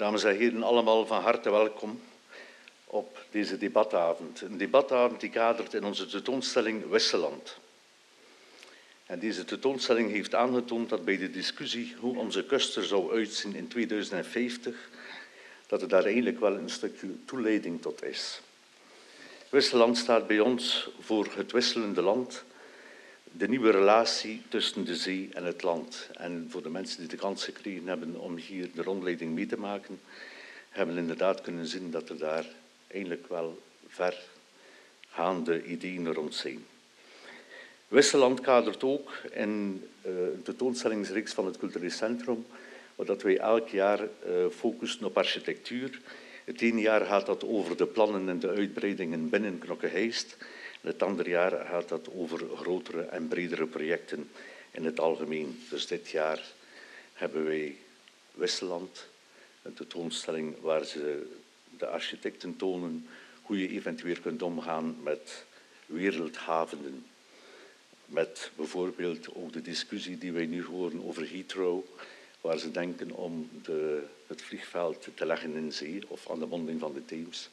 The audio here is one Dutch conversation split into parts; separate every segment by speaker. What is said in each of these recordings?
Speaker 1: Dames en heren, allemaal van harte welkom op deze debatavond. Een debatavond die kadert in onze tentoonstelling Wisseland. En deze tentoonstelling heeft aangetoond dat bij de discussie hoe onze kust er zou uitzien in 2050, dat er daar eigenlijk wel een stukje toeleiding tot is. Wisseland staat bij ons voor het wisselende land, de nieuwe relatie tussen de zee en het land. En voor de mensen die de kans gekregen hebben om hier de rondleiding mee te maken, hebben inderdaad kunnen zien dat er daar eigenlijk wel vergaande ideeën rond zijn. Wisseland kadert ook in een tentoonstellingsreeks van het Cultureel Centrum, waar wij elk jaar uh, focussen op architectuur. Het ene jaar gaat dat over de plannen en de uitbreidingen binnen Knokke-Heist. Het andere jaar gaat dat over grotere en bredere projecten in het algemeen. Dus dit jaar hebben wij Wisseland, een tentoonstelling waar ze de architecten tonen hoe je eventueel kunt omgaan met wereldhavenden. Met bijvoorbeeld ook de discussie die wij nu horen over Heathrow, waar ze denken om de, het vliegveld te leggen in zee of aan de monding van de Theems.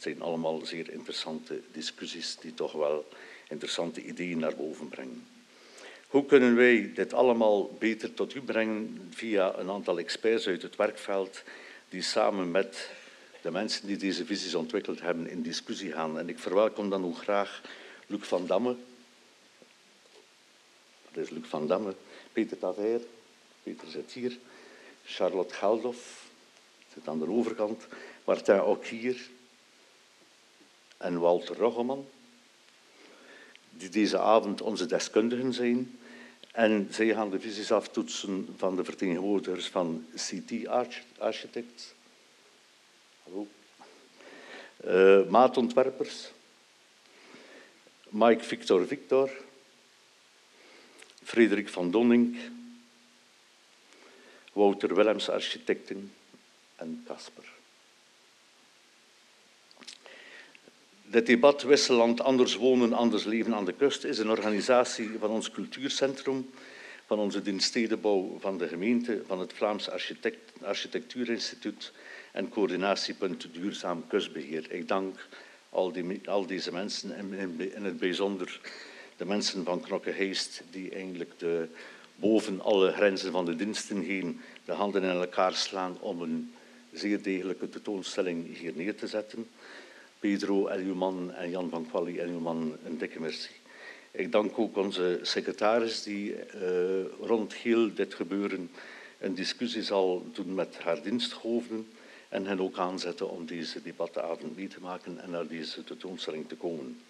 Speaker 1: Het zijn allemaal zeer interessante discussies die toch wel interessante ideeën naar boven brengen. Hoe kunnen wij dit allemaal beter tot u brengen via een aantal experts uit het werkveld die samen met de mensen die deze visies ontwikkeld hebben in discussie gaan. En ik verwelkom dan ook graag Luc van Damme. Dat is Luc van Damme, Peter Taver, Peter zit hier, Charlotte Geldof, zit aan de overkant, Martin ook hier en Walter Roggeman, die deze avond onze deskundigen zijn. En zij gaan de visies aftoetsen van de vertegenwoordigers van CT Architects, uh, maatontwerpers. Mike Victor Victor. Frederik van Donning. Wouter Willems Architecten en Casper. Het debat Wisseland Anders wonen, anders leven aan de kust is een organisatie van ons cultuurcentrum, van onze dienststedenbouw van de gemeente, van het Vlaams Architect Architectuurinstituut en coördinatiepunt duurzaam kustbeheer. Ik dank al, die, al deze mensen en in, het bijzonder de mensen van Knokke Heist die eigenlijk de, boven alle grenzen van de diensten heen de handen in elkaar slaan om een zeer degelijke tentoonstelling hier neer te zetten. Pedro Eljuman en Jan van Quali Eljuman, een dikke merci. Ik dank ook onze secretaris die uh, rond heel dit gebeuren een discussie zal doen met haar diensthoofden en hen ook aanzetten om deze debatavond mee te maken en naar deze tentoonstelling te komen.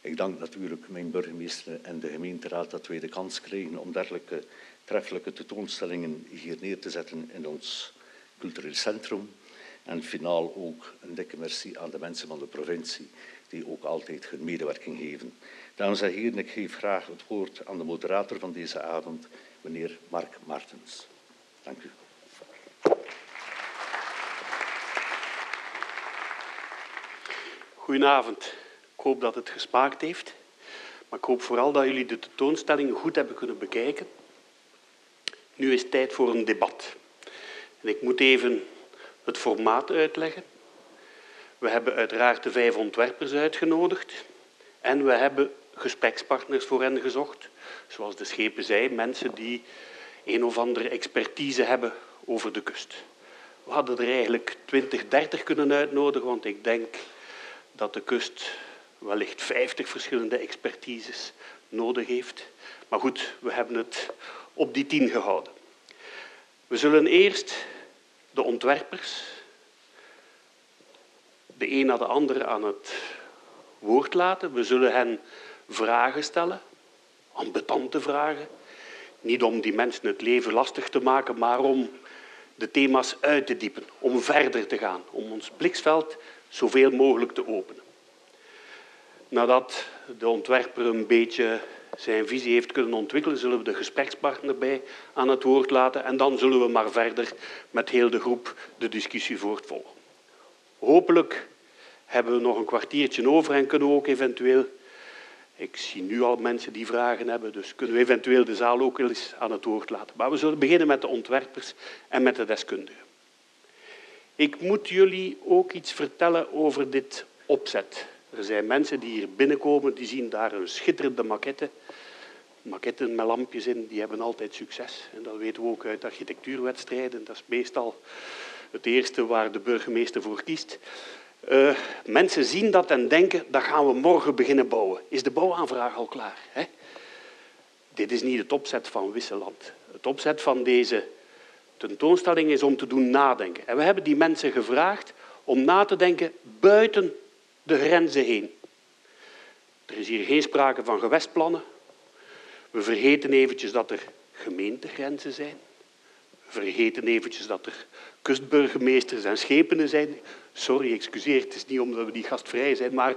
Speaker 1: Ik dank natuurlijk mijn burgemeester en de gemeenteraad dat wij de kans kregen om dergelijke treffelijke tentoonstellingen hier neer te zetten in ons cultureel centrum. En finaal ook een dikke merci aan de mensen van de provincie die ook altijd hun medewerking geven. Dames en heren, ik geef graag het woord aan de moderator van deze avond, meneer Mark Martens. Dank u.
Speaker 2: Goedenavond. Ik hoop dat het gesmaakt heeft. Maar ik hoop vooral dat jullie de tentoonstelling goed hebben kunnen bekijken. Nu is tijd voor een debat. En ik moet even het formaat uitleggen. We hebben uiteraard de vijf ontwerpers uitgenodigd. En we hebben gesprekspartners voor hen gezocht. Zoals de schepen zei, mensen die een of andere expertise hebben over de kust. We hadden er eigenlijk 20, 30 kunnen uitnodigen, want ik denk dat de kust wellicht 50 verschillende expertises nodig heeft. Maar goed, we hebben het op die tien gehouden. We zullen eerst de ontwerpers, de een na de andere, aan het woord laten. We zullen hen vragen stellen, ambetante vragen. Niet om die mensen het leven lastig te maken, maar om de thema's uit te diepen, om verder te gaan, om ons bliksveld zoveel mogelijk te openen. Nadat de ontwerper een beetje zijn visie heeft kunnen ontwikkelen, zullen we de gesprekspartner bij aan het woord laten en dan zullen we maar verder met heel de groep de discussie voortvolgen. Hopelijk hebben we nog een kwartiertje over en kunnen we ook eventueel, ik zie nu al mensen die vragen hebben, dus kunnen we eventueel de zaal ook eens aan het woord laten. Maar we zullen beginnen met de ontwerpers en met de deskundigen. Ik moet jullie ook iets vertellen over dit opzet. Er zijn mensen die hier binnenkomen, die zien daar een schitterende maquette. Maquetten met lampjes in, die hebben altijd succes. En dat weten we ook uit architectuurwedstrijden. Dat is meestal het eerste waar de burgemeester voor kiest. Uh, mensen zien dat en denken, dat gaan we morgen beginnen bouwen. Is de bouwaanvraag al klaar? Hè? Dit is niet het opzet van Wisseland. Het opzet van deze tentoonstelling is om te doen nadenken. En we hebben die mensen gevraagd om na te denken buiten de grenzen heen. Er is hier geen sprake van gewestplannen. We vergeten eventjes dat er gemeentegrenzen zijn. We vergeten eventjes dat er kustburgemeesters en schepenen zijn. Sorry, excuseer, het is niet omdat we die gastvrij zijn, maar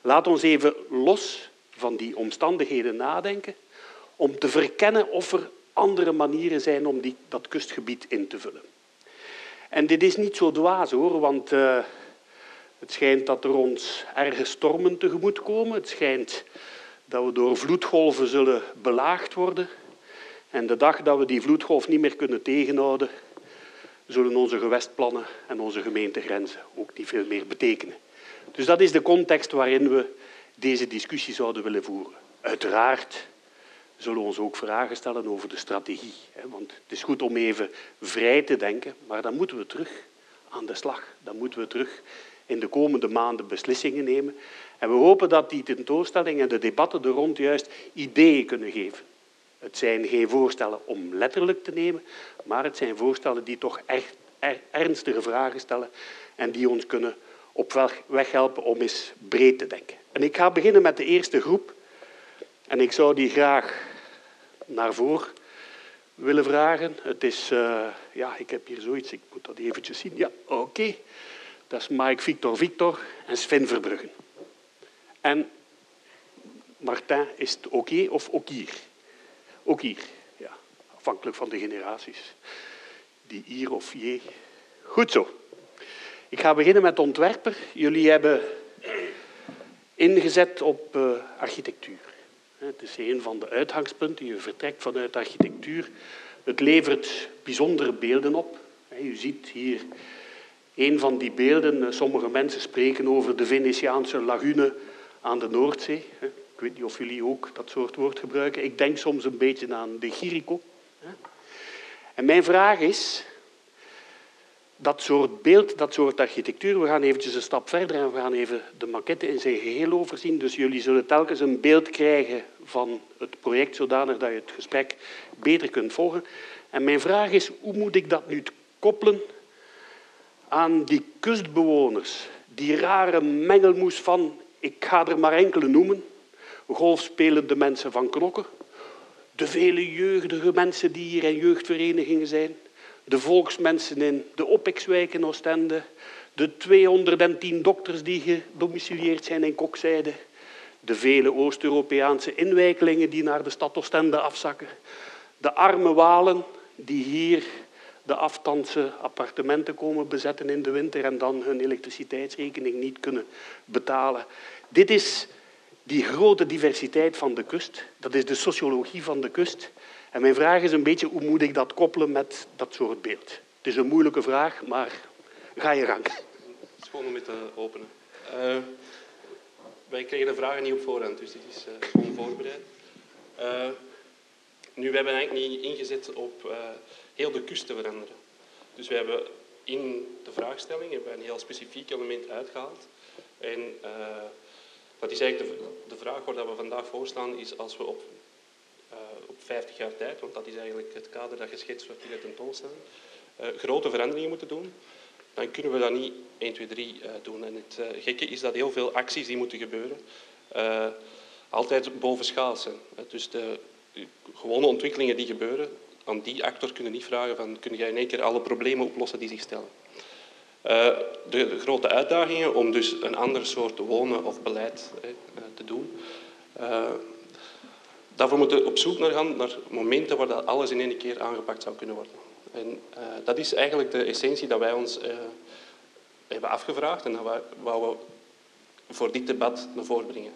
Speaker 2: laat ons even los van die omstandigheden nadenken om te verkennen of er andere manieren zijn om die, dat kustgebied in te vullen. En dit is niet zo dwaas hoor, want uh, het schijnt dat er ons erge stormen tegemoet komen. Het schijnt dat we door vloedgolven zullen belaagd worden. En de dag dat we die vloedgolf niet meer kunnen tegenhouden, zullen onze gewestplannen en onze gemeentegrenzen ook niet veel meer betekenen. Dus dat is de context waarin we deze discussie zouden willen voeren. Uiteraard zullen we ons ook vragen stellen over de strategie. Want het is goed om even vrij te denken, maar dan moeten we terug aan de slag. Dan moeten we terug in de komende maanden beslissingen nemen. En we hopen dat die tentoonstelling en de debatten er rond juist ideeën kunnen geven. Het zijn geen voorstellen om letterlijk te nemen, maar het zijn voorstellen die toch echt ernstige vragen stellen en die ons kunnen op weg helpen om eens breed te denken. En ik ga beginnen met de eerste groep. En ik zou die graag naar voren willen vragen. Het is, uh, ja, ik heb hier zoiets, ik moet dat eventjes zien. Ja, oké. Dat is Mike Victor Victor en Sven Verbruggen. En Martin, is het oké of ook hier? Ook hier, ja. Afhankelijk van de generaties. Die hier of je. Goed zo. Ik ga beginnen met ontwerper. Jullie hebben ingezet op uh, architectuur. Het is een van de uitgangspunten. Je vertrekt vanuit architectuur. Het levert bijzondere beelden op. U ziet hier een van die beelden. Sommige mensen spreken over de Venetiaanse lagune aan de Noordzee. Ik weet niet of jullie ook dat soort woord gebruiken. Ik denk soms een beetje aan de Chirico. En mijn vraag is, dat soort beeld, dat soort architectuur, we gaan eventjes een stap verder en we gaan even de maquette in zijn geheel overzien. Dus jullie zullen telkens een beeld krijgen van het project, zodanig dat je het gesprek beter kunt volgen. En mijn vraag is, hoe moet ik dat nu koppelen aan die kustbewoners, die rare mengelmoes van, ik ga er maar enkele noemen, golfspelende mensen van Knokken, de vele jeugdige mensen die hier in jeugdverenigingen zijn, de volksmensen in de Opekswijk in Oostende, de 210 dokters die gedomicilieerd zijn in Kokzijde, de vele Oost-Europese inwijkelingen die naar de stad Oostende afzakken, de arme Walen die hier de aftandse appartementen komen bezetten in de winter en dan hun elektriciteitsrekening niet kunnen betalen. Dit is die grote diversiteit van de kust. Dat is de sociologie van de kust. En mijn vraag is een beetje, hoe moet ik dat koppelen met dat soort beeld? Het is een moeilijke vraag, maar ga je gang.
Speaker 3: Gewoon om het te openen. Uh, wij kregen de vragen niet op voorhand, dus dit is uh, gewoon voorbereid. Uh, nu, we hebben eigenlijk niet ingezet op heel de kust te veranderen. Dus we hebben in de vraagstelling hebben een heel specifiek element uitgehaald. En dat is eigenlijk de, de vraag waar we vandaag voor staan, is als we op uh, op 50 jaar tijd, want dat is eigenlijk het kader dat geschetst wordt in de tentoonstelling, uh, grote veranderingen moeten doen, dan kunnen we dat niet 1, 2, 3 uh, doen. En het uh, gekke is dat heel veel acties die moeten gebeuren, altijd bovenschaals zijn. Dus de gewone ontwikkelingen die gebeuren, aan die actor kunnen niet vragen van kun jij in één keer alle problemen oplossen die zich stellen. Uh, de, de, grote uitdagingen om dus een ander soort wonen of beleid uh, te doen, uh, Daarvoor moeten we op zoek naar gaan naar momenten waar dat alles in één keer aangepakt zou kunnen worden. En dat is eigenlijk de essentie dat wij ons hebben afgevraagd en dat we voor dit debat naar voren brengen.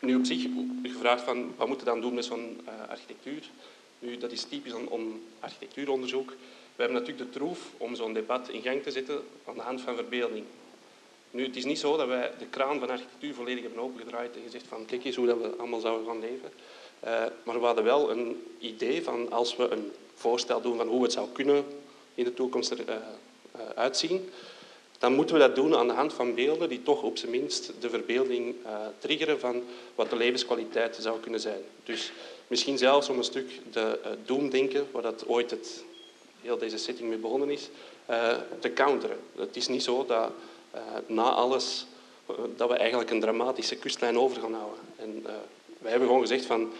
Speaker 3: Nu op zich gevraagd van wat moeten we dan doen met zo'n architectuur. Nu, dat is typisch om, om architectuuronderzoek. We hebben natuurlijk de troef om zo'n debat in gang te zetten aan de hand van verbeelding. Nu, het is niet zo dat wij de kraan van architectuur volledig hebben opengedraaid en gezegd van kijk eens hoe dat we allemaal zouden gaan leven. Uh, maar we hadden wel een idee van als we een voorstel doen van hoe het zou kunnen in de toekomst eruit uh, uitzien, dan moeten we dat doen aan de hand van beelden die toch op zijn minst de verbeelding uh, triggeren van wat de levenskwaliteit zou kunnen zijn. Dus misschien zelfs om een stuk de uh, doemdenken, waar dat ooit het, heel deze setting mee begonnen is, uh, te counteren. Het is niet zo dat na alles dat we eigenlijk een dramatische kustlijn over gaan houden. En wij hebben gewoon gezegd van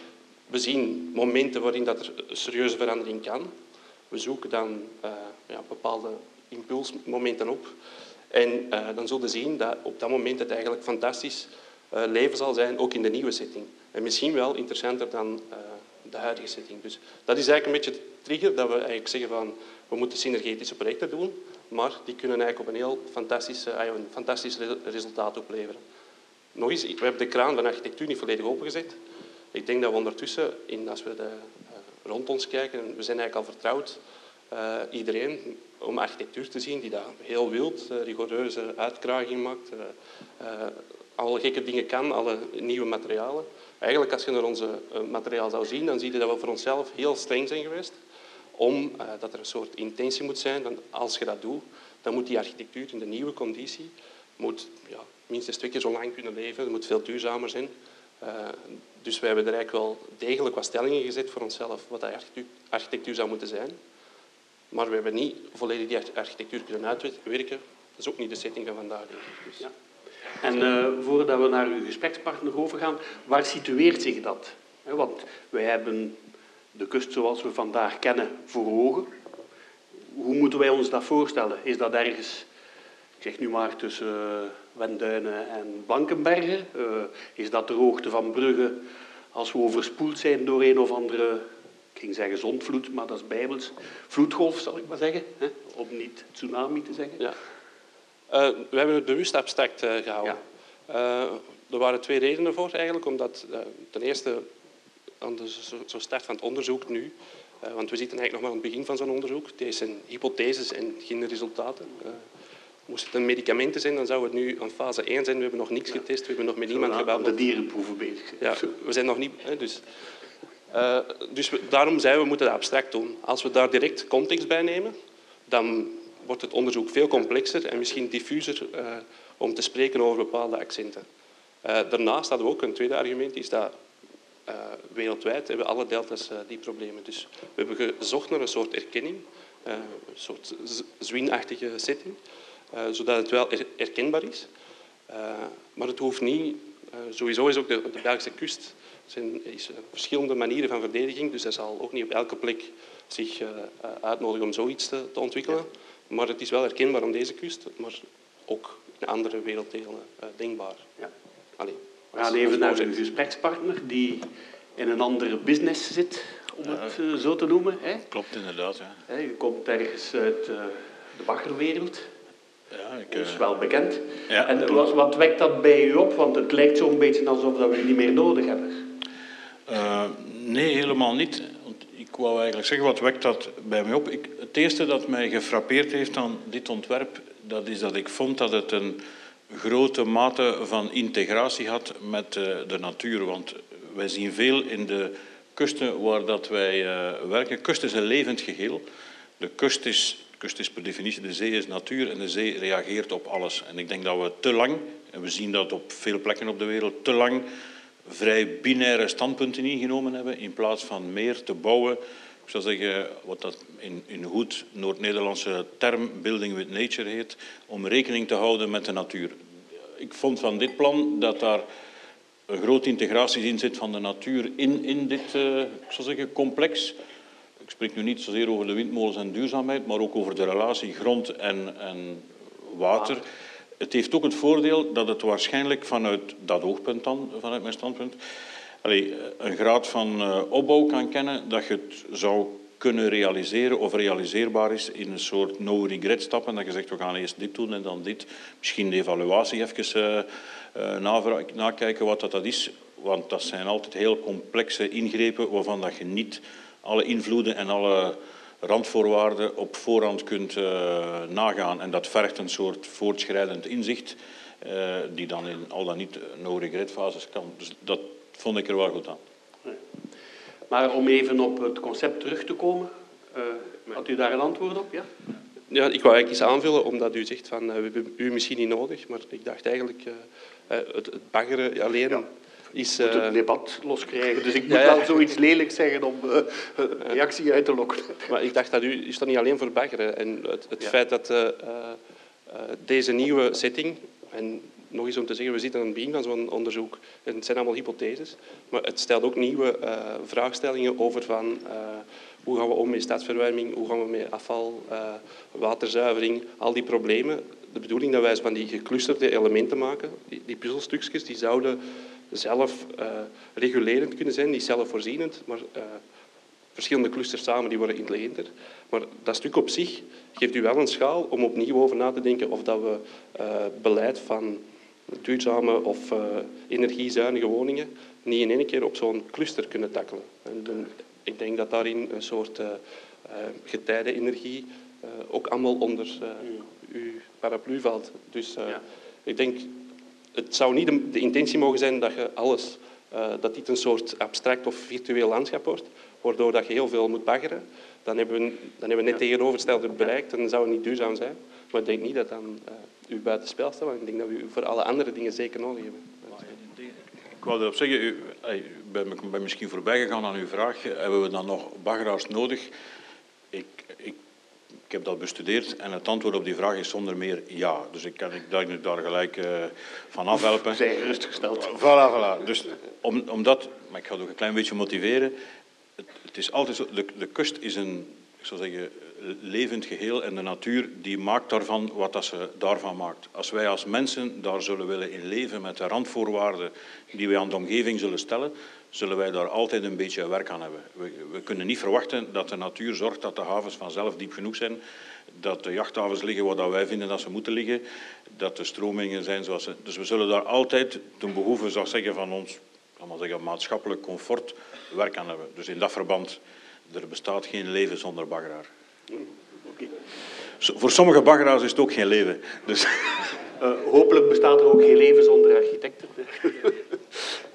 Speaker 3: we zien momenten waarin dat er serieuze verandering kan. We zoeken dan ja, bepaalde impulsmomenten op. En uh, dan zullen we zien dat op dat moment het eigenlijk fantastisch uh, leven zal zijn, ook in de nieuwe setting. En misschien wel interessanter dan uh, de huidige setting. Dus dat is eigenlijk een beetje de trigger dat we eigenlijk zeggen van we moeten synergetische projecten doen, maar die kunnen eigenlijk op een heel fantastisch, een fantastisch resultaat opleveren. Nog eens, we hebben de kraan van architectuur niet volledig opengezet. Ik denk dat we ondertussen, in, als we de, rond ons kijken, we zijn eigenlijk al vertrouwd, iedereen om architectuur te zien die dat heel wild, uh, rigoureuze uitkraging maakt, uh, uh, alle gekke dingen kan, alle nieuwe materialen. Eigenlijk, als je naar onze materiaal zou zien, dan zie je dat we voor onszelf heel streng zijn geweest. Om dat er een soort intentie moet zijn. Dan als je dat doet, dan moet die architectuur in de nieuwe conditie moet, ja, minstens twee keer zo lang kunnen leven. Moet veel duurzamer zijn. dus wij hebben er eigenlijk wel degelijk wat stellingen gezet voor onszelf wat architectuur, architectuur zou moeten zijn. Maar we hebben niet volledig die architectuur kunnen uitwerken. Dat is ook niet de setting van vandaag. Dus. Ja.
Speaker 2: En uh, voordat we naar uw gesprekspartner overgaan, waar situeert zich dat? Want wij hebben de kust zoals we vandaag kennen voor ogen. Hoe moeten wij ons dat voorstellen? Is dat ergens, ik zeg nu maar, tussen uh, Wenduinen en Blankenbergen? Uh, is dat de hoogte van Brugge als we overspoeld zijn door een of andere ging zeggen zondvloed, maar dat is bijbels. Vloedgolf, zal ik maar zeggen, hè? om niet tsunami te zeggen. Ja.
Speaker 3: Uh, we hebben het bewust abstract uh, gehouden. Ja. Uh, er waren twee redenen voor eigenlijk. Omdat ten eerste aan de zo start van het onderzoek nu, want we zitten eigenlijk nog maar aan het begin van zo'n onderzoek. Deze zijn hypotheses en geen resultaten. Moest het een medicamenten zijn, dan zou het nu aan fase 1 zijn. We hebben nog niks getest, we hebben nog met niemand gebeld.
Speaker 2: de dierenproeven bezig.
Speaker 3: Ja, we zijn nog niet... Dus uh, dus daarom zijn we moeten dat abstract doen. Als we daar direct context bij nemen, dan wordt het onderzoek veel complexer en misschien diffuser uh, om te spreken over bepaalde accenten. Uh, daarnaast hadden we ook een tweede argument, is dat wereldwijd hebben alle delta's die problemen. Dus we hebben gezocht naar een soort erkenning, een soort zwinachtige setting, zodat het wel er herkenbaar is. maar het hoeft niet... sowieso is ook de Belgische kust zijn is verschillende manieren van verdediging, dus dat zal ook niet op elke plek zich uh, uitnodigen om zoiets te, te ontwikkelen. Maar het is wel herkenbaar aan deze kust, maar ook in andere werelddelen uh, denkbaar. Ja.
Speaker 2: Allee, We gaan even naar een gesprekspartner die in een andere business zit, om het uh, zo te noemen. Hè?
Speaker 4: Klopt inderdaad. Ja.
Speaker 2: Je komt ergens uit de baggerwereld.
Speaker 4: Ja, ik,
Speaker 2: is wel bekend. Ja, en wat, wat wekt dat bij u op? Want het lijkt zo'n beetje alsof we u niet meer nodig hebben.
Speaker 4: Uh, nee, helemaal niet. Want ik wou eigenlijk zeggen, wat wekt dat bij mij op? Ik, het eerste dat mij gefrappeerd heeft aan dit ontwerp, dat is dat ik vond dat het een grote mate van integratie had met uh, de natuur. Want wij zien veel in de kusten waar dat wij werken. Kust is een levend geheel. De kust is, kust is per definitie, de zee is natuur en de zee reageert op alles. En ik denk dat we te lang, en we zien dat op veel plekken op de wereld, te lang vrij binaire standpunten ingenomen hebben in plaats van meer te bouwen. Ik zou zeggen, wat dat in, in goed Noord-Nederlandse term building with nature heet, om rekening te houden met de natuur. Ik vond van dit plan dat daar een grote integratie in zit van de natuur in, in dit uh, ik zou zeggen, complex. Ik spreek nu niet zozeer over de windmolens en duurzaamheid, maar ook over de relatie grond en, en water. Het heeft ook het voordeel dat het waarschijnlijk vanuit dat oogpunt dan, vanuit mijn standpunt, allez, een graad van uh, opbouw kan kennen dat je het zou kunnen realiseren of realiseerbaar is in een soort no-regret stappen. Dat je zegt, we gaan eerst dit doen en dan dit. Misschien de evaluatie even uh, nakijken wat dat, dat is. Want dat zijn altijd heel complexe ingrepen waarvan dat je niet alle invloeden en alle randvoorwaarden op voorhand kunt uh, nagaan. En dat vergt een soort voortschrijdend inzicht, uh, die dan in al dan niet no-regret-fases kan. Dus dat vond ik er wel goed aan.
Speaker 2: Maar om even op het concept terug te komen, uh, had u daar een antwoord op? Ja?
Speaker 3: Ja, ik wou eigenlijk iets aanvullen, omdat u zegt van we hebben u misschien niet nodig, maar ik dacht eigenlijk het, het baggeren alleen ja
Speaker 2: is... Uh... moet het debat loskrijgen, dus ik moet wel zoiets lelijks zeggen om uh, reactie uit te lokken.
Speaker 3: Maar ik dacht dat u, is dat niet alleen voor baggeren. En het, het feit dat uh, deze nieuwe setting, en nog eens om te zeggen, we zitten aan het begin van zo'n onderzoek, en het zijn allemaal hypotheses, maar het stelt ook nieuwe vraagstellingen over van hoe gaan we om met stadsverwarming, hoe gaan we met afval, waterzuivering, al die problemen. De bedoeling dat wij van die geclusterde elementen maken, die, die puzzelstukjes, die zouden zelf uh, regulerend kunnen zijn, niet zelfvoorzienend, maar uh, verschillende clusters samen die worden intelligenter. Maar dat stuk op zich geeft u wel een schaal om opnieuw over na te denken of dat we uh, beleid van duurzame of energiezuinige woningen niet in één keer op zo'n cluster kunnen tackelen. En ik denk dat daarin een soort getijdenenergie ook allemaal onder uw paraplu valt. Dus ja. ik denk het zou niet de, de, intentie mogen zijn dat je alles, uh, dat dit een soort abstract of virtueel landschap wordt, waardoor dat je heel veel moet baggeren. Dan hebben we, dan hebben we net tegenovergestelde bereikt en dan zou het niet duurzaam zijn. Maar ik denk niet dat dan uh, u buitenspel staat, want ik denk dat we u voor alle andere dingen zeker nodig hebben.
Speaker 4: Ik wou erop zeggen, u, u bent misschien voorbij gegaan aan uw vraag. Hebben we dan nog baggeraars nodig? Ik, ik ik heb dat bestudeerd en het antwoord op die vraag is zonder meer ja. Dus ik kan ik daar, daar gelijk uh, van afhelpen.
Speaker 2: Zijn gerustgesteld.
Speaker 4: Voilà, voilà. Dus om, om dat, maar ik ga het ook een klein beetje motiveren. Het, het is altijd zo, de, de kust is een, ik zou zeggen, levend geheel en de natuur die maakt daarvan wat dat ze daarvan maakt. Als wij als mensen daar zullen willen in leven met de randvoorwaarden die wij aan de omgeving zullen stellen, zullen wij daar altijd een beetje werk aan hebben. We, we, kunnen niet verwachten dat de natuur zorgt dat de havens vanzelf diep genoeg zijn, dat de jachthavens liggen waar wij vinden dat ze moeten liggen, dat de stromingen zijn zoals ze... Dus we zullen daar altijd ten behoeve, zou zeggen, van ons maar zeggen, maatschappelijk comfort werk aan hebben. Dus in dat verband, er bestaat geen leven zonder baggeraar. Okay. Voor sommige baggeraars is het ook geen leven. Dus...
Speaker 2: Uh, hopelijk bestaat er ook geen leven zonder architecten.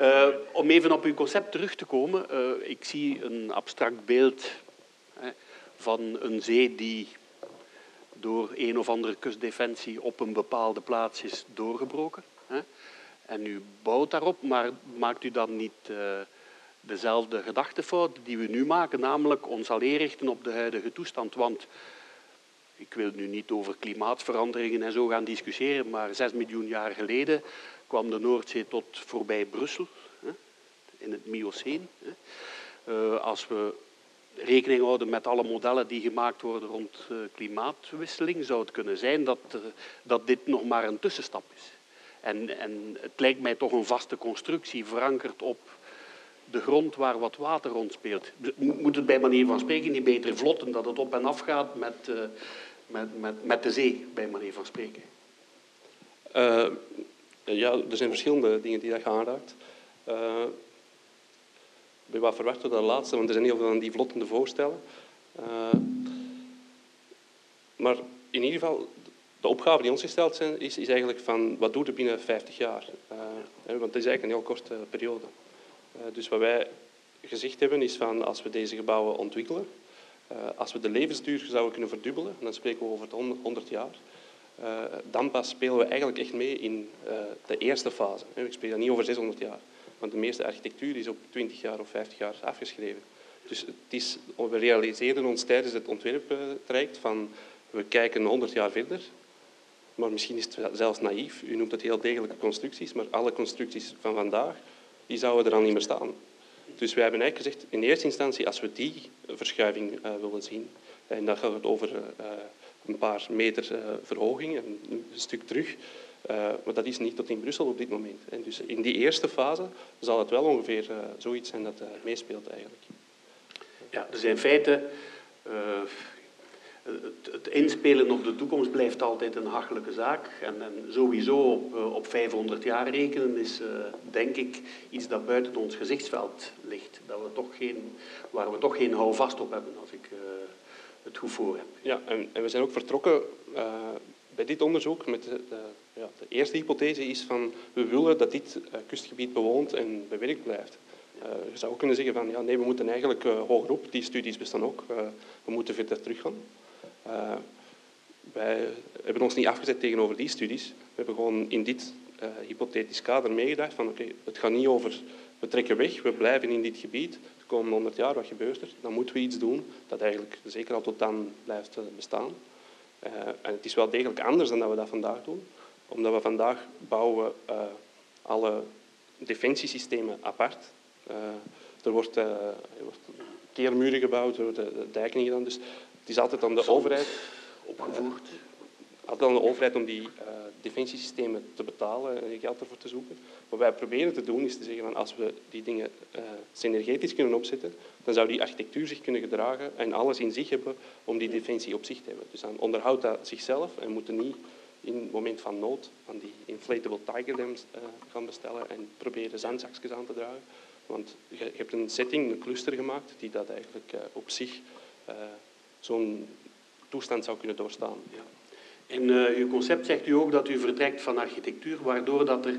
Speaker 2: uh, om even op uw concept terug te komen. Uh, ik zie een abstract beeld hè, van een zee die door een of andere kustdefensie op een bepaalde plaats is doorgebroken. Hè. En u bouwt daarop, maar maakt u dan niet dezelfde gedachtefout die we nu maken, namelijk ons alleen richten op de huidige toestand. Want ik wil nu niet over klimaatveranderingen en zo gaan discussiëren, maar zes miljoen jaar geleden kwam de Noordzee tot voorbij Brussel, in het Mioceen. Eh, als we rekening houden met alle modellen die gemaakt worden rond eh, klimaatwisseling, zou het kunnen zijn dat, eh, dat dit nog maar een tussenstap is. En, en het lijkt mij toch een vaste constructie, verankerd op de grond waar wat water rondspeelt. Moet het bij manier van spreken niet beter vlotten, dat het op en af gaat met, met, met, met de zee, bij manier van spreken?
Speaker 3: Uh, ja, er zijn verschillende dingen die dat je aanraakt. Uh, ben wat verwacht door dat laatste, want er zijn heel veel van die vlottende voorstellen. Uh, maar in ieder geval, de opgave die ons gesteld zijn, is, is eigenlijk van wat doet er binnen 50 jaar? Uh, want het is eigenlijk een heel korte periode. dus wat wij gezegd hebben is van als we deze gebouwen ontwikkelen, als we de levensduur zouden kunnen verdubbelen, dan spreken we over 100 jaar, dan pas spelen we eigenlijk echt mee in uh, de eerste fase. Ik spreek niet over 600 jaar, want de meeste architectuur is op 20 jaar of 50 jaar afgeschreven. Dus het is, we realiseren ons tijdens het ontwerptraject van we kijken 100 jaar verder, maar misschien is het zelfs naïef. U noemt het heel degelijke constructies, maar alle constructies van vandaag die zouden er dan niet meer staan. Dus wij hebben eigenlijk gezegd, in eerste instantie, als we die verschuiving uh, willen zien, en dan gaat het over uh, een paar meter uh, verhoging, een, stuk terug, maar dat is niet tot in Brussel op dit moment. En dus in die eerste fase zal het wel ongeveer zoiets zijn dat meespeelt eigenlijk.
Speaker 2: Ja, dus in feite het, het, inspelen op de toekomst blijft altijd een hachelijke zaak. En, en sowieso op, eh, op 500 jaar rekenen is, denk ik, iets dat buiten ons gezichtsveld ligt. Dat we toch geen, waar we toch geen houvast op hebben, als ik het goed voor heb.
Speaker 3: Ja, en, en we zijn ook vertrokken bij dit onderzoek met de, de, ja, de, eerste hypothese is van we willen dat dit kustgebied bewoond en bewerkt blijft. je zou ook kunnen zeggen van ja, nee, we moeten eigenlijk hogerop, die studies bestaan ook, we moeten verder teruggaan. Wij hebben ons niet afgezet tegenover die studies. We hebben gewoon in dit hypothetisch kader meegedacht van oké, okay, het gaat niet over we trekken weg, we blijven in dit gebied. De komende 100 jaar, wat gebeurt er? Dan moeten we iets doen dat eigenlijk zeker al tot dan blijft uh, bestaan. en het is wel degelijk anders dan dat we dat vandaag doen. Omdat we vandaag bouwen alle defensiesystemen apart. er wordt, er wordt keermuren gebouwd, er worden dijken gedaan. Dus het is altijd aan de overheid opgevoerd. Altijd aan de overheid om die defensiesystemen te betalen en geld ervoor te zoeken. Wat wij proberen te doen is te zeggen van als we die dingen uh, synergetisch kunnen opzetten, dan zou die architectuur zich kunnen gedragen en alles in zich hebben om die defensie op zich te hebben. Dus dan onderhoudt dat zichzelf en moeten niet in het moment van nood van die inflatable tiger dams uh, gaan bestellen en proberen zandzakjes aan te dragen. Want je hebt een setting, een cluster gemaakt, die dat eigenlijk op zich zo'n toestand zou kunnen doorstaan. Ja.
Speaker 2: In uh, uw concept zegt u ook dat u vertrekt van architectuur, waardoor dat er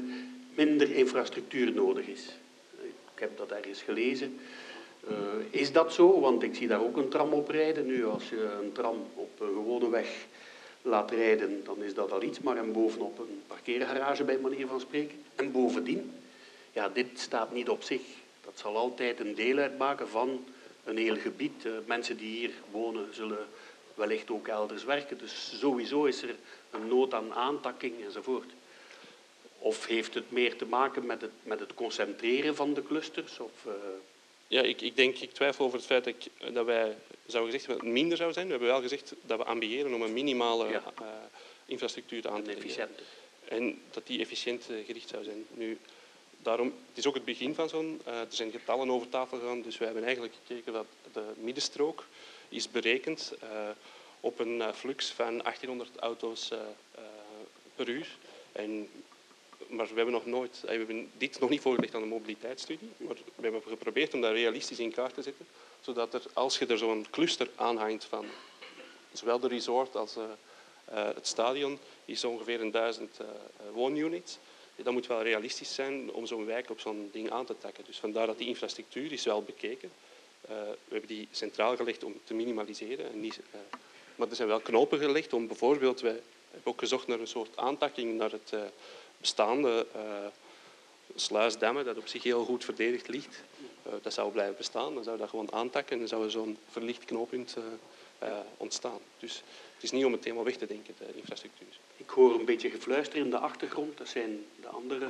Speaker 2: minder infrastructuur nodig is. Ik heb dat ergens gelezen. Uh, is dat zo? Want ik zie daar ook een tram op rijden. Nu, als je een tram op een gewone weg laat rijden, dan is dat al iets, maar en bovenop een parkeergarage bij manier van spreken. En bovendien, ja, dit staat niet op zich. Dat zal altijd een deel uitmaken van een heel gebied. Uh, mensen die hier wonen zullen wellicht ook elders werken. Dus sowieso is er een nood aan aantakking enzovoort. Of heeft het meer te maken met het, met het concentreren van de clusters? Of, uh...
Speaker 3: Ja, ik, ik, denk, ik twijfel over het feit dat, ik, dat wij zouden gezegd dat het minder zou zijn. We hebben wel gezegd dat we ambiëren om een minimale ja. uh, infrastructuur aan te leggen. En dat die efficiënt gericht zou zijn. Nu, daarom, het is ook het begin van zo'n... Er zijn getallen over tafel gegaan, dus we hebben eigenlijk gekeken dat de middenstrook is berekend uh, op een uh, flux van 1800 auto's uh, per uur. En, maar we hebben, nog nooit, we hebben dit nog niet voorgelegd aan de mobiliteitsstudie, maar we hebben geprobeerd om dat realistisch in kaart te zetten, zodat er, als je er zo'n cluster aanhangt van zowel de resort als het stadion, is ongeveer een duizend woonunits, dat moet wel realistisch zijn om zo'n wijk op zo'n ding aan te trekken. Dus vandaar dat die infrastructuur is wel bekeken. Uh, we hebben die centraal gelegd om te minimaliseren. En niet, uh, maar er zijn wel knopen gelegd om bijvoorbeeld... Wij hebben ook gezocht naar een soort aantakking naar het uh, bestaande sluisdammen, dat op zich heel goed verdedigd ligt. dat zou blijven bestaan. Dan zou dat gewoon aantakken en dan zou zo'n verlicht knooppunt ontstaan. Dus het is niet om het helemaal weg te denken, de infrastructuur.
Speaker 2: Ik hoor een beetje gefluister in de achtergrond. Dat zijn de andere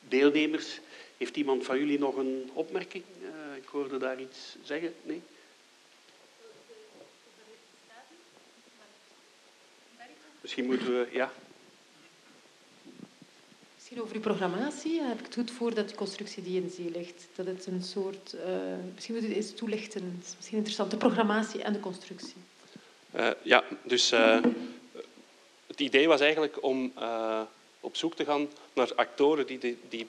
Speaker 2: deelnemers. Heeft iemand van jullie nog een opmerking? Hoorde daar iets zeggen. Nee? Misschien moeten we... Ja?
Speaker 5: Misschien over uw programmatie. Heb ik het goed voor dat de constructie die in zee ligt? Dat het een soort... Uh, misschien moet u het eens toelichten. Het is misschien interessant. De programmatie en de constructie.
Speaker 3: Uh, ja, dus het idee was eigenlijk om uh, op zoek te gaan naar actoren die, die, die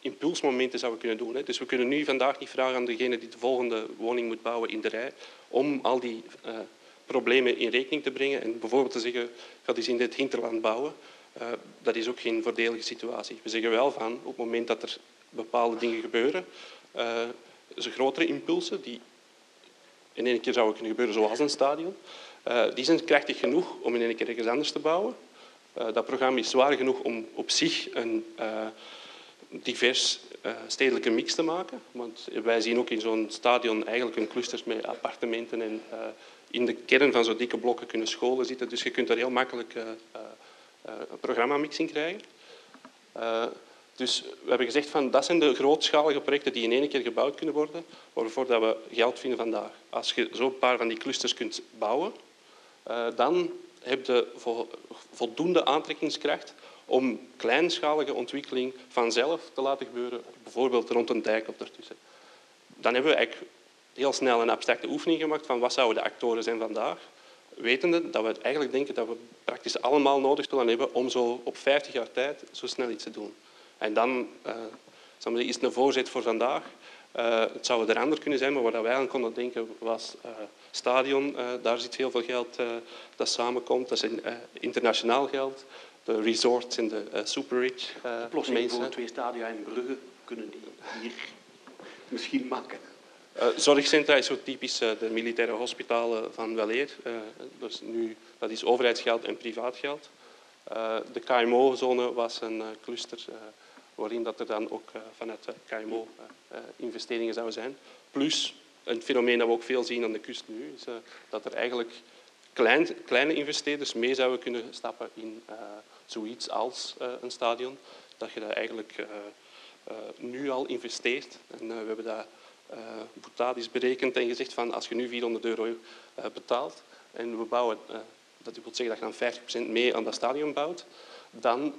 Speaker 3: impulsmomenten zouden kunnen doen. Hè. Dus we kunnen nu vandaag niet vragen aan degene die de volgende woning moet bouwen in de rij om al die uh, problemen in rekening te brengen en bijvoorbeeld te zeggen, ga eens in dit hinterland bouwen. Uh, dat is ook geen voordelige situatie. We zeggen wel van, op het moment dat er bepaalde dingen gebeuren, uh, zijn grotere impulsen die in één keer zouden kunnen gebeuren, zoals een stadion, die zijn krachtig genoeg om in één keer ergens anders te bouwen. Dat programma is zwaar genoeg om op zich een divers stedelijke mix te maken. Want wij zien ook in zo'n stadion eigenlijk een clusters met appartementen en in de kern van zo'n dikke blokken kunnen scholen zitten. Dus je kunt daar heel makkelijk een programmamix in krijgen. Dus we hebben gezegd van dat zijn de grootschalige projecten die in één keer gebouwd kunnen worden, waarvoor dat we geld vinden vandaag. Als je zo'n paar van die clusters kunt bouwen, dan heb je voldoende aantrekkingskracht om kleinschalige ontwikkeling vanzelf te laten gebeuren, bijvoorbeeld rond een dijk of daartussen. Dan hebben we eigenlijk heel snel een abstracte oefening gemaakt van wat zouden de actoren zijn vandaag, wetende dat we eigenlijk denken dat we praktisch allemaal nodig zullen hebben om zo op 50 jaar tijd zo snel iets te doen. En dan uh, is een voorzet voor vandaag. Uh, het zou er anders kunnen zijn, maar wat wij aan konden denken was uh, stadion. Daar zit heel veel geld dat samenkomt. Dat is internationaal geld. De resorts in de super rich
Speaker 2: Oplossing voor twee stadia in Brugge kunnen die hier misschien maken.
Speaker 3: Uh, zorgcentra is zo typisch uh, de militaire hospitalen van Weleer. Uh, dus nu, dat is overheidsgeld en privaatgeld. de KMO-zone was een cluster waarin dat er dan ook vanuit de KMO investeringen zouden zijn. Plus een fenomeen dat we ook veel zien aan de kust nu, is dat er eigenlijk klein, kleine investeerders mee zouden kunnen stappen in zoiets als een stadion. Dat je dat eigenlijk nu al investeert. En we hebben dat Boutad is berekend en gezegd van als je nu 400 euro betaalt en we bouwen, dat wil zeggen dat je dan 50% mee aan dat stadion bouwt, dan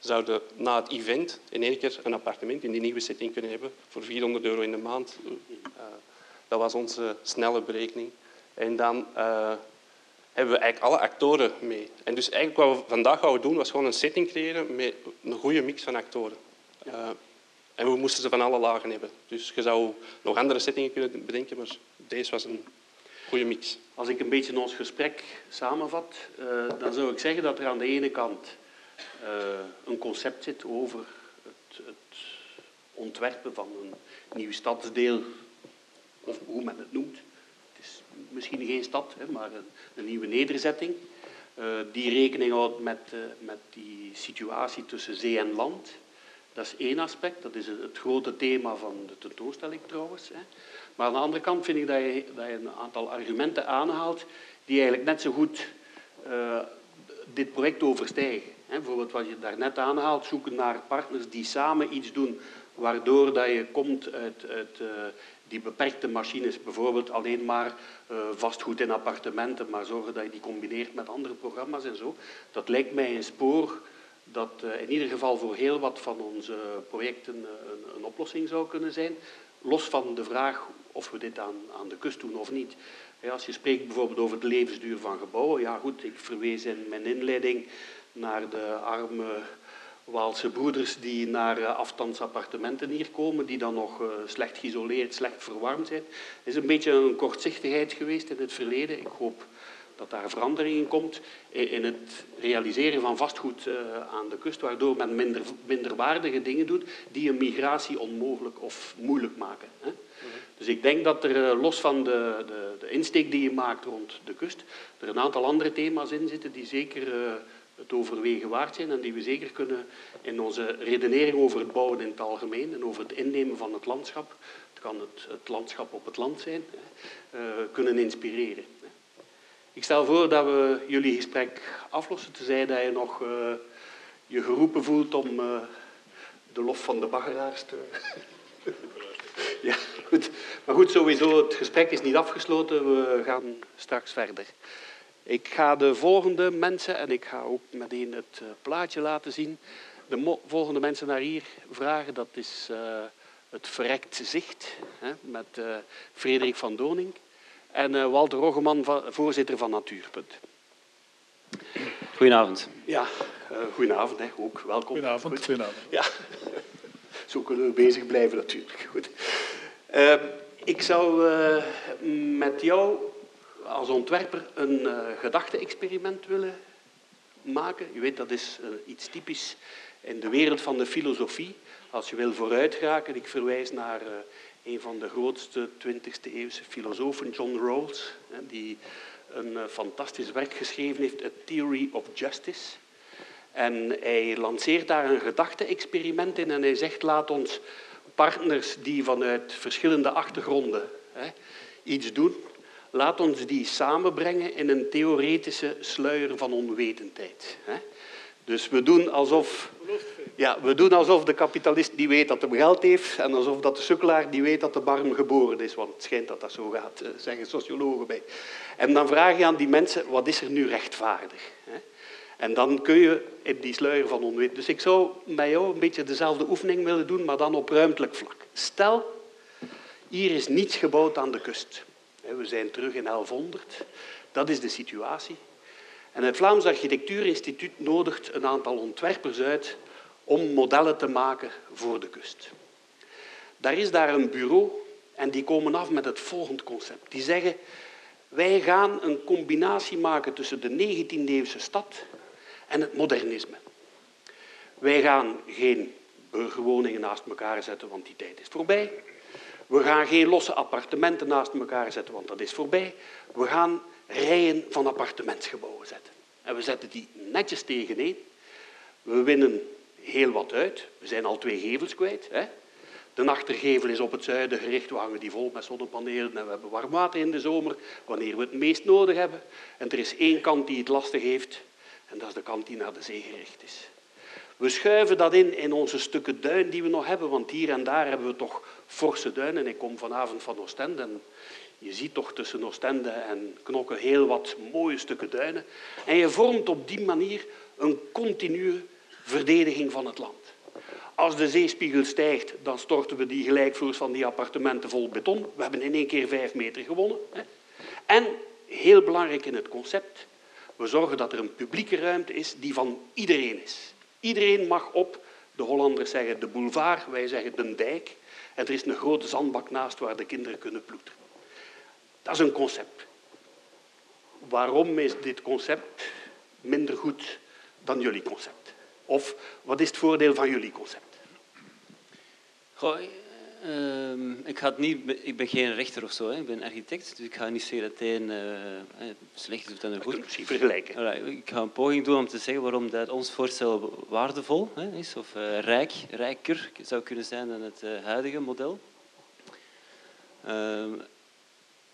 Speaker 3: zouden na het event in één keer een appartement in die nieuwe setting kunnen hebben voor 400 euro in de maand. dat was onze snelle berekening. En dan hebben we eigenlijk alle actoren mee. En dus eigenlijk wat we vandaag gaan doen, was gewoon een setting creëren met een goede mix van actoren. En we moesten ze van alle lagen hebben. Dus je zou nog andere settingen kunnen bedenken, maar deze was een goede mix.
Speaker 2: Als ik een beetje ons gesprek samenvat, uh, dan zou ik zeggen dat er aan de ene kant uh, een concept zit over het, het, ontwerpen van een nieuw stadsdeel, of hoe men het noemt. Misschien geen stad, hè, maar een, nieuwe nederzetting. Uh, die rekening houdt met, met die situatie tussen zee en land. Dat is één aspect, dat is het grote thema van de tentoonstelling trouwens. Maar aan de andere kant vind ik dat je, dat je een aantal argumenten aanhaalt die eigenlijk net zo goed uh, dit project overstijgen. Bijvoorbeeld wat je daarnet aanhaalt, zoeken naar partners die samen iets doen waardoor dat je komt uit, uit die beperkte machines, bijvoorbeeld alleen maar uh, vastgoed in appartementen, maar zorgen dat je die combineert met andere programma's en zo. Dat lijkt mij een spoor dat uh, in ieder geval voor heel wat van onze projecten uh, een, een, oplossing zou kunnen zijn. Los van de vraag of we dit aan, aan de kust doen of niet. Als je spreekt bijvoorbeeld over de levensduur van gebouwen, ja goed, ik verwees in mijn inleiding naar de arme Waalse broeders die naar uh, afstandsappartementen hier komen, die dan nog slecht geïsoleerd, slecht verwarmd zijn. Het is een beetje een kortzichtigheid geweest in het verleden. Ik hoop dat daar verandering in komt in het realiseren van vastgoed uh, aan de kust, waardoor men minder, minderwaardige dingen doet die een migratie onmogelijk of moeilijk maken. Hè. Dus ik denk dat er los van de, de, de, insteek die je maakt rond de kust, er een aantal andere thema's in zitten die zeker het overwegen waard zijn en die we zeker kunnen in onze redenering over het bouwen in het algemeen en over het innemen van het landschap, het kan het, het landschap op het land zijn, kunnen inspireren. Ik stel voor dat we jullie gesprek aflossen, tenzij dat je nog uh, je geroepen voelt om uh, de lof van de baggeraars te... ja, goed. Maar goed, sowieso, het gesprek is niet afgesloten. We gaan straks verder. Ik ga de volgende mensen, en ik ga ook meteen het uh, plaatje laten zien, de volgende mensen naar hier vragen. Dat is het Verrekt Zicht, hè, met Frederik van Doning en uh, Walter Roggeman, voorzitter van Natuurpunt.
Speaker 6: Goedenavond.
Speaker 2: Ja, uh, goedenavond, hè, ook. Welkom.
Speaker 7: Goedenavond.
Speaker 2: Goed.
Speaker 7: goedenavond.
Speaker 2: Ja, zo kunnen we bezig blijven natuurlijk. Goed. Uh, ik zou uh, met jou als ontwerper een gedachte-experiment willen maken. Je weet, dat is iets typisch in de wereld van de filosofie. Als je wil vooruitgeraken, ik verwijs naar een van de grootste 20e eeuwse filosofen, John Rawls, die een eh, fantastisch werk geschreven heeft, A Theory of Justice. En hij lanceert daar een gedachte-experiment in en hij zegt, laat ons partners die vanuit verschillende achtergronden hè, iets doen, laat ons die samenbrengen in een theoretische sluier van onwetendheid. Dus we doen alsof ja, we doen alsof de kapitalist die weet dat hij geld heeft en alsof dat de sukkelaar die weet dat de barm geboren is. Want het schijnt dat dat zo gaat, eh, zeggen sociologen bij. En dan vraag je aan die mensen, wat is er nu rechtvaardig? En dan kun je in die sluier van onweten. Dus ik zou met jou een beetje dezelfde oefening willen doen, maar dan op ruimtelijk vlak. Stel, Hier is niets gebouwd aan de kust. We zijn terug in 1100. Dat is de situatie. En het Vlaams Architectuurinstituut nodigt een aantal ontwerpers uit om modellen te maken voor de kust. Daar is daar een bureau en die komen af met het volgende concept. Die zeggen, wij gaan een combinatie maken tussen de 19e-eeuwse stad en het modernisme. Wij gaan geen burgerwoningen naast elkaar zetten, want die tijd is voorbij. We gaan geen losse appartementen naast elkaar zetten, want dat is voorbij. We gaan rijen van appartementsgebouwen zetten. En we zetten die netjes tegeneen. We winnen heel wat uit. We zijn al twee gevels kwijt. Hè? De achtergevel is op het zuiden gericht. We hangen die vol met zonnepanelen en we hebben warm water in de zomer, wanneer we het meest nodig hebben. En er is één kant die het lastig heeft, en dat is de kant die naar de zee gericht is. We schuiven dat in in onze stukken duin die we nog hebben, want hier en daar hebben we toch forse duinen. Ik kom vanavond van Oostende en je ziet toch tussen Oostende en Knokke heel wat mooie stukken duinen. En je vormt op die manier een continue verdediging van het land. Als de zeespiegel stijgt, dan storten we die gelijkvloers van die appartementen vol beton. We hebben in één keer vijf meter gewonnen. En, heel belangrijk in het concept, we zorgen dat er een publieke ruimte is die van iedereen is. Iedereen mag op, de Hollanders zeggen de boulevard, wij zeggen de dijk. En er is een grote zandbak naast waar de kinderen kunnen ploeteren. Dat is een concept. Waarom is dit concept minder goed dan jullie concept? Of wat is het voordeel van jullie concept?
Speaker 6: Goh, uh, ik, ga het niet, ik ben geen rechter of zo, hè. ik ben architect, dus ik ga niet zeggen dat het een uh, slecht is of dat een goed.
Speaker 2: Precies vergelijken.
Speaker 6: ik ga een poging doen om te zeggen waarom dat ons voorstel waardevol hè, is, of uh, rijk, rijker zou kunnen zijn dan het uh, huidige model. Ehm,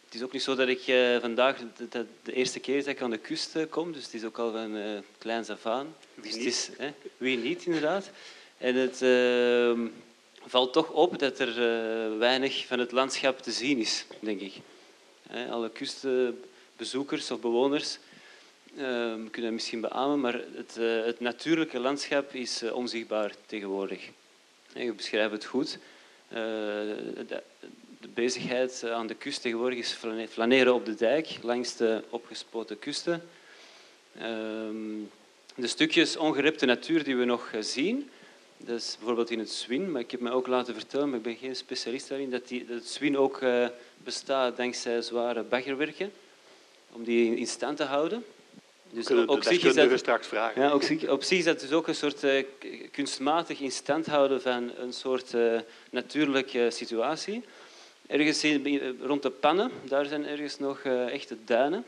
Speaker 6: het is ook niet zo dat ik vandaag de, de, eerste keer is dat ik aan de kust kom, dus het is ook al van kleins af aan.
Speaker 2: Wie
Speaker 6: dus
Speaker 2: niet?
Speaker 6: Is, wie niet, inderdaad. En het ehm, valt toch op dat er uh, weinig van het landschap te zien is, denk ik. alle kustbezoekers of bewoners uh, kunnen misschien beamen, maar het, uh, het natuurlijke landschap is onzichtbaar tegenwoordig. je beschrijft het goed. De, de, bezigheid aan de kust tegenwoordig is flaneren op de dijk, langs de opgespoten kusten. Ehm, de stukjes ongerepte natuur die we nog zien, dat is bijvoorbeeld in het Swin, maar ik heb me ook laten vertellen, maar ik ben geen specialist daarin, dat, die, dat het Swin ook uh, bestaat dankzij zware baggerwerken, om die in stand te houden.
Speaker 2: Dus Kunnen, op zich is dat, we straks vragen.
Speaker 6: Ja, ook, op zich is dat dus ook een soort uh, kunstmatig in stand houden van een soort uh, natuurlijke situatie. Ergens in, rond de pannen, daar zijn ergens nog echte duinen.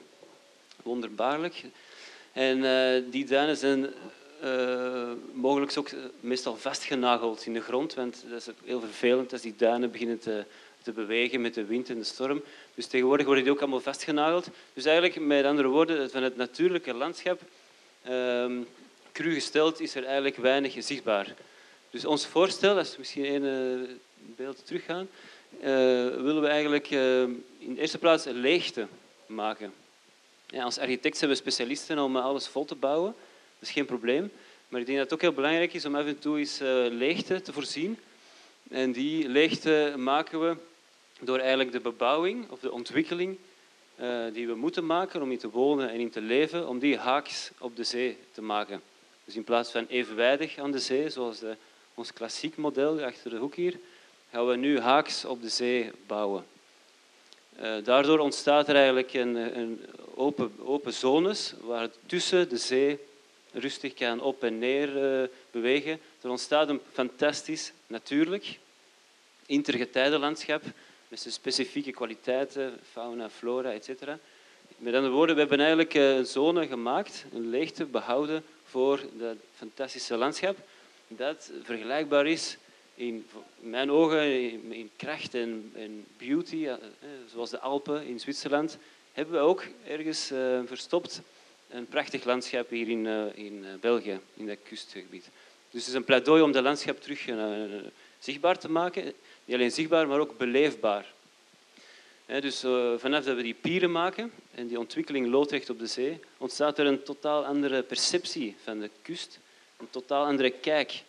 Speaker 6: Wonderbaarlijk. En die duinen zijn uh, mogelijk ook eh, meestal vastgenageld in de grond, want dat is heel vervelend als die duinen beginnen te, te bewegen met de wind en de storm. Dus tegenwoordig worden die ook allemaal vastgenageld. Dus eigenlijk, met andere woorden, van het natuurlijke landschap, um, cru gesteld, is er eigenlijk weinig zichtbaar. Dus ons voorstel, als we misschien een uh, beeld teruggaan, uh, willen we eigenlijk uh, in de eerste plaats leegte maken. Ja, als architect zijn we specialisten om alles vol te bouwen. Dat is geen probleem. Maar ik denk dat het ook heel belangrijk is om af en toe eens uh, leegte te voorzien. En die leegte maken we door eigenlijk de bebouwing of de ontwikkeling uh, die we moeten maken om in te wonen en in te leven, om die haaks op de zee te maken. Dus in plaats van evenwijdig aan de zee, zoals de, ons klassiek model achter de hoek hier, gaan we nu haaks op de zee bouwen. Uh, daardoor ontstaat er eigenlijk een, een open, open zones waar tussen de zee rustig kan op en neer uh, bewegen. Er ontstaat een fantastisch, natuurlijk, intergetijdenlandschap met zijn specifieke kwaliteiten, fauna, flora, etc. Met andere woorden, we hebben eigenlijk eh, een zone gemaakt, een leegte behouden voor dat fantastische landschap, dat vergelijkbaar is in, mijn ogen in, kracht en, beauty, eh, zoals de Alpen in Zwitserland, hebben we ook ergens verstopt een prachtig landschap hier in, uh, in uh, België, in dat kustgebied. Dus het is een pleidooi om dat landschap terug uh, zichtbaar te maken. Niet alleen zichtbaar, maar ook beleefbaar. dus vanaf dat we die pieren maken en die ontwikkeling loodrecht op de zee, ontstaat er een totaal andere perceptie van de kust, een totaal andere kijk.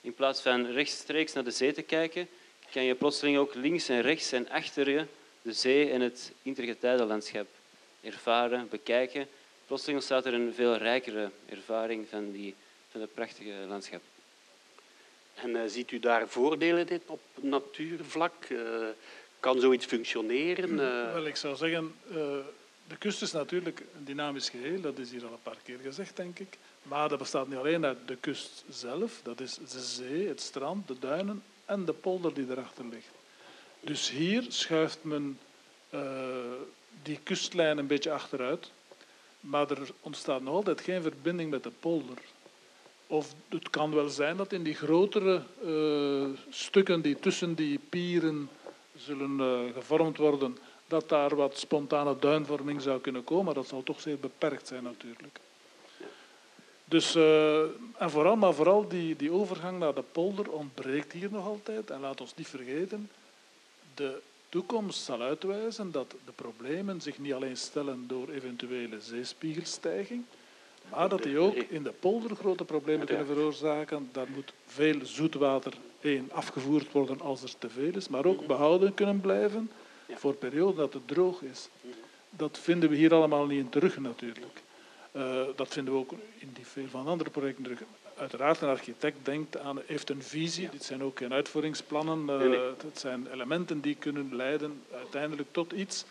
Speaker 6: In plaats van rechtstreeks naar de zee te kijken, kan je plotseling ook links en rechts en achter je de zee en het intergetijdenlandschap ervaren, bekijken. Plotseling ontstaat er een veel rijkere ervaring van, die, van het prachtige landschap.
Speaker 2: En uh, ziet u daar voordelen in op natuurvlak? Uh, kan zoiets functioneren? Uh...
Speaker 7: Wel, ik zou zeggen, de kust is natuurlijk een dynamisch geheel. Dat is hier al een paar keer gezegd, denk ik. Maar dat bestaat niet alleen uit de kust zelf. Dat is de zee, het strand, de duinen en de polder die erachter ligt. Dus hier schuift men die kustlijn een beetje achteruit. Maar er ontstaat nog altijd geen verbinding met de polder. Of het kan wel zijn dat in die grotere uh, stukken die tussen die pieren zullen uh, gevormd worden, dat daar wat spontane duinvorming zou kunnen komen, maar dat zal toch zeer beperkt zijn natuurlijk. Dus, uh, en vooral, maar vooral die, die overgang naar de polder ontbreekt hier nog altijd. En laat ons niet vergeten, de toekomst zal uitwijzen dat de problemen zich niet alleen stellen door eventuele zeespiegelstijging, maar dat die ook in de polder grote problemen kunnen veroorzaken. Daar moet veel zoetwater één, afgevoerd worden als er te veel is, maar ook behouden kunnen blijven voor perioden dat het droog is. Dat vinden we hier allemaal niet in terug natuurlijk. Uh, dat vinden we ook in die veel van andere projecten terug. Uiteraard, een architect denkt aan, heeft een visie. Dit zijn ook geen uitvoeringsplannen. Uh, Het zijn elementen die kunnen leiden uiteindelijk tot iets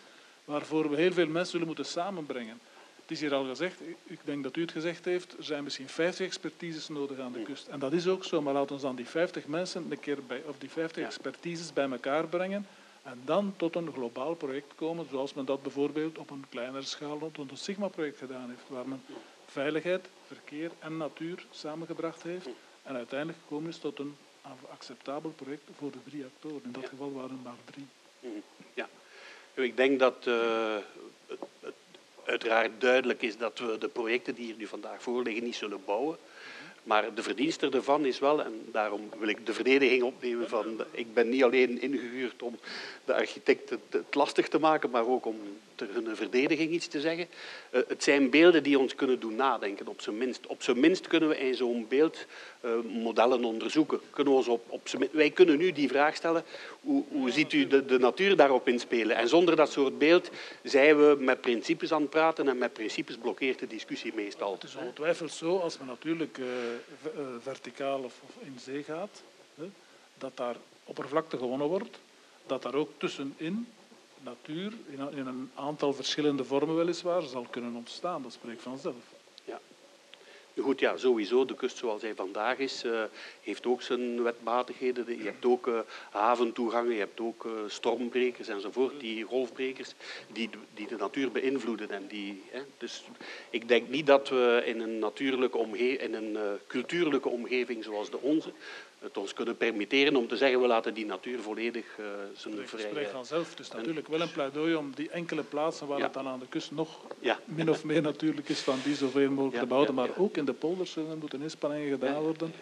Speaker 7: waarvoor we heel veel mensen zullen moeten samenbrengen. Het is hier al gezegd, ik denk dat u het gezegd heeft, er zijn misschien 50 expertises nodig aan de kust. En dat is ook zo, maar laten we dan die 50 mensen een keer bij, of die 50 expertises bij elkaar brengen en dan tot een globaal project komen, zoals men dat bijvoorbeeld op een kleinere schaal rond het Sigma-project gedaan heeft, waar men veiligheid, verkeer en natuur samengebracht heeft en uiteindelijk gekomen is tot een acceptabel project voor de drie actoren. In dat geval waren er maar drie.
Speaker 2: Ja, ik denk dat uh, het, het uiteraard duidelijk is dat we de projecten die hier nu vandaag voorliggen niet zullen bouwen. Maar de verdienste ervan is wel, en daarom wil ik de verdediging opnemen van, ik ben niet alleen ingehuurd om de architecten het lastig te maken, maar ook om ter hun verdediging iets te zeggen. Uh, het zijn beelden die ons kunnen doen nadenken, op zijn minst. Op zijn minst kunnen we in zo'n beeld uh, modellen onderzoeken. Kunnen we op, wij kunnen nu die vraag stellen, hoe, hoe ziet u de, natuur daarop inspelen? En zonder dat soort beeld zijn we met principes aan het praten en met principes blokkeert de discussie meestal.
Speaker 7: Het is ongetwijfeld zo, als we natuurlijk uh, verticaal of, of, in zee gaat, hè, dat daar oppervlakte gewonnen wordt, dat daar ook tussenin natuur in een aantal verschillende vormen weliswaar zal kunnen ontstaan. Dat spreekt vanzelf.
Speaker 2: Ja. Goed, ja, sowieso. De kust zoals hij vandaag is, uh, heeft ook zijn wetmatigheden. Je hebt ook uh, haventoegangen, je hebt ook uh, stormbrekers enzovoort, die golfbrekers, die, die de natuur beïnvloeden. En die, hè, dus ik denk niet dat we in een, natuurlijke omge in een cultuurlijke omgeving zoals de onze het ons kunnen permitteren om te zeggen we laten die natuur volledig uh, zijn vrij...
Speaker 7: Het spreekt vanzelf. Het is natuurlijk wel een pleidooi om die enkele plaatsen waar het dan aan de kust nog ja. min of meer natuurlijk is van die zoveel mogelijk te bouwen, maar ook in de polders moeten inspanningen gedaan worden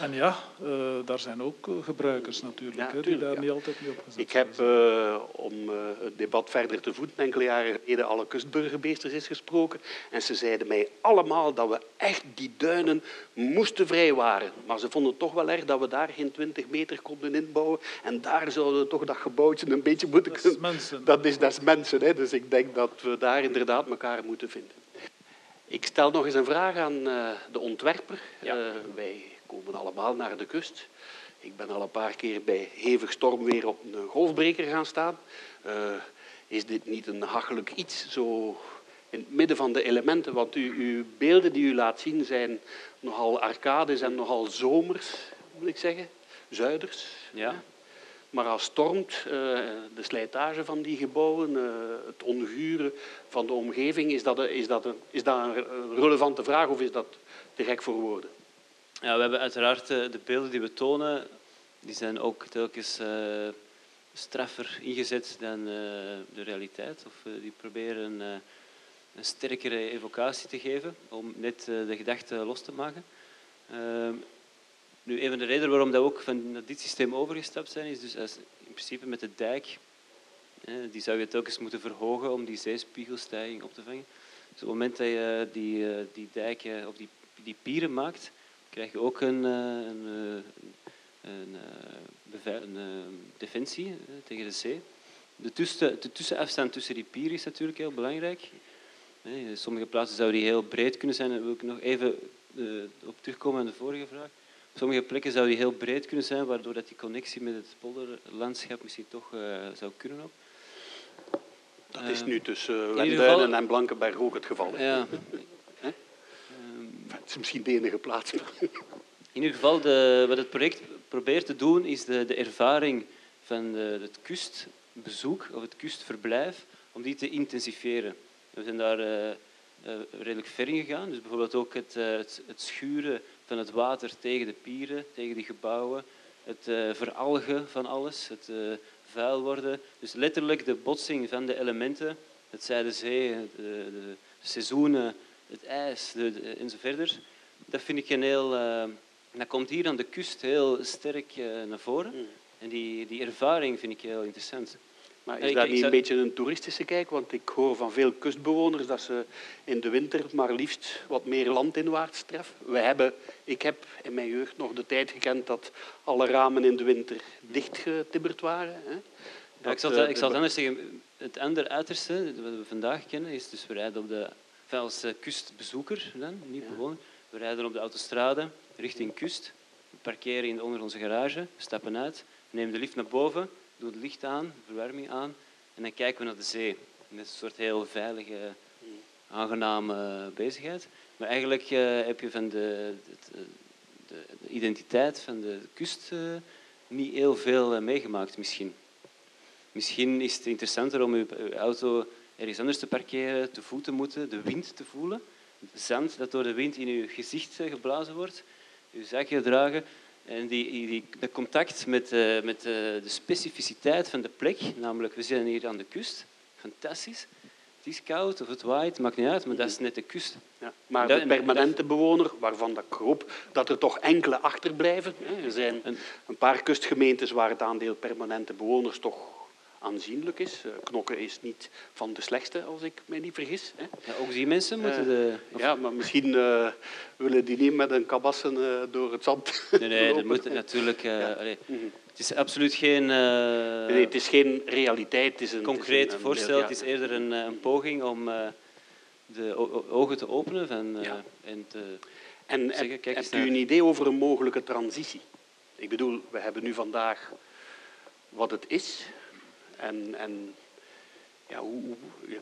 Speaker 7: en ja, uh, daar zijn ook gebruikers natuurlijk, die daar ja. niet altijd mee opgezet
Speaker 2: Ik heb, uh, om uh, het debat verder te voeden, enkele jaren geleden alle kustburgermeesters is gesproken. En ze zeiden mij allemaal dat we echt die duinen moesten vrijwaren. Maar ze vonden toch wel erg dat we daar geen 20 meter konden inbouwen. En daar zouden we toch dat gebouwtje een beetje moeten
Speaker 7: kunnen... Dat is mensen.
Speaker 2: Dat is, dat is mensen, hè. Dus ik denk dat we daar inderdaad elkaar moeten vinden. Ik stel nog eens een vraag aan de ontwerper. Ja. wij komen allemaal naar de kust. Ik ben al een paar keer bij hevig stormweer op een golfbreker gaan staan. Uh, is dit niet een hachelijk iets, zo in het midden van de elementen? Want u, uw beelden die u laat zien zijn nogal arcades en nogal zomers, moet ik zeggen. Zuiders. Ja. Maar als stormt, uh, de slijtage van die gebouwen, uh, het onguren van de omgeving, is dat, een, is, dat een, is dat een relevante vraag of is dat te gek voor woorden?
Speaker 6: Ja, we hebben uiteraard eh, de beelden die we tonen, die zijn ook telkens uh, straffer ingezet dan uh, de realiteit. Of die proberen een sterkere evocatie te geven om net de gedachte los te maken. Ehm, nu, een van de redenen waarom dat we ook van dit systeem overgestapt zijn, is dus als, in principe met de dijk. die zou je telkens moeten verhogen om die zeespiegelstijging op te vangen. Dus op het moment dat je die, die dijken of die, die pieren maakt, krijg je ook een, eh, een, een, een defensie tegen de zee. De, tussen, de tussenafstand tussen die pieren is natuurlijk heel belangrijk. Sommige plaatsen zouden die heel breed kunnen zijn. Daar wil ik nog even op terugkomen aan de vorige vraag. Op sommige plekken zou die heel breed kunnen zijn, waardoor dat die connectie met het polderlandschap misschien toch zou kunnen op.
Speaker 2: Dat is nu tussen Lenduinen en Blankenberg ook het geval.
Speaker 6: Ja.
Speaker 2: is misschien de enige plaats.
Speaker 6: In ieder geval, de, wat het project probeert te doen, is de, de ervaring van de, het kustbezoek of het kustverblijf, om die te intensiveren. We zijn daar uh, uh, redelijk ver in gegaan. Dus bijvoorbeeld ook het, het, schuren van het water tegen de pieren, tegen die gebouwen, het veralgen van alles, het vuil worden. Dus letterlijk de botsing van de elementen, het zij de zee, de, de, seizoenen, het ijs de, de, enzovoort. Dat vind ik een heel... Uh, dat komt hier aan de kust heel sterk uh, naar voren. Mm. En die, die ervaring vind ik heel interessant.
Speaker 2: Maar is dat niet een beetje een toeristische kijk? Want ik hoor van veel kustbewoners dat ze in de winter maar liefst wat meer landinwaarts treffen. We hebben, ik heb in mijn jeugd nog de tijd gekend dat alle ramen in de winter dichtgetibberd waren. Hè.
Speaker 6: Ja, ik zal, het, ik zal het anders zeggen. Het andere uiterste dat we vandaag kennen is dus we rijden op de, als kustbezoeker, dan, niet bewoner. We rijden op de autostrade richting kust. We parkeren in, onder onze garage, we stappen uit, nemen de lift naar boven doe het licht aan, verwarming aan en dan kijken we naar de zee. Dat is een soort heel veilige, aangename bezigheid. Maar eigenlijk uh, heb je van de, de, de, de, identiteit van de kust uh, niet heel veel uh, meegemaakt misschien. Misschien is het interessanter om uw auto ergens anders te parkeren, te voeten moeten, de wind te voelen. Zand dat door de wind in uw gezicht geblazen wordt, uw zakje dragen. En die, die, dat contact met, uh, met uh, de specificiteit van de plek, namelijk we zijn hier aan de kust, fantastisch. Het is koud of het waait, maakt niet uit, maar dat is net de kust.
Speaker 2: Ja, maar de permanente bewoner, waarvan ik hoop dat er toch enkele achterblijven. Er zijn een paar kustgemeentes waar het aandeel permanente bewoners toch aanzienlijk is. Eh, knokken is niet van de slechtste, als ik mij niet vergis.
Speaker 6: Ja, ook die mensen moeten de...
Speaker 2: Ja, maar misschien uh, willen die niet met een kabassen door het zand
Speaker 6: Nee, nee, dat moet natuurlijk... Ja. Mhm. Het is absoluut geen...
Speaker 2: nee, het is geen realiteit. Het is een,
Speaker 6: concreet
Speaker 2: het is
Speaker 6: een, voorstel. Het is eerder een, een poging om de ogen te openen van, en te
Speaker 2: en, zeggen... Kijk hebt u een idee over een mogelijke transitie? Ik bedoel, we hebben nu vandaag wat het is. En, en ja, hoe, ja.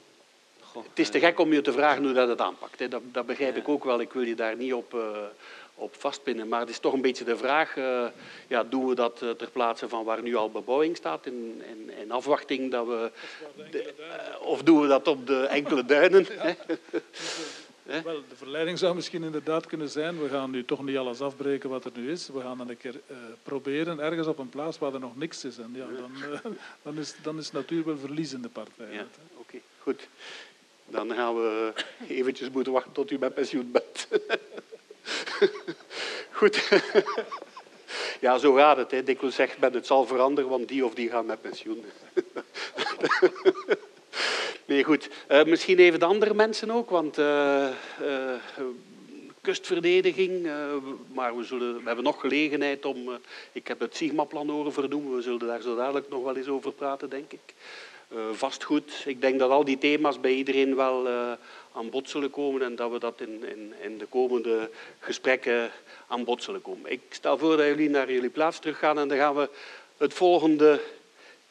Speaker 2: het is te gek om je te vragen hoe dat het aanpakt. Hè. Dat, dat begrijp ik ook wel. Ik wil je daar niet op, uh, op vastpinnen. Maar het is toch een beetje de vraag, uh, ja, doen we dat uh, ter plaatse van waar nu al bebouwing staat, in, in, in afwachting dat we... De, of doen we dat op de enkele duinen?
Speaker 7: Wel, de verleiding zou misschien inderdaad kunnen zijn, we gaan nu toch niet alles afbreken wat er nu is. We gaan dan een keer uh, proberen ergens op een plaats waar er nog niks is. En ja, dan, uh, dan, is, dan is natuur wel verliezende partij.
Speaker 2: Ja, Oké, okay, goed. Dan gaan we eventjes moeten wachten tot u met pensioen bent. goed. ja, zo gaat het. Hè. Dikwijls zegt men het zal veranderen, want die of die gaan met pensioen. Nee, goed. Uh, misschien even de andere mensen ook, want uh, uh, kustverdediging, maar we, zullen, we hebben nog gelegenheid om, ik heb het Sigma-plan horen vernoemen, we zullen daar zo dadelijk nog wel eens over praten, denk ik. vastgoed, ik denk dat al die thema's bij iedereen wel aan bod zullen komen en dat we dat in, in, in de komende gesprekken aan bod zullen komen. Ik stel voor dat jullie naar jullie plaats teruggaan en dan gaan we het volgende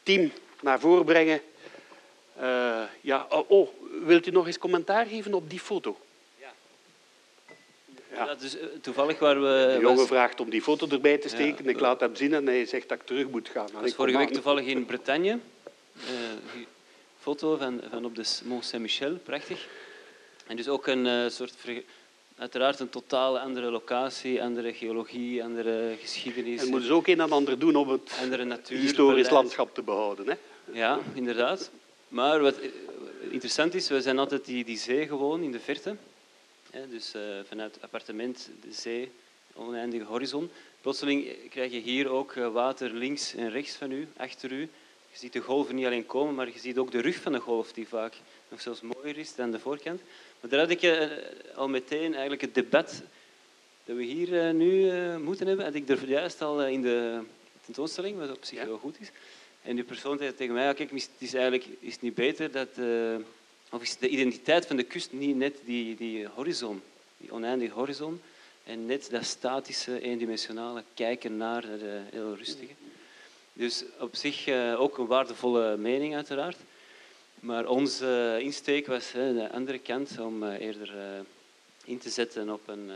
Speaker 2: team naar voren brengen. Ja, oh, oh, wilt u nog eens commentaar geven op die foto?
Speaker 6: Ja. ja. Dat is eh, toevallig waar we...
Speaker 2: De jongen was... vraagt om die foto erbij te steken. Ja, ik laat hem zien en hij zegt dat ik terug moet gaan.
Speaker 6: Dat was vorige week toevallig in Bretagne. Uh, foto van, van op de Mont Saint-Michel, prachtig. En dus ook een uh, soort... Uiteraard een totaal andere locatie, andere geologie, andere geschiedenis.
Speaker 2: En moeten ze ook een en ander doen om het historisch landschap te behouden. Hè?
Speaker 6: Ja, inderdaad. Maar wat interessant is, we zijn altijd die, die zee gewoon in de verte. dus uh, vanuit het appartement, de zee, oneindige horizon. Plotseling krijg je hier ook eh, water links en rechts van u, achter u. Je ziet de golven niet alleen komen, maar je ziet ook de rug van de golf, die vaak nog zelfs mooier is dan de voorkant. Maar daar had ik uh, al meteen eigenlijk het debat dat we hier nu moeten hebben. En ik er juist al in de tentoonstelling, wat op zich ja. heel goed is. En die persoon zei tegen mij, ja, kijk, het is eigenlijk is het niet beter dat... of is de identiteit van de kust niet net die, die horizon, die oneindige horizon, en net dat statische, eendimensionale kijken naar de heel rustige. Dus op zich uh, ook een waardevolle mening uiteraard. Maar onze insteek was uh, de andere kant om eerder in te zetten op, een,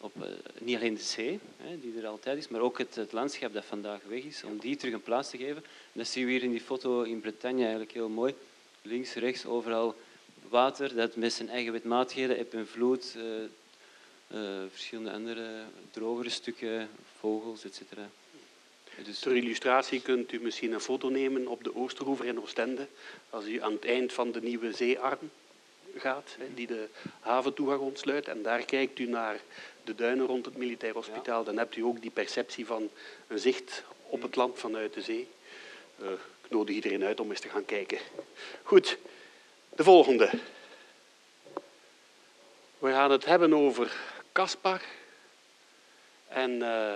Speaker 6: op niet alleen de zee, die er altijd is, maar ook het, landschap dat vandaag weg is, om die terug een plaats te geven. En dat zien we hier in die foto in Bretagne eigenlijk heel mooi. Links, rechts, overal water dat met zijn eigen wetmatigheden, eb en vloed, verschillende andere drogere stukken, vogels, etc.
Speaker 2: Dus ter illustratie kunt u misschien een foto nemen op de Oosterhoever in Oostende. Als u aan het eind van de nieuwe zeearm gaat, die de haventoegang ontsluit. En daar kijkt u naar de duinen rond het militair hospitaal. Dan hebt u ook die perceptie van een zicht op het land vanuit de zee. Uh, ik nodig iedereen uit om eens te gaan kijken. Goed, de volgende. We gaan het hebben over Caspar. En... Uh,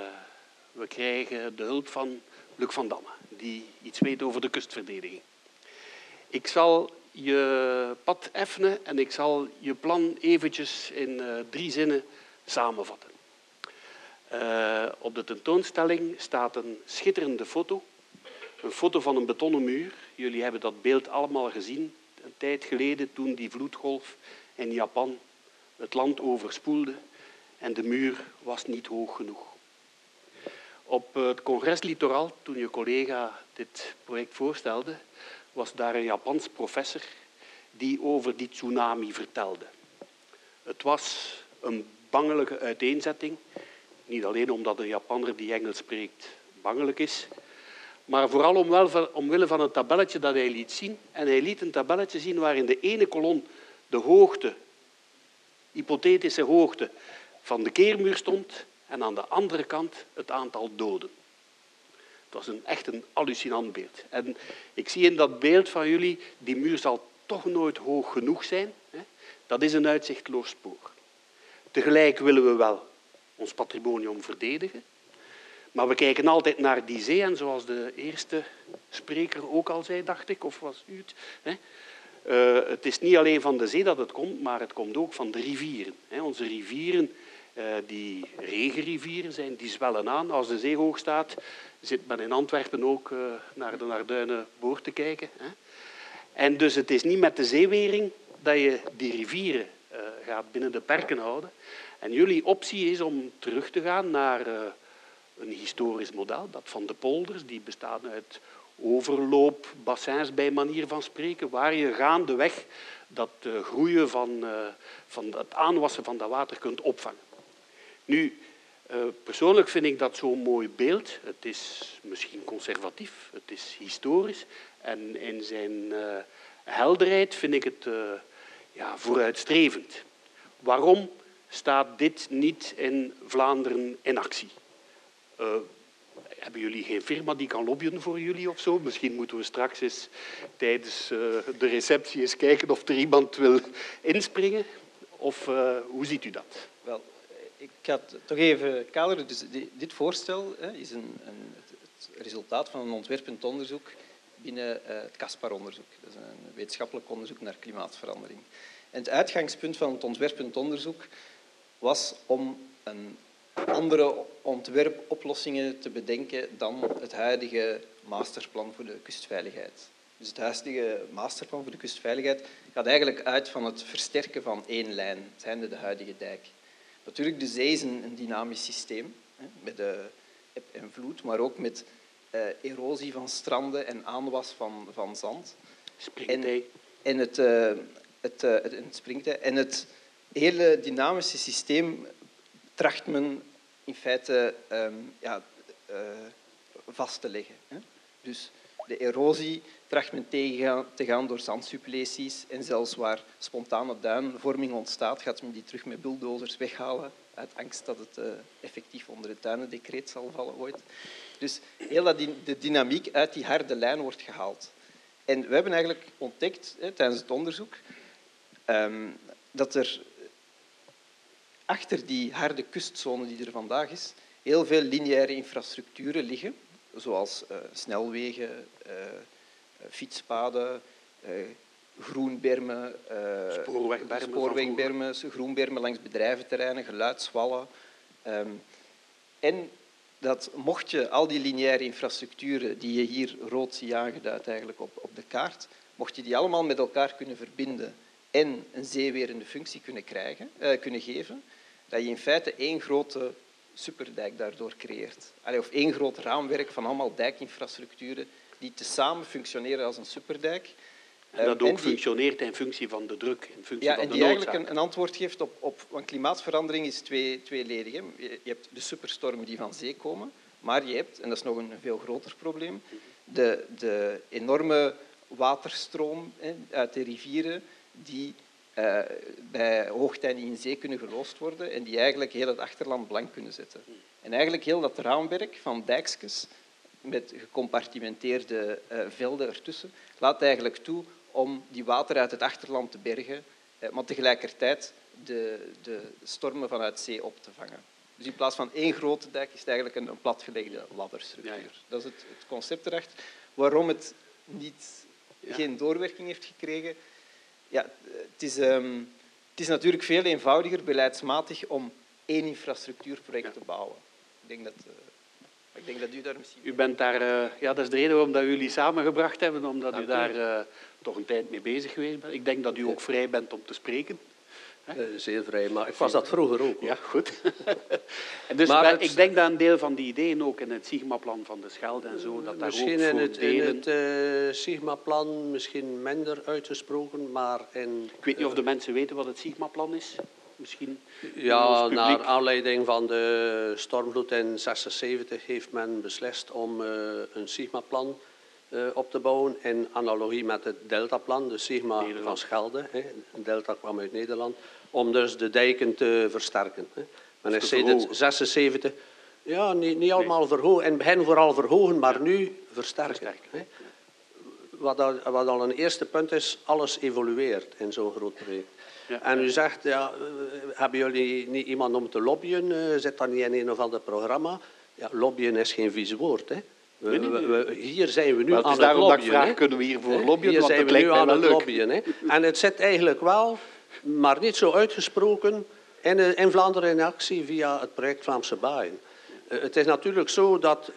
Speaker 2: we krijgen de hulp van Luc van Damme, die iets weet over de kustverdediging. Ik zal je pad effenen en ik zal je plan eventjes in uh, drie zinnen samenvatten. Uh, op de tentoonstelling staat een schitterende foto. Een foto van een betonnen muur. Jullie hebben dat beeld allemaal gezien een tijd geleden toen die vloedgolf in Japan het land overspoelde en de muur was niet hoog genoeg. Op het congres Littoral, toen je collega dit project voorstelde, was daar een Japans professor die over die tsunami vertelde. Het was een bangelijke uiteenzetting. Niet alleen omdat een Japanner die Engels spreekt bangelijk is, maar vooral omwille van het tabelletje dat hij liet zien. En hij liet een tabelletje zien waarin de ene kolom de hoogte, hypothetische hoogte van de keermuur stond en aan de andere kant het aantal doden. Het was een, echt een hallucinant beeld. En ik zie in dat beeld van jullie, die muur zal toch nooit hoog genoeg zijn. Dat is een uitzichtloos spoor. Tegelijk willen we wel ons patrimonium verdedigen, maar we kijken altijd naar die zee en zoals de eerste spreker ook al zei, dacht ik, of was u het? Hè? Uh, het is niet alleen van de zee dat het komt, maar het komt ook van de rivieren. Onze rivieren uh, die regenrivieren zijn, die zwellen aan. Als de zee hoog staat, zit men in Antwerpen ook uh, naar de Arduinenboord te kijken. Hè. En dus het is niet met de zeewering dat je die rivieren uh, gaat binnen de perken houden. En jullie optie is om terug te gaan naar een historisch model, dat van de polders, die bestaan uit overloopbassins bij manier van spreken, waar je gaandeweg dat groeien van, van het aanwassen van dat water kunt opvangen. Nu, uh, persoonlijk vind ik dat zo'n mooi beeld. Het is misschien conservatief, het is historisch. En in zijn uh, helderheid vind ik het uh, ja, vooruitstrevend. Waarom staat dit niet in Vlaanderen in actie? hebben jullie geen firma die kan lobbyen voor jullie of zo? Misschien moeten we straks eens tijdens de receptie eens kijken of er iemand wil inspringen. Of hoe ziet u dat?
Speaker 8: Wel, ik ga het toch even kaderen. Dus dit voorstel hè, is een, een, het resultaat van een ontwerpend onderzoek binnen uh, het CASPAR-onderzoek. Dat is een wetenschappelijk onderzoek naar klimaatverandering. En het uitgangspunt van het ontwerpend onderzoek was om een andere ontwerpoplossingen te bedenken dan het huidige masterplan voor de kustveiligheid. Dus het huidige masterplan voor de kustveiligheid gaat eigenlijk uit van het versterken van één lijn, zijnde de huidige dijk. Natuurlijk, de zee is een, dynamisch systeem, met de eb en vloed, maar ook met erosie van stranden en aanwas van, van zand.
Speaker 2: Springtij.
Speaker 8: En, het, uh, het, uh, het, springtij. En het hele dynamische systeem tracht men in feite um, ja, vast te leggen. Hè. Dus de erosie tracht men tegen te gaan door zandsuppleties en zelfs waar spontane duinvorming ontstaat, gaat men die terug met bulldozers weghalen uit angst dat het uh, effectief onder het tuinendecreet zal vallen ooit. Dus heel dat de dynamiek uit die harde lijn wordt gehaald. En we hebben eigenlijk ontdekt hè, tijdens het onderzoek um, dat er achter die harde kustzone die er vandaag is, heel veel lineaire infrastructuren liggen, zoals uh, snelwegen, uh, fietspaden, groenbermen,
Speaker 2: spoorwegbermen,
Speaker 8: spoorwegbermen groenbermen langs bedrijventerreinen, geluidswallen. Um, en dat mocht je al die lineaire infrastructuren die je hier rood ziet aangeduid eigenlijk op, op de kaart, mocht je die allemaal met elkaar kunnen verbinden en een zeewerende functie kunnen, krijgen, uh, kunnen geven, dat je in feite één grote superdijk daardoor creëert. Allee, of één groot raamwerk van allemaal dijkinfrastructuren die tezamen functioneren als een superdijk.
Speaker 2: En dat ook en die, functioneert in functie van de druk, in functie
Speaker 8: ja,
Speaker 2: van
Speaker 8: en
Speaker 2: de
Speaker 8: die
Speaker 2: noodzaak.
Speaker 8: eigenlijk een, een, antwoord geeft op, op... Want klimaatverandering is twee, tweeledig. Hè. Je, je hebt de superstormen die van zee komen, maar je hebt, en dat is nog een veel groter probleem, de, de enorme waterstroom hè, uit de rivieren die uh, bij hoogtijden in zee kunnen geloosd worden en die eigenlijk heel het achterland blank kunnen zetten. En eigenlijk heel dat raamwerk van dijkjes met gecompartimenteerde uh, velden ertussen laat eigenlijk toe om die water uit het achterland te bergen, uh, maar tegelijkertijd de, de stormen vanuit zee op te vangen. Dus in plaats van één grote dijk is het eigenlijk een, een platgelegde ladderstructuur. Ja, ja. Dat is het, het, concept erachter. Waarom het niet, ja. geen doorwerking heeft gekregen, ja, het, is, um, het is natuurlijk veel eenvoudiger beleidsmatig om één infrastructuurproject te bouwen. Ik denk dat, uh, ik denk dat u daar misschien...
Speaker 2: U bent daar... Uh, ja, dat is de reden waarom dat jullie samengebracht hebben, omdat Dank u daar uh, toch een tijd mee bezig geweest bent. Ik denk dat u ook vrij bent om te spreken.
Speaker 9: Uh, zeer vrij, maar ik was dat vroeger ook. Hoor.
Speaker 2: Ja, goed. dus maar het... ik denk dat een deel van die ideeën ook in het Sigma-plan van de Schelde en zo, dat daar
Speaker 9: misschien
Speaker 2: ook
Speaker 9: in het,
Speaker 2: delen...
Speaker 9: in het uh, Sigma-plan misschien minder uitgesproken, maar in...
Speaker 2: Ik weet niet of de mensen weten wat het Sigma-plan is. Misschien
Speaker 9: ja, naar aanleiding van de stormvloed in 76 heeft men beslist om uh, een Sigma-plan uh, op te bouwen in analogie met het Delta-plan, de Sigma Nederland. van Schelde. Hè. Delta kwam uit Nederland, om dus de dijken te versterken. Hè. Men is sinds 76, ja, niet, niet allemaal nee. verhogen. In het begin vooral verhogen, maar nu versterken. versterken. Hè. Wat, al, wat al een eerste punt is, alles evolueert in zo'n groot project. Ja. En u zegt, ja, hebben jullie niet iemand om te lobbyen? Uh, zit dat niet in een of ander programma? Ja, lobbyen is geen vies woord. Hè. We, hier zijn we nu
Speaker 2: maar het
Speaker 9: aan
Speaker 2: is daarom dat ik
Speaker 9: lobbyen.
Speaker 2: vraag, kunnen we hiervoor lobbyen?
Speaker 9: Hier
Speaker 2: want
Speaker 9: zijn we nu aan het
Speaker 2: leuk.
Speaker 9: lobbyen. Hè. En het zit eigenlijk wel, maar niet zo uitgesproken, in, in Vlaanderen in actie via het project Vlaamse Baaien. Het is natuurlijk zo dat...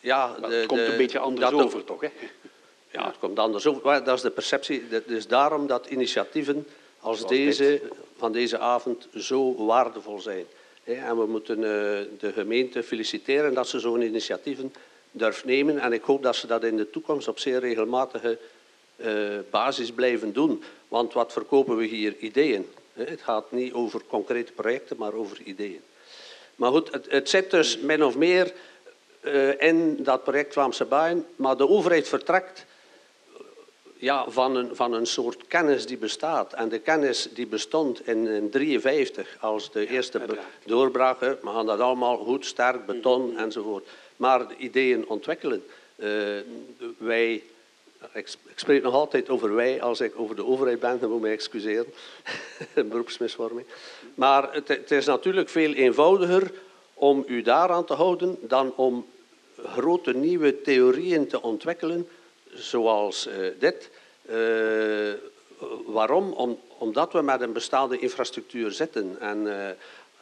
Speaker 9: Ja, de,
Speaker 2: het komt
Speaker 9: de-
Speaker 2: een beetje anders over, toch? Hè?
Speaker 9: Ja, het komt anders over. Dat is de perceptie. Het is daarom dat initiatieven als deze, van deze avond zo waardevol zijn. En we moeten eh, de gemeente feliciteren dat ze zo'n initiatieven durft nemen. En ik hoop dat ze dat in de toekomst op zeer regelmatige eh, basis blijven doen. Want wat verkopen we hier? Ideeën. Het gaat niet over concrete projecten, maar over ideeën. Maar goed, het, het zit dus min of meer eh, in dat project Vlaamse Baaien. Maar de overheid vertrekt ja, van, een, van een soort kennis die bestaat. En de kennis die bestond in 1953 als de eerste doorbraak. hè, We gaan dat allemaal goed, sterk, beton enzovoort. Maar de ideeën ontwikkelen. Eh, wij, ik, sp- ik spreek nog altijd over wij als ik over de overheid ben, dan moet ik mij excuseren. Beroepsmisvorming. Maar het, het is natuurlijk veel eenvoudiger om u daaraan te houden dan om grote nieuwe theorieën te ontwikkelen, zoals eh, dit. Eh, waarom? Om, omdat we met een bestaande infrastructuur zitten. En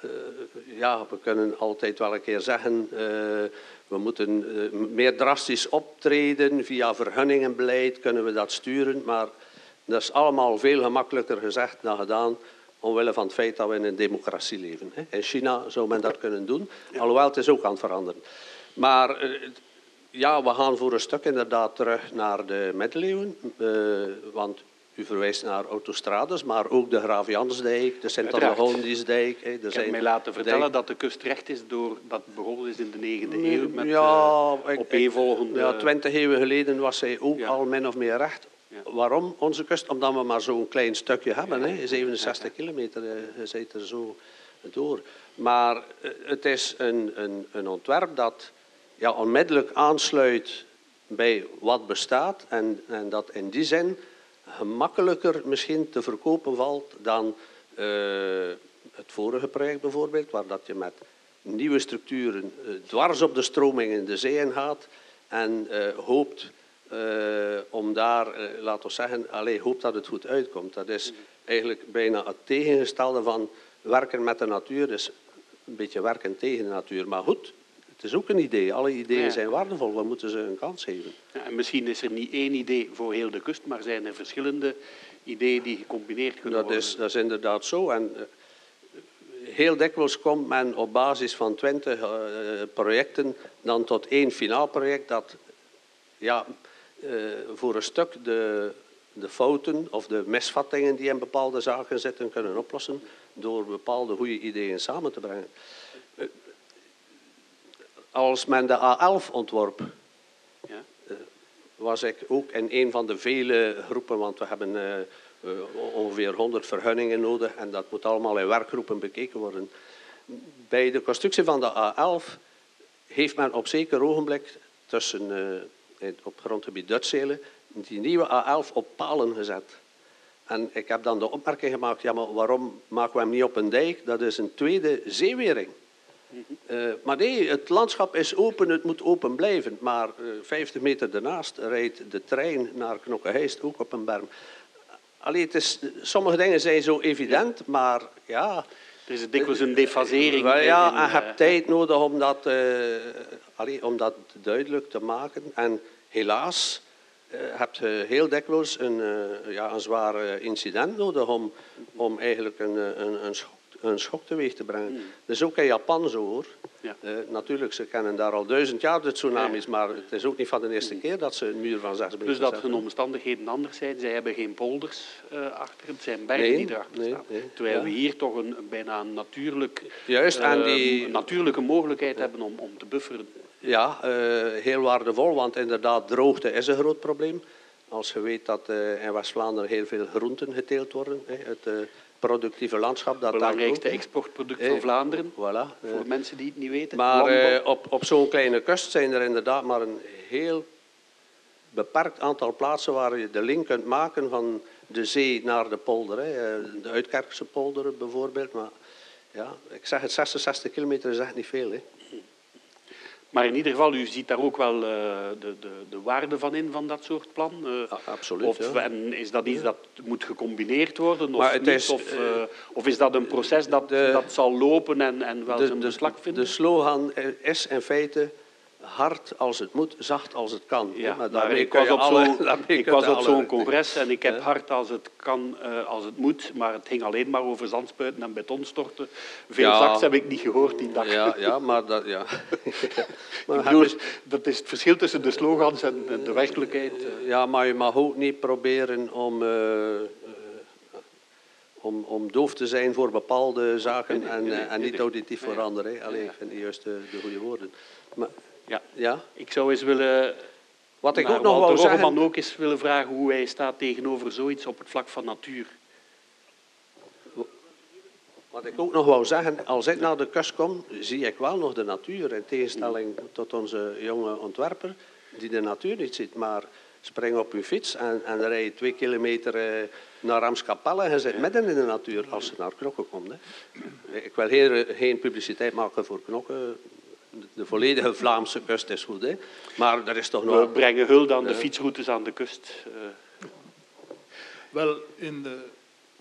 Speaker 9: eh, ja, we kunnen altijd wel een keer zeggen, eh, we moeten meer drastisch optreden via vergunningenbeleid, kunnen we dat sturen. Maar dat is allemaal veel gemakkelijker gezegd dan gedaan, omwille van het feit dat we in een democratie leven. In China zou men dat kunnen doen, alhoewel het is ook aan het veranderen. Maar ja, we gaan voor een stuk inderdaad terug naar de middeleeuwen. eh, want u verwijst naar autostrades, maar ook de Graviansdijk, de Er
Speaker 2: Ik heb
Speaker 9: zijn
Speaker 2: mij laten vertellen
Speaker 9: dijk-
Speaker 2: dat de kust recht is door dat begonnen is in de 9e eeuw met
Speaker 9: ja,
Speaker 2: eh,
Speaker 9: ik-. Ja, twintig eeuwen geleden was zij ook
Speaker 2: Ja.
Speaker 9: al min of meer recht.
Speaker 2: Ja.
Speaker 9: Waarom onze kust? Omdat we maar zo'n klein stukje hebben. Hè. 67 kilometer, eh, je zit er zo door. Maar het is een, een, een ontwerp dat ja, onmiddellijk aansluit bij wat bestaat. En, en dat in die zin gemakkelijker misschien te verkopen valt dan eh, het vorige project bijvoorbeeld, waar dat je met nieuwe structuren eh, dwars op de stromingen de zee in gaat en eh, hoopt om daar, laten we zeggen, alleen hoopt dat het goed uitkomt. Dat is eigenlijk bijna het tegengestelde van werken met de natuur, dus een beetje werken tegen de natuur. Maar goed, het is ook een idee. Alle ideeën
Speaker 2: Ja.
Speaker 9: zijn waardevol, we moeten ze een kans geven.
Speaker 2: Ja, en misschien is er niet één idee voor heel de kust, maar zijn er verschillende ideeën die gecombineerd kunnen
Speaker 9: Dat
Speaker 2: worden.
Speaker 9: is, dat is inderdaad zo. En eh, heel dikwijls komt men op basis van twintig eh, projecten dan tot één finaal project dat ja, eh, voor een stuk de, de fouten of de misvattingen die in bepaalde zaken zitten kunnen oplossen door bepaalde goede ideeën samen te brengen. Eh, Als men de A11 ontworp,
Speaker 2: Ja.
Speaker 9: was ik ook in een van de vele groepen, want we hebben eh, eh, ongeveer 100 vergunningen nodig en dat moet allemaal in werkgroepen bekeken worden. Bij de constructie van de A11 heeft men op zeker ogenblik tussen, eh, op grondgebied Duitselen die nieuwe A11 op palen gezet. En ik heb dan de opmerking gemaakt, ja, maar waarom maken we hem niet op een dijk? Dat is een tweede zeewering. Eh, maar nee, het landschap is open, het moet open blijven. Maar eh 50 meter daarnaast rijdt de trein naar Knokkeheist, ook op een berm. Allee, het is, sommige dingen zijn zo evident, maar ja...
Speaker 2: Er is dikwijls een defasering.
Speaker 9: Wel, ja,
Speaker 2: in,
Speaker 9: en je
Speaker 2: eh,
Speaker 9: hebt tijd nodig om dat, eh, allee, om dat duidelijk te maken. En helaas eh, heb je heel dikwijls een, eh, ja, een zwaar eh, incident nodig om, om eigenlijk een, eh, een, een, schok, een schok teweeg te brengen. Dat is ook in Japan zo hoor.
Speaker 2: Ja.
Speaker 9: Eh, natuurlijk, ze kennen daar al duizend jaar de tsunamis, maar het is ook niet van de eerste keer dat ze een muur van zes meter
Speaker 2: Plus dat
Speaker 9: zetten.
Speaker 2: hun omstandigheden anders zijn. Zij hebben geen polders eh, achter. Het zijn bergen
Speaker 9: Nee,
Speaker 2: die erachter
Speaker 9: nee,
Speaker 2: staan.
Speaker 9: nee,
Speaker 2: Terwijl
Speaker 9: ja.
Speaker 2: we hier toch een, bijna een natuurlijk,
Speaker 9: Juist, en
Speaker 2: eh,
Speaker 9: die-
Speaker 2: natuurlijke mogelijkheid hebben om, om te bufferen.
Speaker 9: Ja, heel waardevol, want inderdaad, droogte is een groot probleem. Als je weet dat in West-Vlaanderen heel veel groenten geteeld worden, hè, productieve landschap, dat
Speaker 2: belangrijkste exportproduct
Speaker 9: Eh,
Speaker 2: van Vlaanderen.
Speaker 9: Voilà.
Speaker 2: Voor
Speaker 9: eh.
Speaker 2: mensen die het niet weten.
Speaker 9: Maar eh, op, op zo'n kleine kust zijn er inderdaad maar een heel beperkt aantal plaatsen waar je de link kunt maken van de zee naar de polder. Hè. De Uitkerkse polder bijvoorbeeld. Maar ja, ik zeg het, 66 kilometer is echt niet veel. Hè.
Speaker 2: Maar in ieder geval, u ziet daar ook wel eh, de, de, de waarde van in, van dat soort plan. Eh,
Speaker 9: Ja, absoluut,
Speaker 2: Of
Speaker 9: ja.
Speaker 2: en is dat iets dat moet gecombineerd worden? Of, niet?
Speaker 9: is,
Speaker 2: of,
Speaker 9: eh,
Speaker 2: of is dat een proces dat,
Speaker 9: de-
Speaker 2: dat zal lopen en, en wel
Speaker 9: de,
Speaker 2: zijn
Speaker 9: de,
Speaker 2: beslag vinden?
Speaker 9: de slogan is in feite hard als het moet, zacht als het kan.
Speaker 2: Ja,
Speaker 9: maar
Speaker 2: ik was op zo'n congres en ik heb
Speaker 9: Ja.
Speaker 2: hard als het kan, eh, als het moet, maar het ging alleen maar over zandspuiten en betonstorten. Veel
Speaker 9: Ja.
Speaker 2: zaks heb ik niet gehoord die dag.
Speaker 9: Ja, ja, maar dat... Ja. maar
Speaker 2: ik bedoel, dat is het verschil tussen de slogans en de werkelijkheid. eh.
Speaker 9: Ja, maar je mag ook niet proberen om, eh, eh, om, om doof te zijn voor bepaalde zaken en, eh, en niet auditief voor anderen. hè. Allee,
Speaker 2: Ja, ja.
Speaker 9: ik vind juist de, de goede woorden. Maar,
Speaker 2: Ja.
Speaker 9: ja,
Speaker 2: Ik zou eens willen
Speaker 9: wat ik ook nog wou zeggen...
Speaker 2: Ook eens willen vragen hoe hij staat tegenover zoiets op het vlak van natuur.
Speaker 9: Wat ik ook nog wou zeggen, als ik naar de kust kom, zie ik wel nog de natuur. In tegenstelling tot onze jonge ontwerper, die de natuur niet ziet. Maar spring op uw fiets en, en rij je twee kilometer eh, naar Ramskapelle en zit midden in de natuur als je naar Knokke komt. Hè. Ik wil geen, geen publiciteit maken voor Knokke. De, volledige Vlaamse kust is goed, hè. maar er is toch
Speaker 2: We
Speaker 9: nog...
Speaker 2: brengen hulde aan de fietsroutes aan de kust. Eh,
Speaker 7: Wel, in de,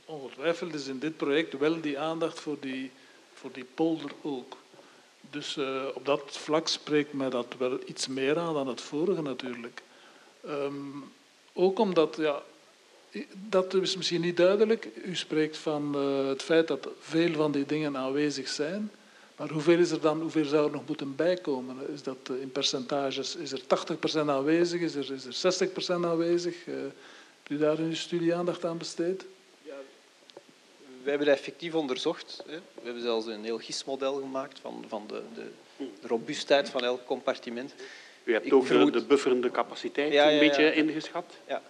Speaker 7: ongetwijfeld is in dit project wel die aandacht voor die, voor die polder ook. Dus eh, op dat vlak spreekt mij dat wel iets meer aan dan het vorige natuurlijk. Ehm, ook omdat, ja, dat is misschien niet duidelijk. U spreekt van eh, het feit dat veel van die dingen aanwezig zijn. Maar hoeveel, is er dan, hoeveel zou er nog moeten bijkomen? Is dat eh, in percentages? Is er 80% aanwezig? Is er, is er 60% aanwezig? Eh, hebt u daar in uw studie aandacht aan besteed?
Speaker 8: We hebben dat effectief onderzocht. Hè. We hebben zelfs een heel GIS-model gemaakt van, van de, de, de robuustheid van elk compartiment.
Speaker 2: u hebt
Speaker 8: Ik
Speaker 2: ook de,
Speaker 8: vermoed-
Speaker 2: de bufferende capaciteit
Speaker 8: Ja,
Speaker 2: een
Speaker 8: ja,
Speaker 2: beetje
Speaker 8: ja.
Speaker 2: ingeschat.
Speaker 8: Ja.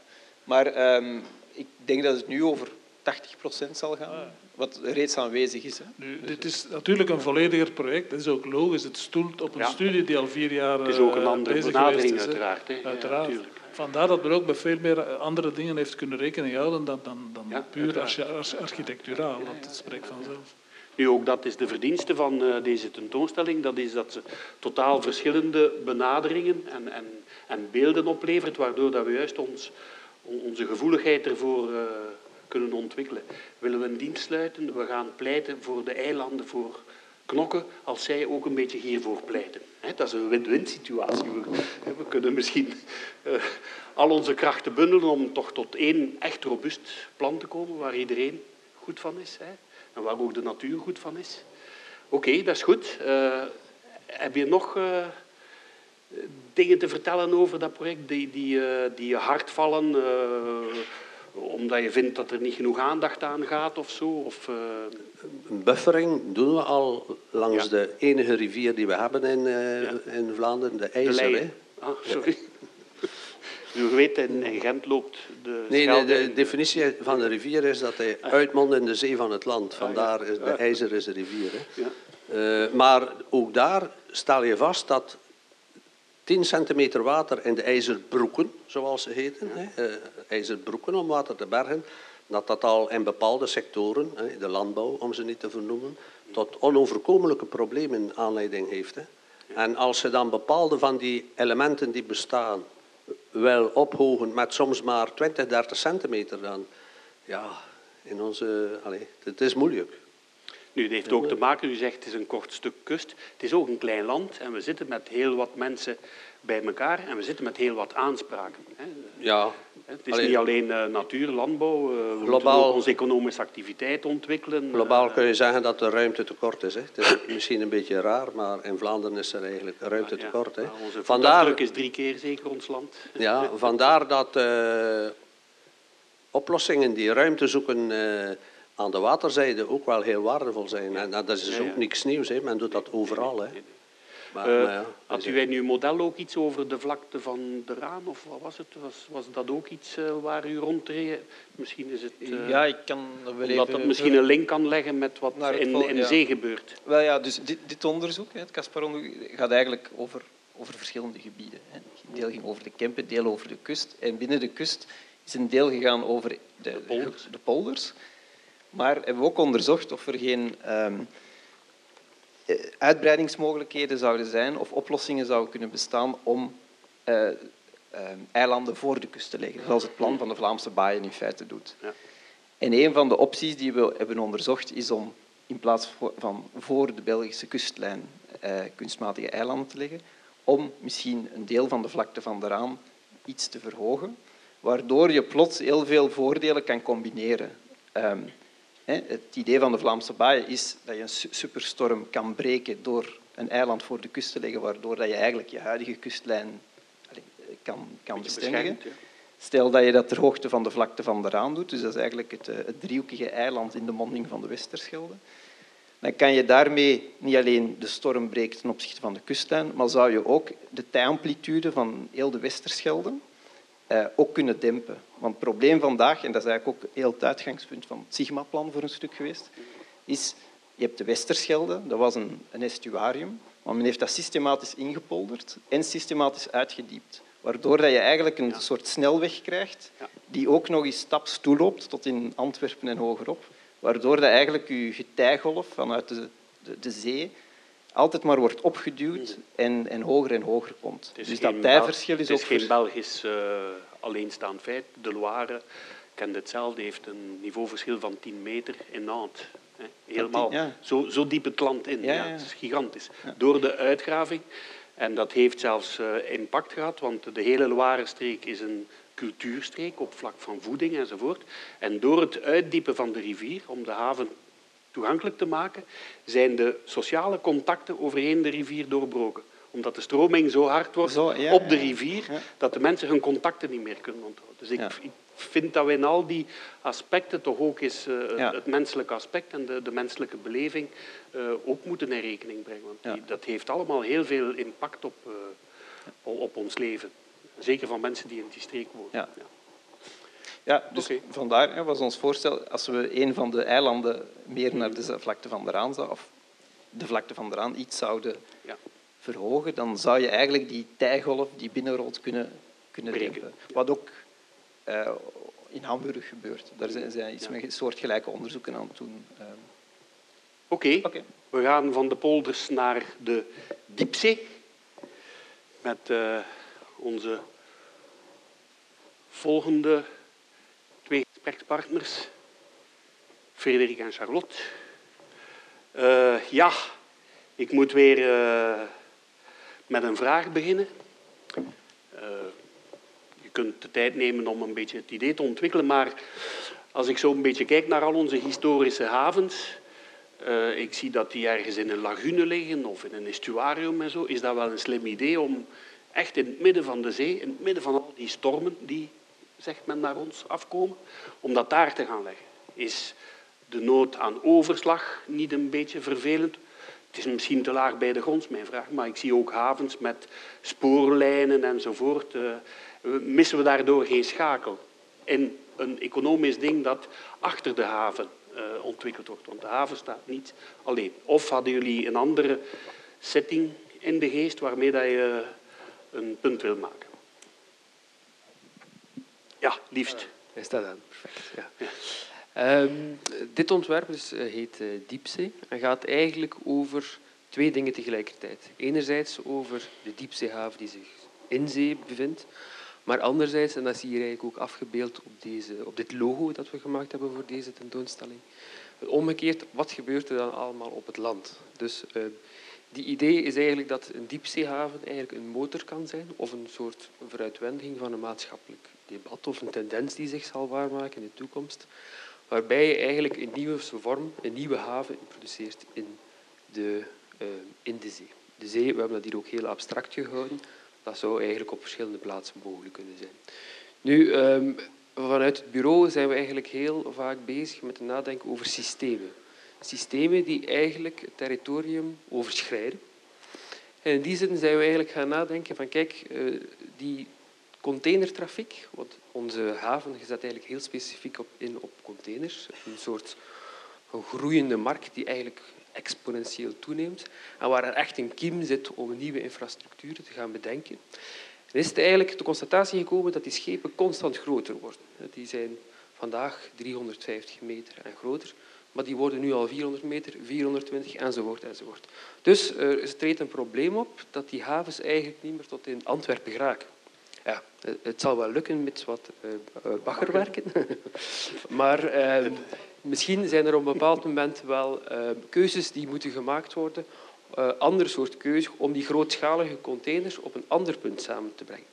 Speaker 8: Maar ehm, ik denk dat het nu over 80% zal gaan, wat reeds aanwezig is. Hè.
Speaker 7: Nu, dit is natuurlijk een vollediger project. Dat is ook logisch. Het stoelt op een
Speaker 2: Ja.
Speaker 7: studie die al vier jaar
Speaker 2: Het is ook een
Speaker 7: eh,
Speaker 2: andere benadering
Speaker 7: is,
Speaker 2: uiteraard. Hè.
Speaker 7: Uiteraard. Vandaar dat men ook bij veel meer eh, andere dingen heeft kunnen rekening houden dan, dan, dan
Speaker 2: Ja,
Speaker 7: puur architecturaal. Dat spreekt vanzelf.
Speaker 2: Nu, ook dat is de verdienste van uh, deze tentoonstelling. Dat is dat ze totaal verschillende benaderingen en, en, en beelden oplevert, waardoor dat we juist ons, onze gevoeligheid ervoor uh, kunnen ontwikkelen. Willen we een dienst sluiten? We gaan pleiten voor de eilanden, voor knokken, als zij ook een beetje hiervoor pleiten. Dat is een win-win situatie. We kunnen misschien uh, al onze krachten bundelen om toch tot één echt robuust plan te komen waar iedereen goed van is. En waar ook de natuur goed van is. Oké, dat is goed. Uh, heb je nog uh, dingen te vertellen over dat project die, die, die je hard vallen? Omdat je vindt dat er niet genoeg aandacht aan gaat of zo? Of, uh...
Speaker 9: Buffering doen we al langs de enige rivier die we hebben in, uh, ja. in Vlaanderen, de IJzer.
Speaker 2: De ah, sorry. U weet, in, in Gent loopt de
Speaker 9: Nee, nee de definitie van de rivier is dat hij ah. uitmondt in de zee van het land. Vandaar is de IJzer is de rivier. Hè. Ja. Uh, maar ook daar stel je vast dat 10 centimeter water in de ijzerbroeken, zoals ze heten, hè, uh, ijzerbroeken om water te bergen, dat dat al in bepaalde sectoren, hè, de landbouw om ze niet te vernoemen, tot onoverkomelijke problemen aanleiding heeft. Hè. En als ze dan bepaalde van die elementen die bestaan wel ophogen met soms maar 20, 30 centimeter, dan ja, in onze, allez, het is moeilijk.
Speaker 2: Nu, het heeft ook te maken, u zegt het is een kort stuk kust. Het is ook een klein land en we zitten met heel wat mensen bij elkaar en we zitten met heel wat aanspraken.
Speaker 9: Ja.
Speaker 2: Het is niet alleen uh, natuur, landbouw, we globaal, ook onze economische activiteit ontwikkelen.
Speaker 9: Globaal uh, kun je zeggen dat er ruimte tekort is. Hè. Het is misschien een beetje raar, maar in Vlaanderen is er eigenlijk ruimte tekort. Hè. Ja,
Speaker 2: onze vandaar is drie keer zeker ons land.
Speaker 9: Ja, vandaar dat oplossingen die ruimte zoeken aan de waterzijde ook wel heel waardevol zijn. En dat is ook niks nieuws, hè. men doet dat overal. Hè.
Speaker 2: Maar, uh, maar ja, had u in uw model ook iets over de vlakte van de Raan? Of wat was het? Was, was dat ook iets uh, waar u rondreed? Misschien is het... Uh,
Speaker 8: ja, ik kan
Speaker 2: wel omdat even... dat misschien een link kan leggen met wat in, in de ja. zee gebeurt.
Speaker 8: Wel ja, dus dit, dit onderzoek, het Casparonderzoek, gaat eigenlijk over, over verschillende gebieden. Hè. Een deel ging over de Kempen, een deel over de kust. En binnen de kust is een deel gegaan over de, de polders. De polders. Maar hebben we ook onderzocht of er geen um, uitbreidingsmogelijkheden zouden zijn of oplossingen zouden kunnen bestaan om uh, uh, eilanden voor de kust te leggen, zoals het plan van de Vlaamse baaien in feite doet. Ja. En een van de opties die we hebben onderzocht is om in plaats van voor de Belgische kustlijn uh, kunstmatige eilanden te leggen, om misschien een deel van de vlakte van de Raan iets te verhogen, waardoor je plots heel veel voordelen kan combineren. Um, het idee van de Vlaamse baai is dat je een superstorm kan breken door een eiland voor de kust te leggen, waardoor dat je eigenlijk je huidige kustlijn kan, kan bestendigen. Stel dat je dat ter hoogte van de vlakte van de Raan doet, dus dat is eigenlijk het, eh, het driehoekige eiland in de monding van de Westerschelde, dan kan je daarmee niet alleen de storm breken ten opzichte van de kustlijn, maar zou je ook de tijamplitude van heel de Westerschelde eh, ook kunnen dempen. Want het probleem vandaag, en dat is eigenlijk ook heel het uitgangspunt van het Sigma-plan voor een stuk geweest, is je hebt de Westerschelde, dat was een, een estuarium, maar men heeft dat systematisch ingepolderd en systematisch uitgediept. Waardoor dat je eigenlijk een ja. soort snelweg krijgt die ook nog eens staps toeloopt tot in Antwerpen en hogerop. Waardoor dat eigenlijk je getijgolf vanuit de, de, de zee altijd maar wordt opgeduwd en, en hoger en hoger komt. Dus dat tijverschil is,
Speaker 2: ook...
Speaker 8: Het
Speaker 2: is geen Belgisch uh, alleenstaand feit. De Loire kent hetzelfde, heeft een niveauverschil van 10 meter in Nantes. Helemaal ja. zo, zo diep het land in. Ja, ja. Het is gigantisch. Door de uitgraving. En dat heeft zelfs uh, impact gehad, want de hele Loire-streek is een cultuurstreek op vlak van voeding enzovoort. En door het uitdiepen van de rivier, om de haven toegankelijk te maken, zijn de sociale contacten overheen de rivier doorbroken. Omdat de stroming zo hard wordt zo, ja, op de rivier, ja. dat de mensen hun contacten niet meer kunnen onthouden. Dus ik, ik, vind dat we in al die aspecten toch ook eens uh, het menselijke aspect en de, de menselijke beleving uh, ook moeten in rekening brengen. Want die, dat heeft allemaal heel veel impact op, uh, op ons leven. Zeker van mensen die in die streek wonen.
Speaker 8: Ja, dus okay. vandaar was ons voorstel, als we een van de eilanden meer naar de vlakte van de Raan zouden, of de vlakte van de Raan iets zouden ja. Verhogen, dan zou je eigenlijk die tijgolf, die binnenrolt, kunnen, kunnen dempen. Wat ook uh, in Hamburg gebeurt. Daar zijn, zijn iets met soortgelijke onderzoeken aan het doen. Uh, Oké,
Speaker 2: we gaan van de polders naar de diepzee. Met eh, onze volgende twee gesprekspartners, Frederik en Charlotte. Eh, ja, ik moet weer eh, met een vraag beginnen. Eh, je kunt de tijd nemen om een beetje het idee te ontwikkelen, maar als ik zo een beetje kijk naar al onze historische havens, eh, ik zie dat die ergens in een lagune liggen of in een estuarium en zo, is dat wel een slim idee om echt in het midden van de zee, in het midden van al die stormen die, zegt men, naar ons afkomen, om dat daar te gaan leggen. Is de nood aan overslag niet een beetje vervelend? Is misschien te laag bij de grond, mijn vraag, maar ik zie ook havens met spoorlijnen enzovoort. Eh, missen we daardoor geen schakel in een economisch ding dat achter de haven eh, ontwikkeld wordt? Want de haven staat niet alleen. Of hadden jullie een andere setting in de geest waarmee dat je een punt wil maken? Ja, liefst.
Speaker 10: Hij staat aan. Perfect. Ja. Ehm, dit ontwerp dus, eh, heet eh, Diepzee en gaat eigenlijk over twee dingen tegelijkertijd. Enerzijds over de diepzeehaven die zich in zee bevindt, maar anderzijds, en dat zie je eigenlijk ook afgebeeld op, deze, op dit logo dat we gemaakt hebben voor deze tentoonstelling, omgekeerd, wat gebeurt er dan allemaal op het land? Dus uh, die idee is eigenlijk dat een diepzeehaven eigenlijk een motor kan zijn of een soort vooruitwendiging van een maatschappelijk debat of een tendens die zich zal waarmaken in de toekomst, waarbij je eigenlijk een nieuwe vorm, een nieuwe haven introduceert in de, uh, in de zee. De zee, we hebben dat hier ook heel abstract gehouden, dat zou eigenlijk op verschillende plaatsen mogelijk kunnen zijn. Nu, um, vanuit het bureau zijn we eigenlijk heel vaak bezig met het nadenken over systemen. Systemen die eigenlijk het territorium overschrijden. En in die zin zijn we eigenlijk gaan nadenken van kijk, uh, die containertrafiek, want onze haven zet eigenlijk heel specifiek op, in op containers, een soort groeiende markt die eigenlijk exponentieel toeneemt en waar er echt een kiem zit om nieuwe infrastructuren te gaan bedenken. Dan is het eigenlijk de constatatie gekomen dat die schepen constant groter worden. Die zijn vandaag 350 meter en groter, maar die worden nu al 400 meter, 420 enzovoort. enzovoort. Dus er treedt een probleem op dat die havens eigenlijk niet meer tot in Antwerpen geraken. Ja, het zal wel lukken met wat uh, baggerwerken, maar uh, misschien zijn er op een bepaald moment wel uh, keuzes die moeten gemaakt worden, uh, ander soort keuze, om die grootschalige containers op een ander punt samen te brengen.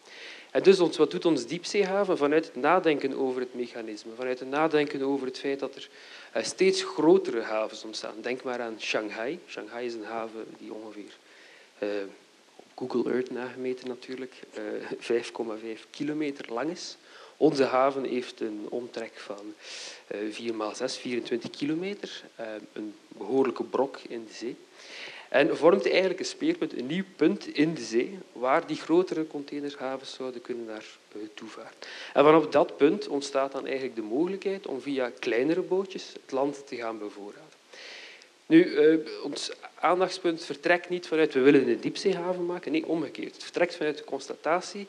Speaker 10: En dus ons, wat doet ons diepzeehaven? Vanuit het nadenken over het mechanisme, vanuit het nadenken over het feit dat er steeds grotere havens ontstaan. Denk maar aan Shanghai. Shanghai is een haven die ongeveer Google Earth nagemeten natuurlijk, uh, 5,5 kilometer lang is. Onze haven heeft een omtrek van uh, 4 x 6, 24 kilometer, uh, een behoorlijke brok in de zee. En vormt eigenlijk een speerpunt, een nieuw punt in de zee, waar die grotere containerhavens zouden kunnen naar toevaren. En vanaf dat punt ontstaat dan eigenlijk de mogelijkheid om via kleinere bootjes het land te gaan bevoorraden. Nu, uh, ons aandachtspunt vertrekt niet vanuit we willen een diepzeehaven maken. Nee, omgekeerd. Het vertrekt vanuit de constatatie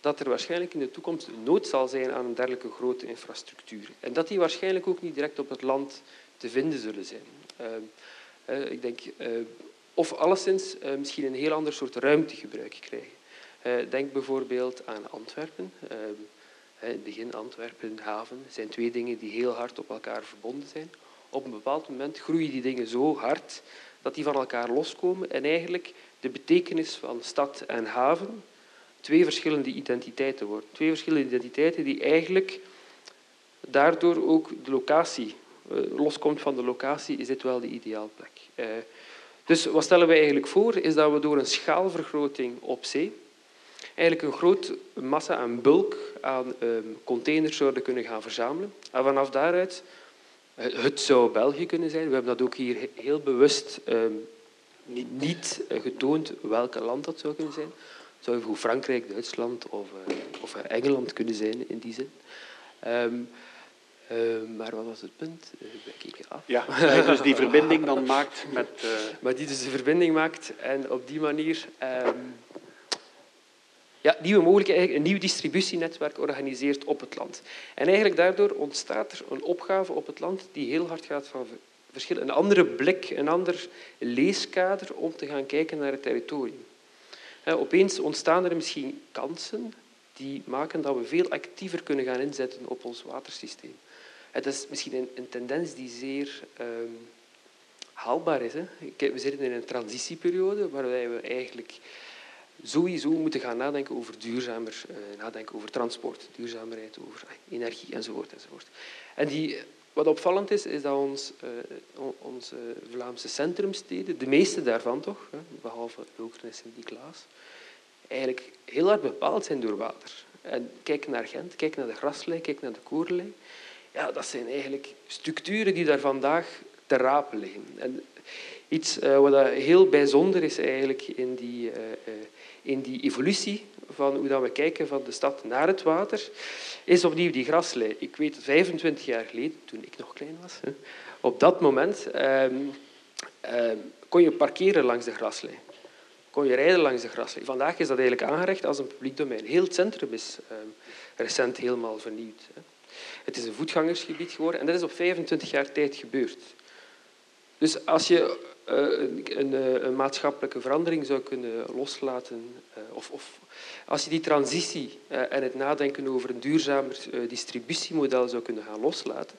Speaker 10: dat er waarschijnlijk in de toekomst nood zal zijn aan een dergelijke grote infrastructuur. En dat die waarschijnlijk ook niet direct op het land te vinden zullen zijn. Uh, uh, ik denk, of alleszins misschien een heel ander soort ruimtegebruik krijgen. denk bijvoorbeeld aan Antwerpen. in het begin Antwerpen, haven, zijn twee dingen die heel hard op elkaar verbonden zijn op een bepaald moment groeien die dingen zo hard dat die van elkaar loskomen en eigenlijk de betekenis van stad en haven twee verschillende identiteiten worden. Twee verschillende identiteiten die eigenlijk daardoor ook de locatie, uh, loskomt van de locatie, is dit wel de ideaalplek. Uh, dus wat stellen wij eigenlijk voor, is dat we door een schaalvergroting op zee eigenlijk een grote massa aan bulk aan uh, containers zouden kunnen gaan verzamelen. En vanaf daaruit het zou België kunnen zijn. We hebben dat ook hier heel bewust um, niet getoond welk land dat zou kunnen zijn. Het zou even Frankrijk, Duitsland of, uh, of Engeland kunnen zijn in die zin. Um, uh, maar wat was het punt? Uh, ik af.
Speaker 2: Ja, dus die verbinding dan maakt met...
Speaker 10: Maar die dus de verbinding maakt en op die manier... Um, ja, nieuwe mogelijkheden, een nieuw distributienetwerk organiseert op het land. En eigenlijk daardoor ontstaat er een opgave op het land die heel hard gaat van verschil, een andere blik, een ander leeskader om te gaan kijken naar het territorium. Opeens ontstaan er misschien kansen die maken dat we veel actiever kunnen gaan inzetten op ons watersysteem. Het is misschien een, een tendens die zeer um, haalbaar is. Hè. We zitten in een transitieperiode waarbij we eigenlijk sowieso moeten gaan nadenken over duurzamer uh, nadenken over transport, duurzaamheid, over energie enzovoort. enzovoort. En die, wat opvallend is, is dat ons, uh, onze Vlaamse centrumsteden, de meeste daarvan toch, behalve Lokeren en Sint-Niklaas, eigenlijk heel hard bepaald zijn door water. En kijk naar Gent, kijk naar de graslei, kijk naar de koorlei. Ja, dat zijn eigenlijk structuren die daar vandaag te rapen liggen. En iets wat heel bijzonder is eigenlijk in die, in die evolutie van hoe we kijken van de stad naar het water, is opnieuw die graslei. Ik weet, 25 jaar geleden, toen ik nog klein was, op dat moment ehm, ehm, kon je parkeren langs de graslei kon je rijden langs de graslei. Vandaag is dat eigenlijk aangerecht als een publiek domein. Heel het centrum is um, recent helemaal vernieuwd. Het is een voetgangersgebied geworden en dat is op 25 jaar tijd gebeurd. Dus als je een, een, een, maatschappelijke verandering zou kunnen loslaten, uh, of, of, als je die transitie en het nadenken over een duurzamer distributiemodel zou kunnen gaan loslaten,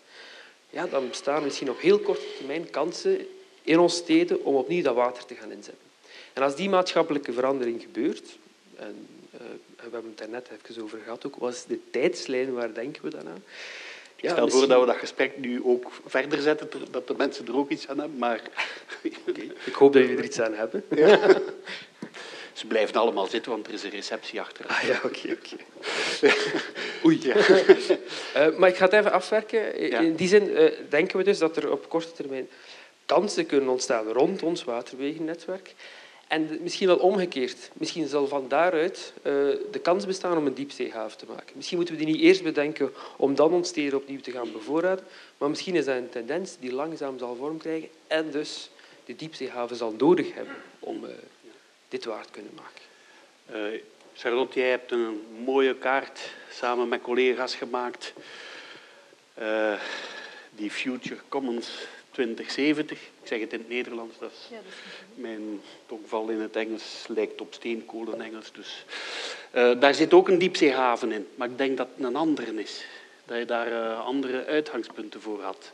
Speaker 10: ja, dan bestaan misschien op heel korte termijn kansen in onze steden om opnieuw dat water te gaan inzetten. En als die maatschappelijke verandering gebeurt, en we hebben het daar net even over gehad ook, wat is de tijdslijn, waar denken we dan aan?
Speaker 2: Ja, Stel misschien... voor dat we dat gesprek nu ook verder zetten, dat de mensen er ook iets aan hebben, maar...
Speaker 10: Okay. Ik hoop dat jullie er iets aan hebben. Ja.
Speaker 2: Ze blijven allemaal zitten, want er is een receptie achter.
Speaker 10: Ah ja, oké, oké. Oei. Ja. uh, maar ik ga het even afwerken. In die zin uh, denken we dus dat er op korte termijn kansen kunnen ontstaan rond ons waterwegennetwerk. En misschien wel omgekeerd. Misschien zal van daaruit uh, de kans bestaan om een diepzeehaven te maken. Misschien moeten we die niet eerst bedenken om dan ons steden opnieuw te gaan bevoorraden. Maar misschien is dat een tendens die langzaam zal vorm krijgen en dus de diepzeehaven zal nodig hebben om uh, dit waar te kunnen maken.
Speaker 2: Uh, Charlotte, jij hebt een mooie kaart samen met collega's gemaakt. die Future Commons 2070. Ik zeg het in het Nederlands, dat is, ja, dat is mijn tongval in het Engels lijkt op steenkolen Engels. Dus. Uh, daar zit ook een diepzeehaven in, maar ik denk dat het een andere is. Dat je daar uh, andere uitgangspunten voor had.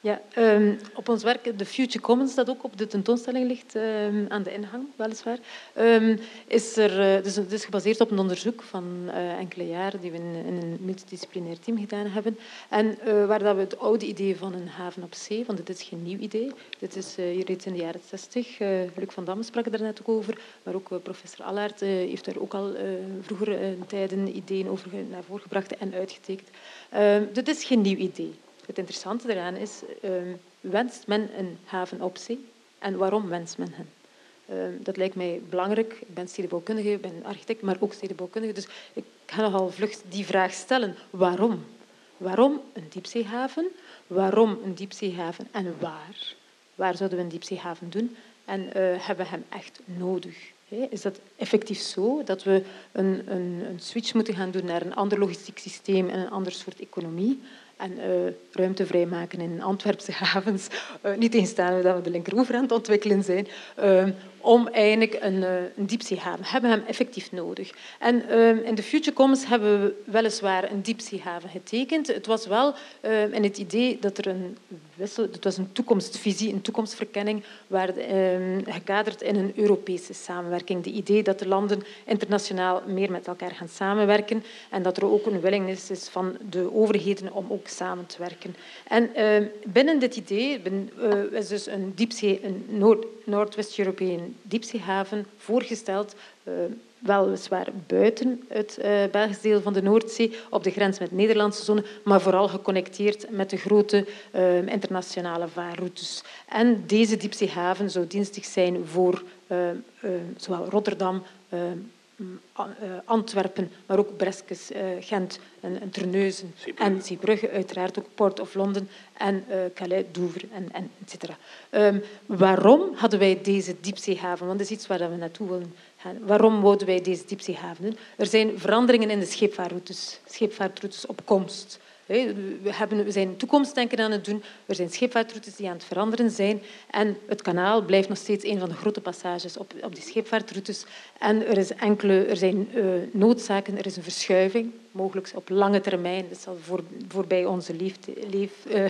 Speaker 5: Ja, um, op ons werk, de Future Commons, dat ook op de tentoonstelling ligt, um, aan de ingang, weliswaar, um, is er, uh, dus het is gebaseerd op een onderzoek van uh, enkele jaren die we in, een multidisciplinair team gedaan hebben. En uh, waar dat we het oude idee van een haven op zee, want dit is geen nieuw idee, dit is hier reeds in de jaren 60, Luc van Damme sprak er net ook over, maar ook professor Allaert heeft daar ook al vroeger tijden ideeën over naar voren gebracht en uitgetekend. dit is geen nieuw idee. Het interessante daaraan is, uh, wenst men een haven op zee? En waarom wenst men hen? Uh, dat lijkt mij belangrijk. Ik ben stedenbouwkundige, ik ben architect, maar ook stedenbouwkundige. Dus ik ga nogal vlug die vraag stellen. Waarom? Waarom een diepzeehaven? Waarom een diepzeehaven en waar? Waar zouden we een diepzeehaven doen? En uh, hebben we hem echt nodig? Is dat effectief zo dat we een, een, een switch moeten gaan doen naar een ander logistiek systeem en een ander soort economie? En uh, ruimte vrijmaken in Antwerpse havens. Uh, niet eens staan we dat we de linkeroever aan het ontwikkelen zijn. Om eigenlijk een, een diepzeehaven. We hebben hem effectief nodig. En in de Future Commons hebben we weliswaar een diepzeehaven getekend. Het was wel in het idee dat er een wissel... Was een toekomstvisie, een toekomstverkenning, waar, gekaderd in een Europese samenwerking. De idee dat de landen internationaal meer met elkaar gaan samenwerken en dat er ook een willingness is van de overheden om ook samen te werken. En binnen dit idee uh, is dus een diepzee, een Noord, Noordwest-Europese diepzeehaven voorgesteld, uh, weliswaar buiten het uh, Belgisch deel van de Noordzee, op de grens met de Nederlandse zone, maar vooral geconnecteerd met de grote uh, internationale vaarroutes. En deze diepzeehaven zou dienstig zijn voor zowel Rotterdam, eh, Antwerpen, maar ook Breskes, eh, Gent en, en Terneuzen en Zeebrugge, uiteraard ook Port of London en uh, Calais, Douvres en, en et cetera. Um, waarom hadden wij deze diepzeehaven? Want dat is iets waar we naartoe willen gaan. Waarom wouden wij deze diepzeehaven doen? Er zijn veranderingen in de scheepvaartroutes, scheepvaartroutes op komst. We, hebben, we zijn toekomstdenken aan het doen. Er zijn scheepvaartroutes die aan het veranderen zijn. En het kanaal blijft nog steeds een van de grote passages op, op die scheepvaartroutes. En er, is enkele, er zijn uh, noodzaken, er is een verschuiving, mogelijk op lange termijn. Dat zal voor, voorbij onze leef, leef, uh,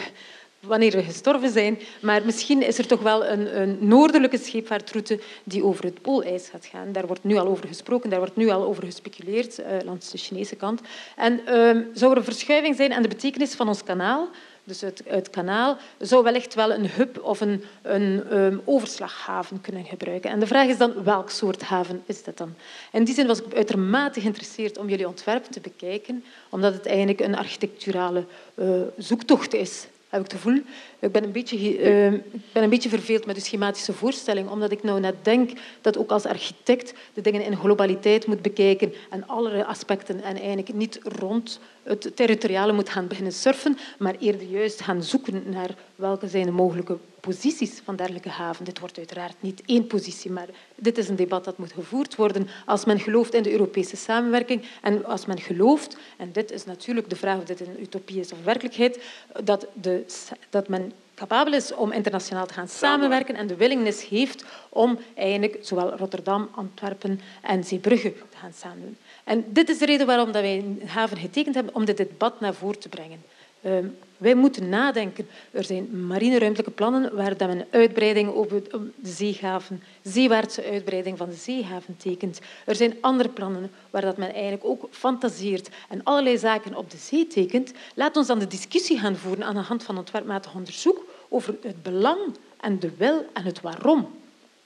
Speaker 5: wanneer we gestorven zijn. Maar misschien is er toch wel een, een, noordelijke scheepvaartroute die over het poolijs gaat gaan. Daar wordt nu al over gesproken, daar wordt nu al over gespeculeerd uh, langs de Chinese kant. En uh, zou er een verschuiving zijn aan de betekenis van ons kanaal? Dus het, het kanaal zou wellicht wel een hub of een, een um, overslaghaven kunnen gebruiken. En de vraag is dan, welk soort haven is dat dan? In die zin was ik uitermate geïnteresseerd om jullie ontwerp te bekijken, omdat het eigenlijk een architecturale uh, zoektocht is heb ik het gevoel. Ik ben een beetje, uh, ik ben een beetje verveeld met de schematische voorstelling, omdat ik nou net denk dat ook als architect de dingen in globaliteit moet bekijken en alle aspecten en eigenlijk niet rond het territoriale moet gaan beginnen surfen, maar eerder juist gaan zoeken naar welke zijn de mogelijke posities van dergelijke haven. Dit wordt uiteraard niet één positie, maar dit is een debat dat moet gevoerd worden als men gelooft in de Europese samenwerking en als men gelooft, en dit is natuurlijk de vraag of dit een utopie is of werkelijkheid, dat, de, dat men capabel is om internationaal te gaan samenwerken en de willingness heeft om eigenlijk zowel Rotterdam, Antwerpen en Zeebrugge te gaan samendoen. En dit is de reden waarom wij een haven getekend hebben, om dit debat naar voren te brengen. Uh, wij moeten nadenken. Er zijn marineruimtelijke plannen waar men een uitbreiding over de zeehaven, zeewaartse uitbreiding van de zeehaven tekent. Er zijn andere plannen waar dat men eigenlijk ook fantaseert en allerlei zaken op de zee tekent. Laat ons dan de discussie gaan voeren aan de hand van ontwerpmatig onderzoek over het belang en de wil en het waarom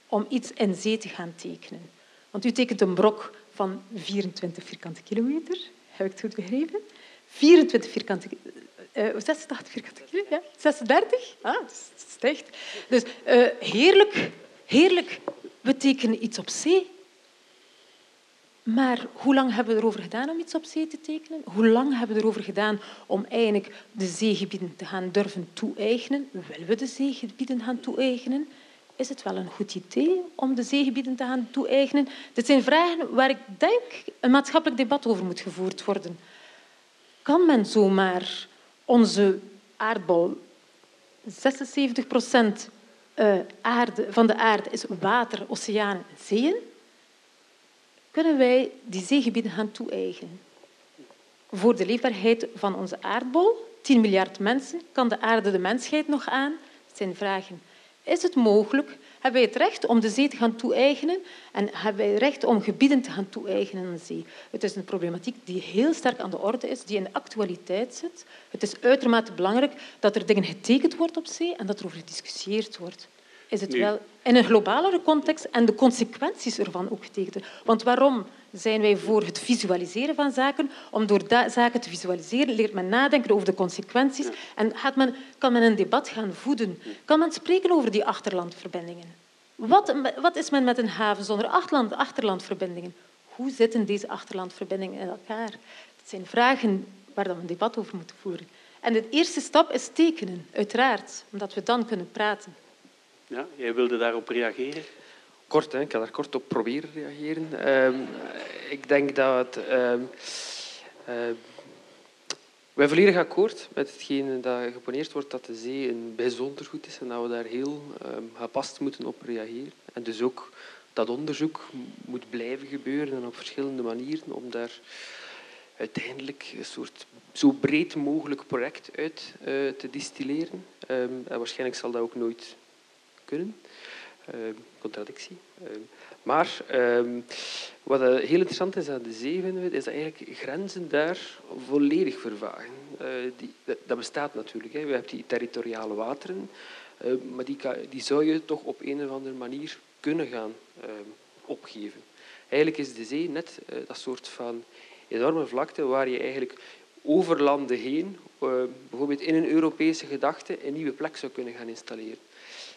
Speaker 5: om iets in zee te gaan tekenen. Want u tekent een brok van 24 vierkante kilometer. Heb ik het goed begrepen? 24 vierkante uh, 86 vierkante kilometer, ja? 36? Ah, dat is. Dus uh, heerlijk, heerlijk. We tekenen iets op zee. Maar hoe lang hebben we erover gedaan om iets op zee te tekenen? Hoe lang hebben we erover gedaan om eigenlijk de zeegebieden te gaan durven toe-eigenen? Willen we de zeegebieden gaan toe-eigenen? Is het wel een goed idee om de zeegebieden te gaan toe-eigenen? Dit zijn vragen waar ik denk een maatschappelijk debat over moet gevoerd worden. Kan men zomaar onze aardbol, 76 procent eh, aarde, van de aarde is water, oceanen en zeeën, kunnen wij die zeegebieden gaan toe-eigenen. Voor de leefbaarheid van onze aardbol, 10 miljard mensen, kan de aarde de mensheid nog aan? Dat zijn vragen. Is het mogelijk hebben wij het recht om de zee te gaan toe-eigenen en hebben wij het recht om gebieden te gaan toe-eigenen aan de zee. Het is een problematiek die heel sterk aan de orde is, die in de actualiteit zit. Het is uitermate belangrijk dat er dingen getekend wordt op zee en dat er over gediscussieerd wordt. Is het wel in een globalere context en de consequenties ervan ook getekend. Want waarom zijn wij voor het visualiseren van zaken. Om door zaken te visualiseren leert men nadenken over de consequenties en gaat men, kan men een debat gaan voeden. Kan men spreken over die achterlandverbindingen. Wat, wat is men met een haven zonder achterland, achterlandverbindingen? Hoe zitten deze achterlandverbindingen in elkaar? Dat zijn vragen waar we een debat over moeten voeren. En de eerste stap is tekenen, uiteraard, omdat we dan kunnen praten.
Speaker 2: Ja, jij wilde daarop reageren?
Speaker 10: Kort, hè. ik ga daar kort op proberen reageren. Um, ik denk dat het, um, uh, volledig akkoord met hetgeen dat geponeerd wordt dat de zee een bijzonder goed is en dat we daar heel um, gepast moeten op reageren. En dus ook dat onderzoek moet blijven gebeuren en op verschillende manieren om daar uiteindelijk een soort zo breed mogelijk project uit uh, te distilleren. Um, en waarschijnlijk zal dat ook nooit kunnen. Ehm, contradictie. Ehm, maar ehm, wat heel interessant is aan de zee, vinden we, is dat eigenlijk grenzen daar volledig vervagen. Uh, die, dat, bestaat natuurlijk. Hè. We hebben die territoriale wateren, maar die, die zou je toch op een of andere manier kunnen gaan opgeven. Eigenlijk is de zee net uh, dat soort van enorme vlakte waar je eigenlijk over landen heen, bijvoorbeeld in een Europese gedachte, een nieuwe plek zou kunnen gaan installeren.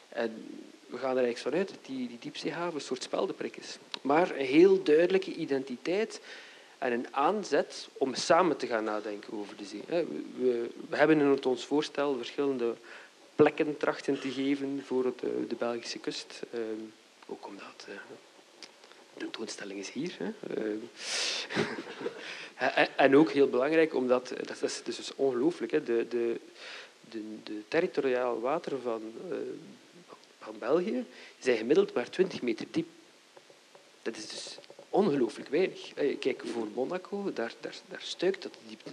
Speaker 10: En we gaan er eigenlijk vanuit dat die, die diepzeehaven een soort speldeprik is. Maar een heel duidelijke identiteit en een aanzet om samen te gaan nadenken over de zee. We, we hebben in ons voorstel verschillende plekken trachten te geven voor het, de Belgische kust. Ehm, ook omdat eh, de tentoonstelling is hier. Hè. Ehm, En, ook heel belangrijk, omdat dat is, dat is dus ongelooflijk. De, de, de, de territoriaal wateren van, van België zijn gemiddeld maar 20 meter diep. Dat is dus ongelooflijk weinig. Kijk, voor Monaco, daar, daar, daar stuikt dat diepte.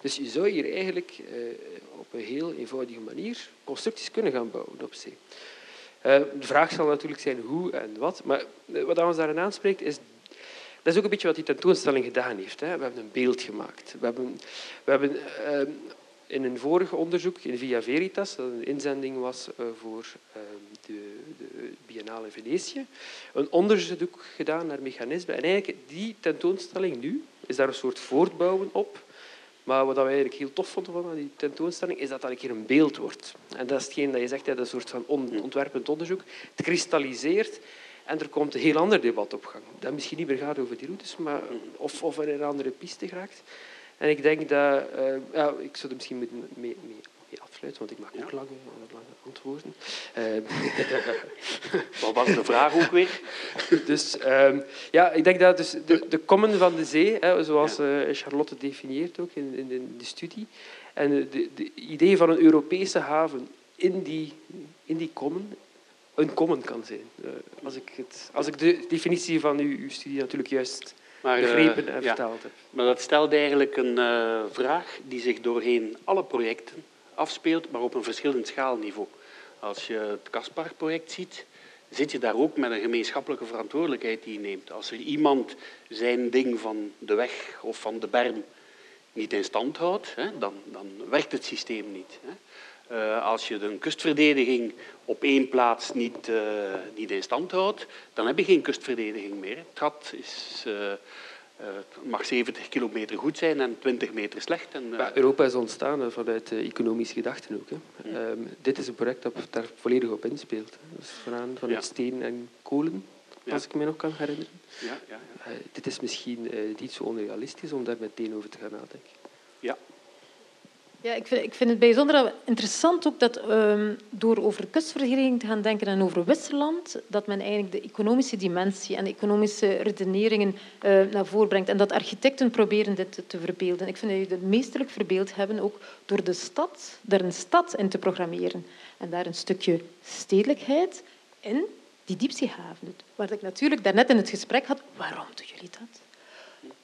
Speaker 10: Dus je zou hier eigenlijk uh, op een heel eenvoudige manier constructies kunnen gaan bouwen op zee. Uh, de vraag zal natuurlijk zijn hoe en wat, maar wat ons daarin aanspreekt is dat is ook een beetje wat die tentoonstelling gedaan heeft. Hè. We hebben een beeld gemaakt. We hebben, we hebben uh, in een vorig onderzoek in Via Veritas, dat een inzending was uh, voor uh, de, de Biennale Venetië, een onderzoek gedaan naar mechanismen. En eigenlijk die tentoonstelling nu is daar een soort voortbouwen op. Maar wat we eigenlijk heel tof vonden van die tentoonstelling, is dat dat een keer een beeld wordt. En dat is hetgeen dat je zegt, dat is een soort van ontwerpend onderzoek. Het kristalliseert en er komt een heel ander debat op gang. Dat misschien niet meer gaat over die routes, maar of, of er een andere piste geraakt. En ik denk dat... Uh, ja, ik zou er misschien mee, mee, mee afsluiten, want ik mag ook ja. lange, lange antwoorden.
Speaker 2: Uh, Wat was de vraag ook weer?
Speaker 10: dus uh, ja, ik denk dat dus de, de kommen van de zee, hè, zoals Charlotte definieert ook in, in, in de studie, en de, de idee van een Europese haven in die, in die kommen, een common kan zijn. Als, ik het, als ik de definitie van uw, uw studie natuurlijk juist maar, begrepen en vertaald ja. heb.
Speaker 2: Maar dat stelt eigenlijk een uh, vraag die zich doorheen alle projecten afspeelt, maar op een verschillend schaalniveau. Als je het Caspar-project ziet, zit je daar ook met een gemeenschappelijke verantwoordelijkheid die je neemt. Als er iemand zijn ding van de weg of van de berm niet in stand houdt, hè, dan, dan werkt het systeem niet. Hè. Uh, als je de kustverdediging op één plaats niet, uh, niet in stand houdt, dan heb je geen kustverdediging meer. Het gat is, uh, mag 70 kilometer goed zijn en 20 meter slecht. En,
Speaker 10: Europa is ontstaan vanuit economische gedachten ook. Hè. Mm. Um, dit is een project dat daar volledig op inspeelt. Dus vooraan vanuit ja. steen en kolen, ja. als ik me nog kan herinneren.
Speaker 2: Ja, ja,
Speaker 10: dit is misschien niet zo onrealistisch om daar meteen over te gaan nadenken.
Speaker 2: Ja,
Speaker 5: ja, ik vind, ik vind het bijzonder interessant ook dat um, door over kustverdediging te gaan denken en over Wisseland, dat men eigenlijk de economische dimensie en economische redeneringen uh, naar voren brengt. En dat architecten proberen dit te, verbeelden. Ik vind dat je het meesterlijk verbeeld hebben ook door de stad, daar een stad in te programmeren. En daar een stukje stedelijkheid in die diepzeehaven. Waar ik natuurlijk daarnet in het gesprek had, waarom doen jullie dat?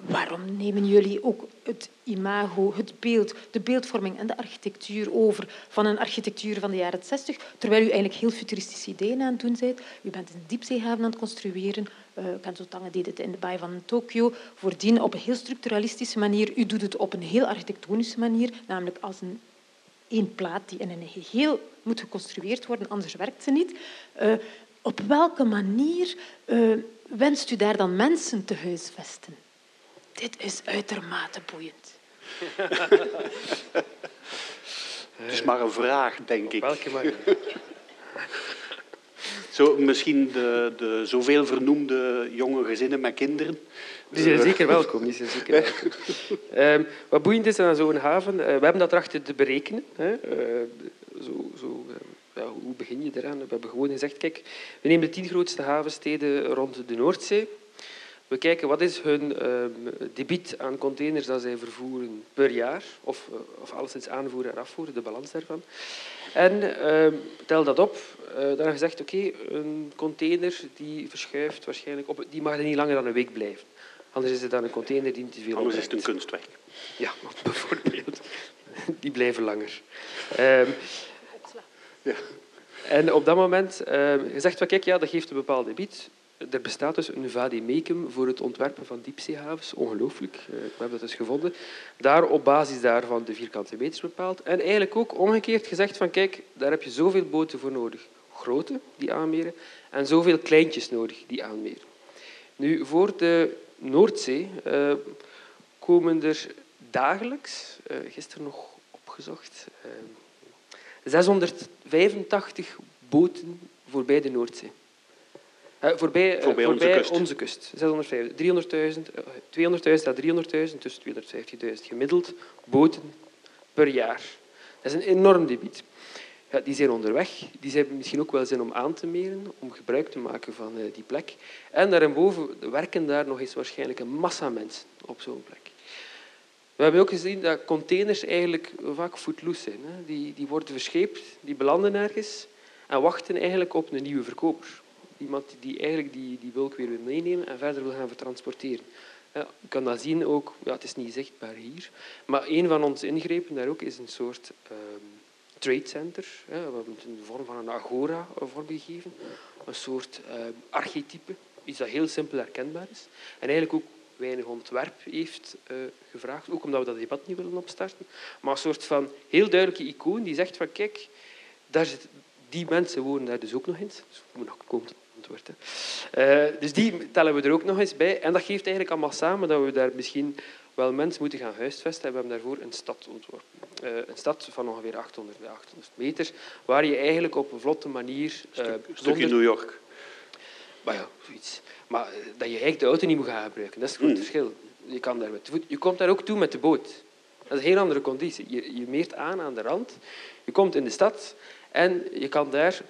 Speaker 5: Waarom nemen jullie ook het imago, het beeld, de beeldvorming en de architectuur over van een architectuur van de jaren 60, terwijl u eigenlijk heel futuristische ideeën aan het doen bent? U bent een diepzeehaven aan het construeren. Uh, Kenzo Tange deed het in de baai van Tokio. Voordien op een heel structuralistische manier. U doet het op een heel architectonische manier, namelijk als een één plaat die in een geheel moet geconstrueerd worden, anders werkt ze niet. Uh, op welke manier uh, wenst u daar dan mensen te huisvesten? Dit is uitermate boeiend.
Speaker 2: Het is maar een vraag, denk ik.
Speaker 10: Welke manier?
Speaker 2: Zo, misschien de, de zoveel vernoemde jonge gezinnen met kinderen.
Speaker 10: Die zijn zeker welkom. Die zijn zeker welkom. um, wat boeiend is aan zo'n haven, uh, we hebben dat erachter te berekenen. Hè. Uh, zo, zo, uh, ja, hoe begin je eraan? We hebben gewoon gezegd, kijk, we nemen de tien grootste havensteden rond de Noordzee. We kijken wat is hun uh, debiet aan containers dat zij vervoeren per jaar, of, uh, of alleszins aanvoeren en afvoeren, de balans daarvan. En uh, tel dat op. dan hebben we gezegd, oké, okay, een container die verschuift waarschijnlijk, op, die mag er niet langer dan een week blijven. Anders is het dan een container die niet te veel
Speaker 2: Anders is het een kunstwerk.
Speaker 10: Ja, bijvoorbeeld. Die blijven langer. Ehm,
Speaker 2: ja.
Speaker 10: En op dat moment uh, gezegd, kijk, ja, dat geeft een bepaald debiet er bestaat dus een vademecum voor het ontwerpen van diepzeehavens. Ongelooflijk, eh, we hebben dat dus gevonden. Daar op basis daarvan de vierkante meters bepaald. En eigenlijk ook omgekeerd gezegd van kijk, daar heb je zoveel boten voor nodig. Grote die aanmeren en zoveel kleintjes nodig die aanmeren. Nu, voor de Noordzee uh, komen er dagelijks, uh, gisteren nog opgezocht, 685 boten voorbij de Noordzee. Uh, voorbij, uh, voorbij, voorbij, onze kust. Onze kust 650, 300.000, uh, 200.000 à 300.000, dus 250.000 gemiddeld boten per jaar. Dat is een enorm debiet. Ja, die zijn onderweg. Die hebben misschien ook wel zin om aan te meren, om gebruik te maken van die plek. En daarboven werken daar nog eens waarschijnlijk een massa mensen op zo'n plek. We hebben ook gezien dat containers eigenlijk vaak footloose zijn. Hè. Die, die worden verscheept, die belanden ergens en wachten eigenlijk op een nieuwe verkoper. Iemand die eigenlijk die, die bulk weer wil meenemen en verder wil gaan vertransporteren. Ja, je kan dat zien ook, ja, het is niet zichtbaar hier, maar een van onze ingrepen daar ook is een soort ehm, trade center. We hebben het in de vorm van een agora vormgegeven, een soort ehm, archetype, iets dat heel simpel herkenbaar is. En eigenlijk ook weinig ontwerp heeft uh, gevraagd, ook omdat we dat debat niet willen opstarten, maar een soort van heel duidelijke icoon die zegt van kijk, daar zit, die mensen wonen daar dus ook nog in. Dus we nog komen antwoord. Uh, dus die tellen we er ook nog eens bij. En dat geeft eigenlijk allemaal samen dat we daar misschien wel mensen moeten gaan huisvesten. En we hebben daarvoor een stad ontworpen. Uh, een stad van ongeveer 800 bij 800 meter, waar je eigenlijk op een vlotte manier...
Speaker 2: Uh, Stuk, stukje New York.
Speaker 10: Maar ja, zoiets. Maar dat je eigenlijk de auto niet moet gaan gebruiken, dat is het mm. verschil. Je, kan daar met voet, je komt daar ook toe met de boot. Dat is een heel andere conditie. Je, je meert aan aan de rand, je komt in de stad en je kan daar...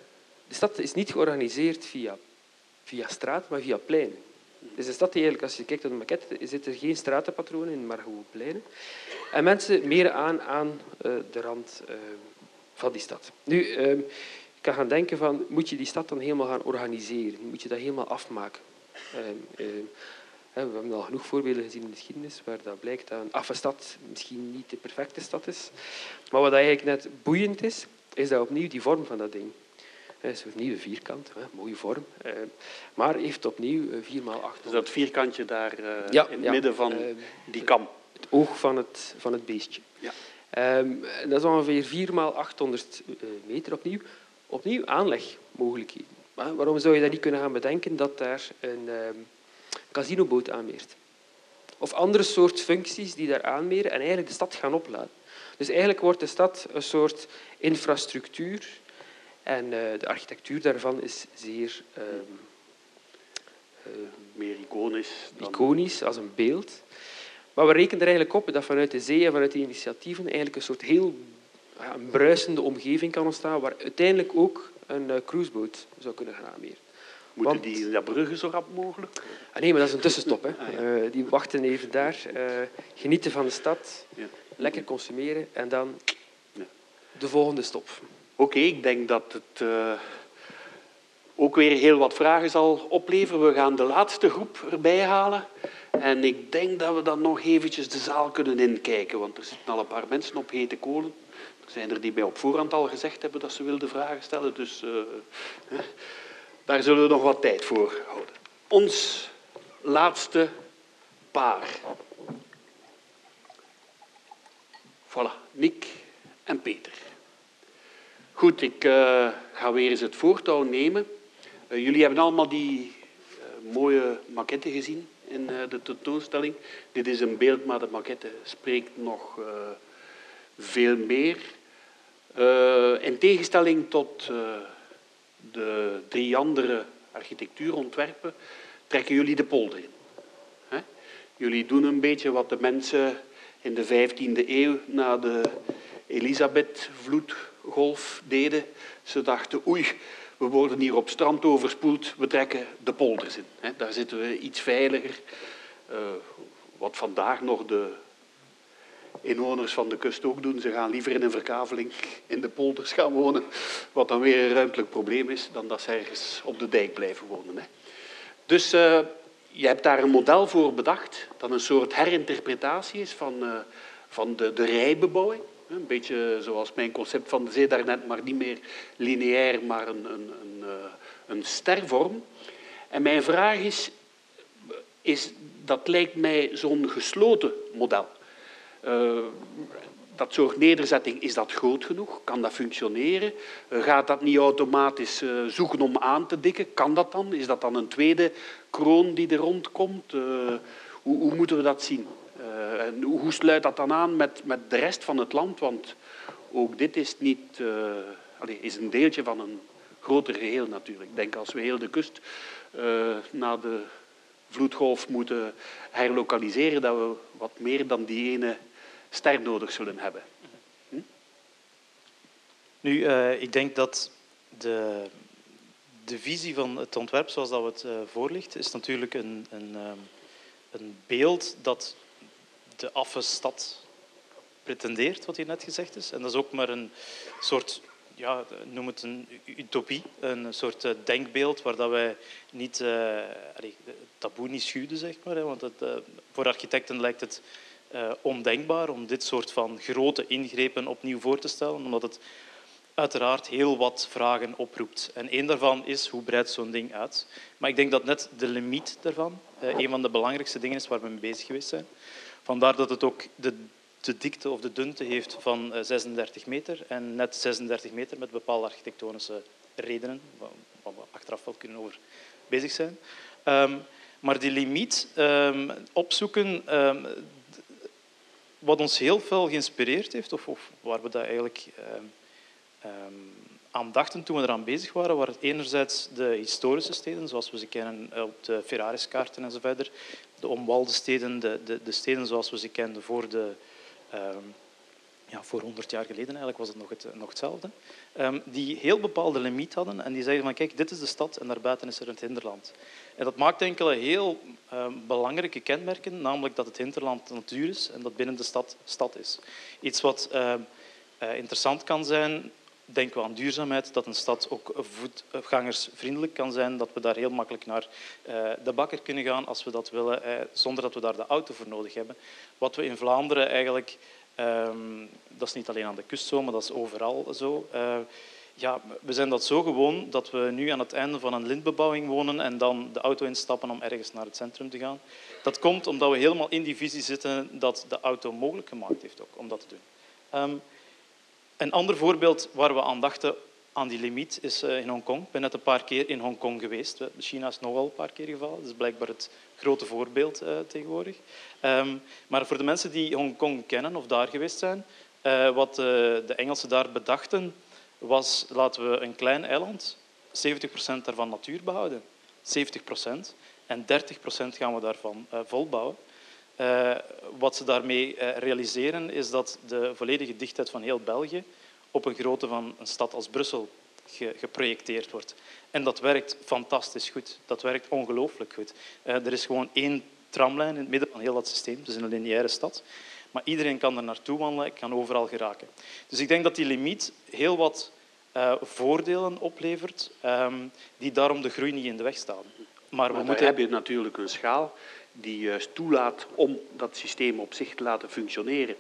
Speaker 10: De stad is niet georganiseerd via, via straat, maar via pleinen. Dus de stad die eigenlijk, als je kijkt naar de maquette, zit er geen stratenpatronen in, maar gewoon pleinen. En mensen meren aan aan uh, de rand uh, van die stad. Nu, uh, ik kan gaan denken van, moet je die stad dan helemaal gaan organiseren? Moet je dat helemaal afmaken? we hebben al genoeg voorbeelden gezien in de geschiedenis waar dat blijkt dat een afstad misschien niet de perfecte stad is. Maar wat eigenlijk net boeiend is, is dat opnieuw die vorm van dat ding. Opnieuw een vierkant, hè, mooie vorm. Eh, maar heeft opnieuw 4 x 8
Speaker 2: Dus dat vierkantje daar ja, in het ja, midden van die kam.
Speaker 10: Het oog van het, van het beestje. Ja. Um, dat is ongeveer 4 x 800 meter opnieuw. Opnieuw aanlegmogelijkheden. Maar waarom zou je dat niet kunnen gaan bedenken dat daar een um, casinoboot aanmeert? Of andere soort functies die daar aanmeren en eigenlijk de stad gaan opladen. Dus eigenlijk wordt de stad een soort infrastructuur en uh, de architectuur daarvan is zeer uh,
Speaker 2: uh, meer iconisch.
Speaker 10: Dan... Iconisch als een beeld. Maar we rekenen er eigenlijk op dat vanuit de zee en vanuit de initiatieven eigenlijk een soort heel ja, een bruisende omgeving kan ontstaan, waar uiteindelijk ook een uh, cruiseboot zou kunnen gaan aanmeren.
Speaker 2: Moeten Want, die in dat bruggen zo rap mogelijk?
Speaker 10: Ah, nee, maar dat is een tussenstop. Hè. Ah, ja. die wachten even daar, genieten van de stad, ja. lekker consumeren en dan de volgende stop.
Speaker 2: Oké, ik denk dat het uh, ook weer heel wat vragen zal opleveren. We gaan de laatste groep erbij halen. En ik denk dat we dan nog eventjes de zaal kunnen inkijken, want er zitten al een paar mensen op hete kolen. Er zijn er die mij op voorhand al gezegd hebben dat ze wilden vragen stellen, dus uh, daar zullen we nog wat tijd voor houden. Ons laatste paar. Voilà, Nick en Peter. Goed, ik uh, ga weer eens het voortouw nemen. Uh, jullie hebben allemaal die uh, mooie maquette gezien in de tentoonstelling. Dit is een beeld, maar de maquette spreekt nog veel meer. in tegenstelling tot de drie andere architectuurontwerpen trekken jullie de polder in. Hè? Jullie doen een beetje wat de mensen in de 15e eeuw na de Elisabeth-vloed golf deden. Ze dachten, oei, we worden hier op strand overspoeld, we trekken de polders in. Daar zitten we iets veiliger. Uh, wat vandaag nog de inwoners van de kust ook doen. Ze gaan liever in een verkaveling in de polders gaan wonen, wat dan weer een ruimtelijk probleem is, dan dat ze ergens op de dijk blijven wonen. Dus uh, je hebt daar een model voor bedacht, dat een soort herinterpretatie is van, uh, van de, de rijbebouwing. Een beetje zoals mijn concept van de zee daarnet, maar niet meer lineair, maar een, een, een, eh, een stervorm. En mijn vraag is, is dat lijkt mij zo'n gesloten model. Uh, dat soort nederzetting, is dat groot genoeg? Kan dat functioneren? Uh, gaat dat niet automatisch zoeken om aan te dikken? Kan dat dan? Is dat dan een tweede kroon die er rondkomt? Hoe, hoe, moeten we dat zien? Uh, en hoe sluit dat dan aan met, met de rest van het land? Want ook dit is, niet, uh, allez, is een deeltje van een groter geheel natuurlijk. Ik denk als we heel de kust uh, na de vloedgolf moeten herlokaliseren, dat we wat meer dan die ene ster nodig zullen hebben. Hm?
Speaker 11: Nu, ik denk dat de, de visie van het ontwerp zoals dat het voorligt, is natuurlijk een, een, een beeld dat de affe-stad pretendeert, wat hier net gezegd is. En dat is ook maar een soort, ja, noem het een utopie, een soort eh, denkbeeld waar dat wij niet, allee, taboe niet schuwden, zeg maar. Hè, want het, uh, voor architecten lijkt het ondenkbaar om dit soort van grote ingrepen opnieuw voor te stellen, omdat het uiteraard heel wat vragen oproept. En één daarvan is, hoe breidt zo'n ding uit? Maar ik denk dat net de limiet daarvan een van de belangrijkste dingen is waar we mee bezig geweest zijn. Vandaar dat het ook de, de dikte of de dunte heeft van uh, 36 meter en net 36 meter met bepaalde architectonische redenen, waar we achteraf wel kunnen over bezig zijn. Um, maar die limiet um, opzoeken, um, wat ons heel veel geïnspireerd heeft, of, of waar we dat eigenlijk aan dachten toen we eraan bezig waren, waren enerzijds de historische steden, zoals we ze kennen op de Ferraris-kaarten en zo verder, de omwalde steden, de, de, de steden zoals we ze kenden voor, de, um, ja, voor 100 jaar geleden, eigenlijk was het nog, het, nog hetzelfde, um, die heel bepaalde limiet hadden en die zeiden van kijk, dit is de stad en daarbuiten is er het hinterland. En dat maakt enkele heel uh, belangrijke kenmerken, namelijk dat het hinterland natuur is en dat binnen de stad stad is. Iets wat uh, interessant kan zijn, denken we aan duurzaamheid, dat een stad ook voetgangersvriendelijk kan zijn, dat we daar heel makkelijk naar de bakker kunnen gaan als we dat willen, zonder dat we daar de auto voor nodig hebben. Wat we in Vlaanderen eigenlijk, um, dat is niet alleen aan de kust zo, maar dat is overal zo ja, we zijn dat zo gewoon dat we nu aan het einde van een lintbebouwing wonen en dan de auto instappen om ergens naar het centrum te gaan. Dat komt omdat we helemaal in die visie zitten dat de auto mogelijk gemaakt heeft ook, om dat te doen. Um, een ander voorbeeld waar we aan dachten aan die limiet is uh, in Hongkong. Ik ben net een paar keer in Hongkong geweest. China is nogal een paar keer gevallen. Dat is blijkbaar het grote voorbeeld uh, tegenwoordig. Um, maar voor de mensen die Hongkong kennen of daar geweest zijn, uh, wat de Engelsen daar bedachten was, laten we een klein eiland, 70% daarvan natuur behouden. 70%. En 30% gaan we daarvan uh, volbouwen. Uh, wat ze daarmee uh, realiseren is dat de volledige dichtheid van heel België op een grootte van een stad als Brussel ge geprojecteerd wordt. En dat werkt fantastisch goed. Dat werkt ongelooflijk goed. er is gewoon één tramlijn in het midden van heel dat systeem. Het is een lineaire stad. Maar iedereen kan er naartoe wandelen, kan overal geraken. Dus ik denk dat die limiet heel wat voordelen oplevert, um, die daarom de groei niet in de weg staan.
Speaker 2: Maar, we maar moeten... heb je natuurlijk een schaal die juist toelaat om dat systeem op zich te laten functioneren.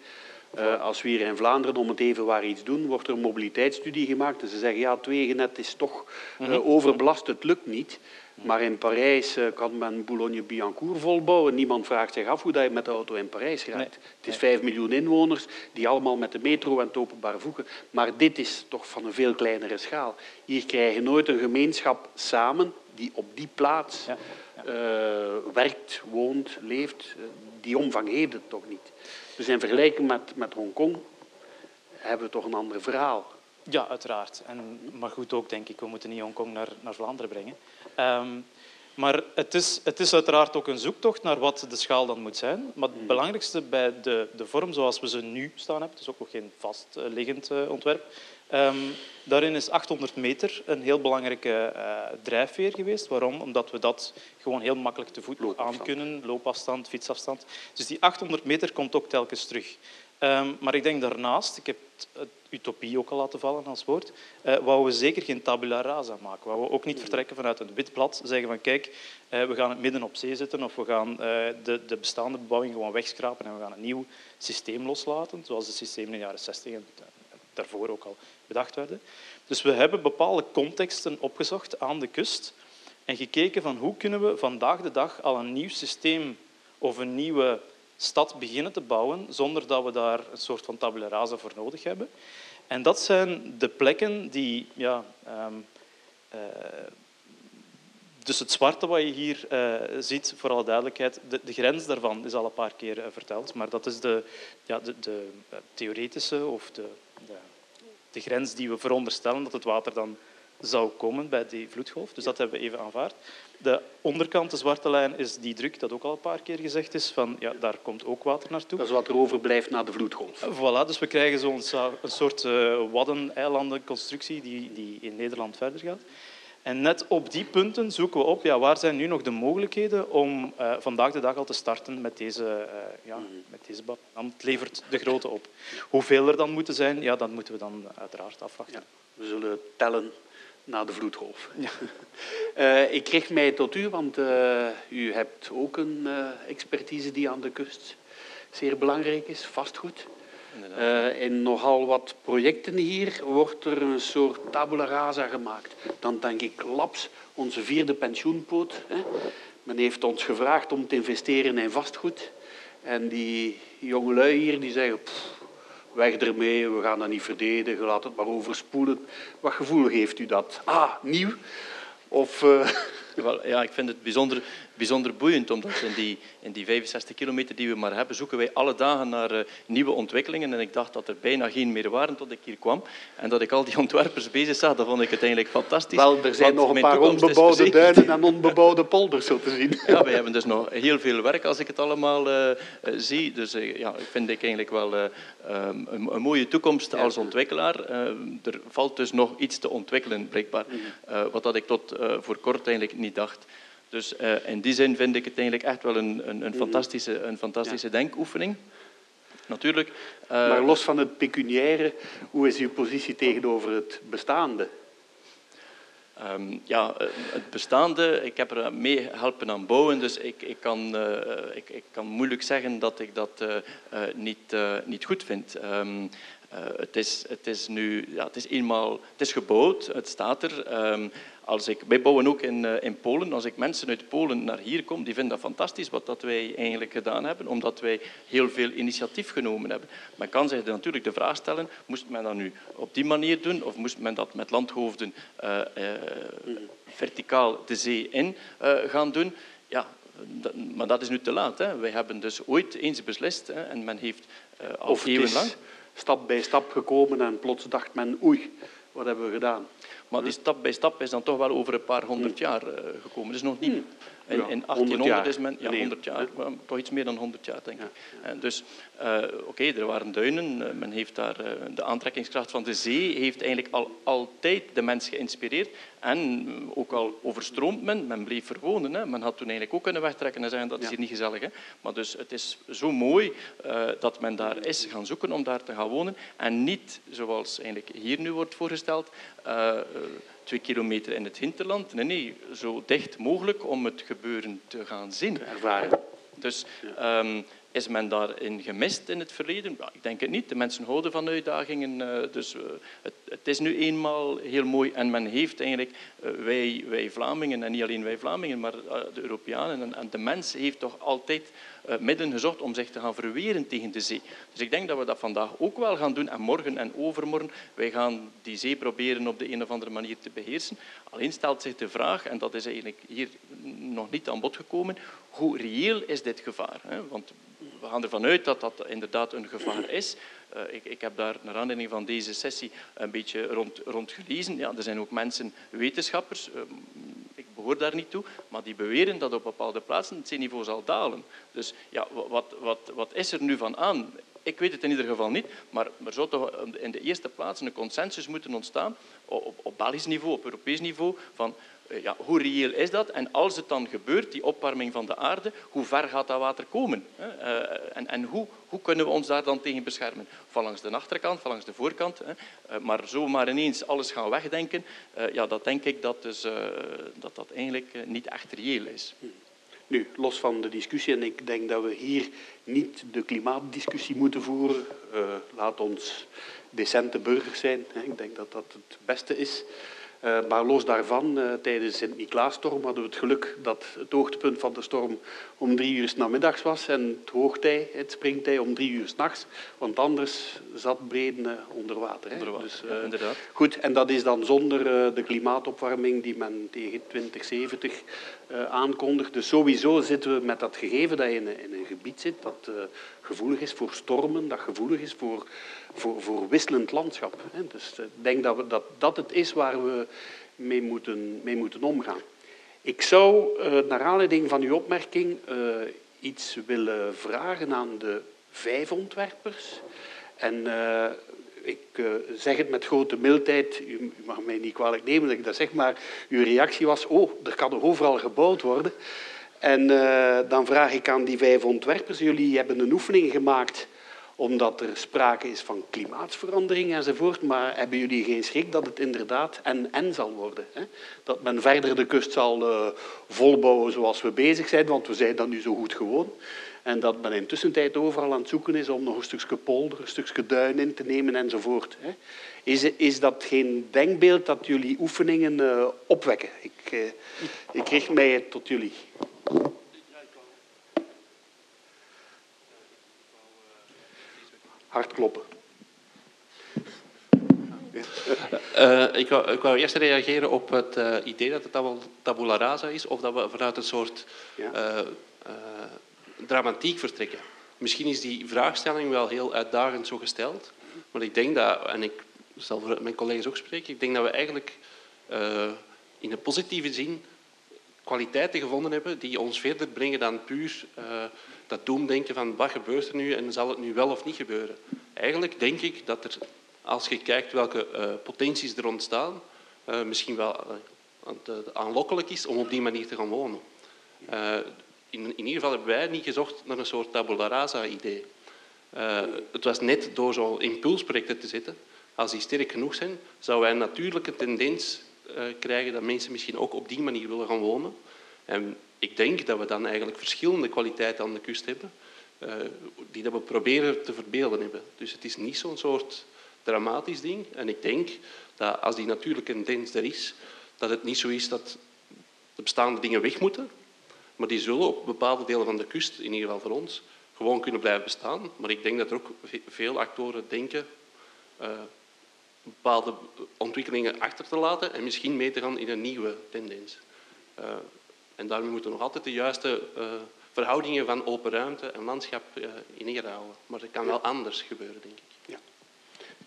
Speaker 2: Uh, als we hier in Vlaanderen om het even waar iets doen, wordt er een mobiliteitsstudie gemaakt. En ze zeggen, ja, het wegennet is toch uh, overbelast, het lukt niet. Maar in Parijs uh, kan men Boulogne-Billancourt volbouwen. Niemand vraagt zich af hoe dat je met de auto in Parijs rijdt. Nee. Het is vijf miljoen inwoners die allemaal met de metro en het openbaar voegen. Maar dit is toch van een veel kleinere schaal. Hier krijg je nooit een gemeenschap samen die op die plaats ja. Uh, werkt, woont, leeft. die omvang heeft het toch niet. Dus in vergelijking met, met Hongkong hebben we toch een ander verhaal.
Speaker 11: Ja, uiteraard. En, maar goed ook, denk ik, we moeten niet Hongkong naar, naar Vlaanderen brengen. Um, maar het is, het is uiteraard ook een zoektocht naar wat de schaal dan moet zijn. Maar het belangrijkste bij de, de vorm zoals we ze nu staan hebben, het is ook nog geen vastliggend uh, ontwerp, um, daarin is 800 meter een heel belangrijke uh, drijfveer geweest. Waarom? Omdat we dat gewoon heel makkelijk te voet aan kunnen, loopafstand, fietsafstand. Dus die 800 meter komt ook telkens terug. Um, maar ik denk daarnaast, ik heb het utopie ook al laten vallen als woord, uh, wou we zeker geen tabula rasa maken. Wou we ook niet vertrekken vanuit een wit blad, zeggen van kijk, uh, we gaan het midden op zee zetten of we gaan uh, de, de, bestaande bebouwing gewoon wegschrapen en we gaan een nieuw systeem loslaten, zoals de systemen in de jaren 60 en daarvoor ook al bedacht werden. Dus we hebben bepaalde contexten opgezocht aan de kust en gekeken van hoe kunnen we vandaag de dag al een nieuw systeem of een nieuwe stad beginnen te bouwen zonder dat we daar een soort van tabula rasa voor nodig hebben. En dat zijn de plekken die... Ja, um, uh, dus het zwarte wat je hier uh, ziet, voor alle duidelijkheid, de, de, grens daarvan is al een paar keer uh, verteld, maar dat is de, ja, de, de theoretische of de, de, de grens die we veronderstellen dat het water dan zou komen bij die vloedgolf. Dus dat hebben we even aanvaard. De onderkant, de zwarte lijn, is die druk, dat ook al een paar keer gezegd is, van ja, daar komt ook water naartoe.
Speaker 2: Dat is wat er overblijft na de vloedgolf.
Speaker 11: Voilà, dus we krijgen zo'n een soort uh, waddeneilandenconstructie die, die in Nederland verder gaat. En net op die punten zoeken we op, ja, waar zijn nu nog de mogelijkheden om uh, vandaag de dag al te starten met deze, uh, ja, met deze bad. Dan levert de grote op. Hoeveel er dan moeten zijn, ja, dat moeten we dan uiteraard afwachten.
Speaker 2: Ja, we zullen tellen na de vloedgolf. Ja. Uh, ik richt mij tot u, want u hebt ook een expertise die aan de kust zeer belangrijk is, vastgoed. Uh, in nogal wat projecten hier wordt er een soort tabula rasa gemaakt. Dan denk ik Laps, onze vierde pensioenpoot. Hè. Men heeft ons gevraagd om te investeren in vastgoed. En die jongelui hier die zeggen, pff, weg ermee, we gaan dat niet verdedigen, laat het maar overspoelen. Wat gevoel geeft u dat? Ah, nieuw? Of... Uh...
Speaker 12: Ja, ik vind het bijzonder bijzonder boeiend, omdat in die, in die 65 kilometer die we maar hebben, zoeken wij alle dagen naar uh, nieuwe ontwikkelingen. En ik dacht dat er bijna geen meer waren tot ik hier kwam. En dat ik al die ontwerpers bezig zag, dat vond ik het eigenlijk fantastisch.
Speaker 2: Wel, er zijn nog een paar onbebouwde duinen en onbebouwde polders, zo te zien.
Speaker 12: Ja, wij hebben dus nog heel veel werk als ik het allemaal uh, zie. Dus uh, ja, ik vind ik eigenlijk wel um, een, een, mooie toekomst als ontwikkelaar. er valt dus nog iets te ontwikkelen, blijkbaar. Mhm. wat dat ik tot voor kort eigenlijk niet dacht. Dus uh, in die zin vind ik het eigenlijk echt wel een, een, een fantastische, een fantastische ja. denkoefening. Natuurlijk.
Speaker 2: Uh, maar los van het pecuniaire, hoe is uw positie tegenover het bestaande?
Speaker 12: Um, ja, eh, het bestaande, ik heb er mee helpen aan bouwen, dus ik, ik, kan, uh, ik, ik kan moeilijk zeggen dat ik dat uh, niet, niet goed vind. Um, het, is, het is nu, ja, het is eenmaal, het is gebouwd, het staat er. Um, als ik, wij bouwen ook in, uh, in Polen. Als ik mensen uit Polen naar hier kom, die vinden dat fantastisch wat dat wij eigenlijk gedaan hebben, omdat wij heel veel initiatief genomen hebben. Men kan zich natuurlijk de vraag stellen, moest men dat nu op die manier doen of moest men dat met landhoofden uh, uh, verticaal de zee in gaan doen? Ja, dat, maar dat is nu te laat. Hè. Wij hebben dus ooit eens beslist hè, en men heeft al of eeuwenlang...
Speaker 2: stap bij stap gekomen en plots dacht men, oei, wat hebben we gedaan?
Speaker 12: Maar die stap bij stap is dan toch wel over een paar honderd jaar uh, gekomen. Dus nog niet. In, in 1800 is men, ja, 100 jaar, toch iets meer dan 100 jaar, denk ik. En dus, uh, oké, okay, er waren duinen. Uh, men heeft daar, de aantrekkingskracht van de zee heeft eigenlijk al altijd de mens geïnspireerd. En ook al overstroomt men, men bleef verwonen. Hè. Men had toen eigenlijk ook kunnen wegtrekken en zeggen dat is hier niet gezellig. Hè. Maar dus het is zo mooi dat men daar is gaan zoeken om daar te gaan wonen. En niet, zoals eigenlijk hier nu wordt voorgesteld, twee kilometer in het hinterland. Nee, nee, zo dicht mogelijk om het gebeuren te gaan zien.
Speaker 2: Ervaren.
Speaker 12: Dus um, is men daarin gemist in het verleden? Ja, ik denk het niet. De mensen houden van uitdagingen. Uh, dus uh, het, het, is nu eenmaal heel mooi. En men heeft eigenlijk, uh, wij, wij Vlamingen, en niet alleen wij Vlamingen, maar de Europeanen en, en de mens heeft toch altijd uh, middelen gezocht om zich te gaan verweren tegen de zee. Dus ik denk dat we dat vandaag ook wel gaan doen. En morgen en overmorgen, wij gaan die zee proberen op de een of andere manier te beheersen. Alleen stelt zich de vraag, en dat is eigenlijk hier nog niet aan bod gekomen, hoe reëel is dit gevaar? Want we gaan ervan uit dat dat inderdaad een gevaar is. Uh, ik, heb daar naar aanleiding van deze sessie een beetje rond, rond gelezen. Ja, er zijn ook mensen, wetenschappers, uh, ik behoor daar niet toe, maar die beweren dat op bepaalde plaatsen het zeeniveau zal dalen. Dus ja, wat, wat, wat is er nu van aan? Ik weet het in ieder geval niet, maar er zou toch in de eerste plaats een consensus moeten ontstaan op, op Belgisch niveau, op Europees niveau, van ja, hoe reëel is dat? En als het dan gebeurt, die opwarming van de aarde, hoe ver gaat dat water komen? Uh, en, en hoe, hoe, kunnen we ons daar dan tegen beschermen? Van langs de achterkant, van langs de voorkant. Uh, maar zomaar ineens alles gaan wegdenken, ja, dat denk ik dat, dus, dat dat eigenlijk niet echt reëel is.
Speaker 2: Nu, los van de discussie, en ik denk dat we hier niet de klimaatdiscussie moeten voeren. laat ons decente burgers zijn. Ik denk dat dat het beste is. Uh, maar los daarvan, uh, tijdens de Sint-Niklaasstorm hadden we het geluk dat het hoogtepunt van de storm om drie uur s namiddags was en het hoogtij, het springtij, om drie uur s'nachts. Want anders zat Breden uh, onder water.
Speaker 12: Onder water dus, ja, inderdaad.
Speaker 2: Goed, en dat is dan zonder de klimaatopwarming die men tegen 2070 aankondigt. Dus sowieso zitten we met dat gegeven dat je in, in een gebied zit dat gevoelig is voor stormen, dat gevoelig is voor voor, voor wisselend landschap. Dus ik denk dat, we, dat dat het is waar we mee moeten, mee moeten omgaan. Ik zou, uh, naar aanleiding van uw opmerking, uh, iets willen vragen aan de vijf ontwerpers. En ik zeg het met grote mildheid, u, mag mij niet kwalijk nemen dat ik dat zeg, maar uw reactie was, oh, er kan er overal gebouwd worden. En dan vraag ik aan die vijf ontwerpers, jullie hebben een oefening gemaakt omdat er sprake is van klimaatverandering enzovoort, maar hebben jullie geen schrik dat het inderdaad en-en zal worden? Hè? Dat men verder de kust zal uh, volbouwen zoals we bezig zijn, want we zijn dat nu zo goed gewoon. En dat men intussen tijd overal aan het zoeken is om nog een stukje polder, een stukje duin in te nemen enzovoort. Is, is dat geen denkbeeld dat jullie oefeningen uh, opwekken? Ik, uh, ik richt mij tot jullie. Hard kloppen.
Speaker 3: Uh, ik, wou, ik, wou, eerst reageren op het uh, idee dat het tabula rasa is, of dat we vanuit een soort uh, dramatiek vertrekken. Misschien is die vraagstelling wel heel uitdagend zo gesteld, maar ik denk dat, en ik zal voor mijn collega's ook spreken, ik denk dat we eigenlijk in een positieve zin kwaliteiten gevonden hebben die ons verder brengen dan puur dat doemdenken van wat gebeurt er nu en zal het nu wel of niet gebeuren. Eigenlijk denk ik dat er, als je kijkt welke uh, potenties er ontstaan, uh, misschien wel aanlokkelijk is om op die manier te gaan wonen. In, in, ieder geval hebben wij niet gezocht naar een soort tabula rasa-idee. het was net door zo'n impulsprojecten te zetten, als die sterk genoeg zijn, zouden wij een natuurlijke tendens krijgen dat mensen misschien ook op die manier willen gaan wonen. En ik denk dat we dan eigenlijk verschillende kwaliteiten aan de kust hebben, uh, die dat we proberen te verbeelden hebben. Dus het is niet zo'n soort dramatisch ding. En ik denk dat als die natuurlijke tendens er is, dat het niet zo is dat de bestaande dingen weg moeten, maar die zullen op bepaalde delen van de kust, in ieder geval voor ons, gewoon kunnen blijven bestaan. Maar ik denk dat er ook veel actoren denken uh, bepaalde ontwikkelingen achter te laten en misschien mee te gaan in een nieuwe tendens. Uh, en daarmee moeten we nog altijd de juiste uh, verhoudingen van open ruimte en landschap uh, in houden. Maar het kan wel anders gebeuren, denk ik.
Speaker 2: Ja.